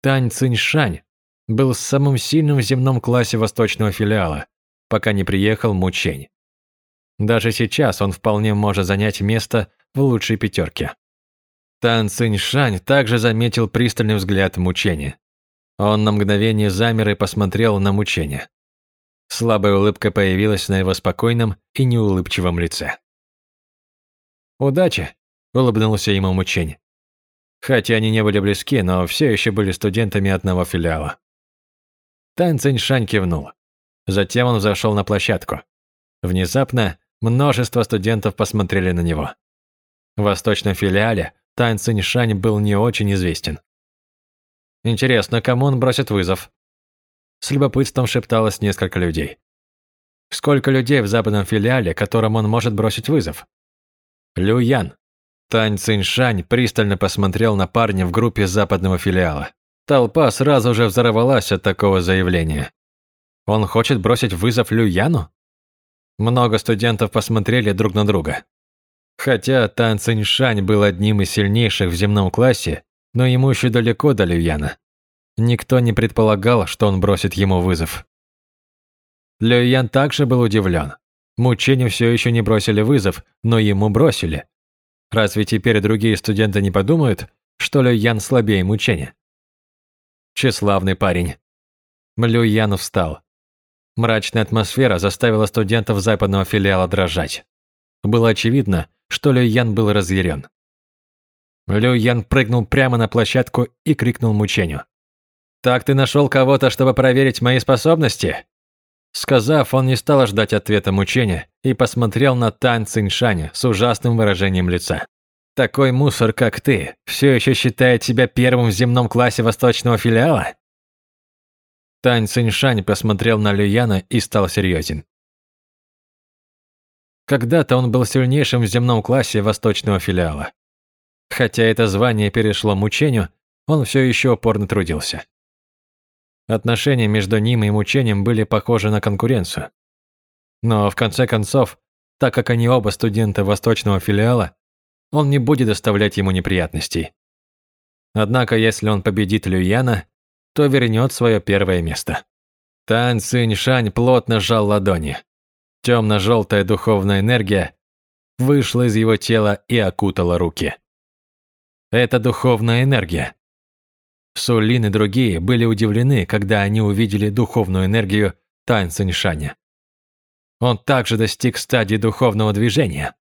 S1: Тань Цин Шань был самым сильным в земном классе восточного филиала, пока не приехал Мучень. Даже сейчас он вполне может занять место в лучшей пятерке. Тан Цинь Шань также заметил пристальный взгляд Мучения. Он на мгновение замер и посмотрел на Мучения. Слабая улыбка появилась на его спокойном и неулыбчивом лице. «Удачи!» – улыбнулся ему Мучень. Хотя они не были близки, но все еще были студентами одного филиала. Тан Циньшань кивнул. Затем он зашел на площадку. Внезапно множество студентов посмотрели на него. В восточном филиале Тан Циньшань был не очень известен. Интересно, кому он бросит вызов? С любопытством шепталось несколько людей. Сколько людей в западном филиале, которым он может бросить вызов? Лю Ян. Тань Циншань пристально посмотрел на парня в группе западного филиала. Толпа сразу же взорвалась от такого заявления. Он хочет бросить вызов Лю Яну? Много студентов посмотрели друг на друга. Хотя Тан Циншань был одним из сильнейших в земном классе, но ему еще далеко до Лю Яна. Никто не предполагал, что он бросит ему вызов. Лю Ян также был удивлен. Мучению все еще не бросили вызов, но ему бросили. Разве теперь другие студенты не подумают, что Лю Ян слабее мучения? Тщеславный парень. Лю Ян встал. Мрачная атмосфера заставила студентов западного филиала дрожать. Было очевидно, что Лю Ян был разъярен. Лю Ян прыгнул прямо на площадку и крикнул мучению. «Так ты нашел кого-то, чтобы проверить мои способности?» Сказав, он не стал ждать ответа мучения и посмотрел на Тань Циншаня с ужасным выражением лица. «Такой мусор, как ты, все еще считает себя первым в земном классе восточного филиала?» Тань Циншань посмотрел на Люяна и стал серьезен. Когда-то он был сильнейшим в земном классе восточного филиала. Хотя это звание перешло мучению, он все еще упорно трудился. Отношения между ним и мучением были похожи на конкуренцию. Но в конце концов, так как они оба студенты восточного филиала, он не будет доставлять ему неприятностей. Однако, если он победит Люяна, то вернет свое первое место. Тань Цинь плотно сжал ладони. Темно-желтая духовная энергия вышла из его тела и окутала руки. Это духовная энергия. Сулин и другие были удивлены, когда они увидели духовную энергию Тань Циньшаня. Он также достиг стадии духовного движения.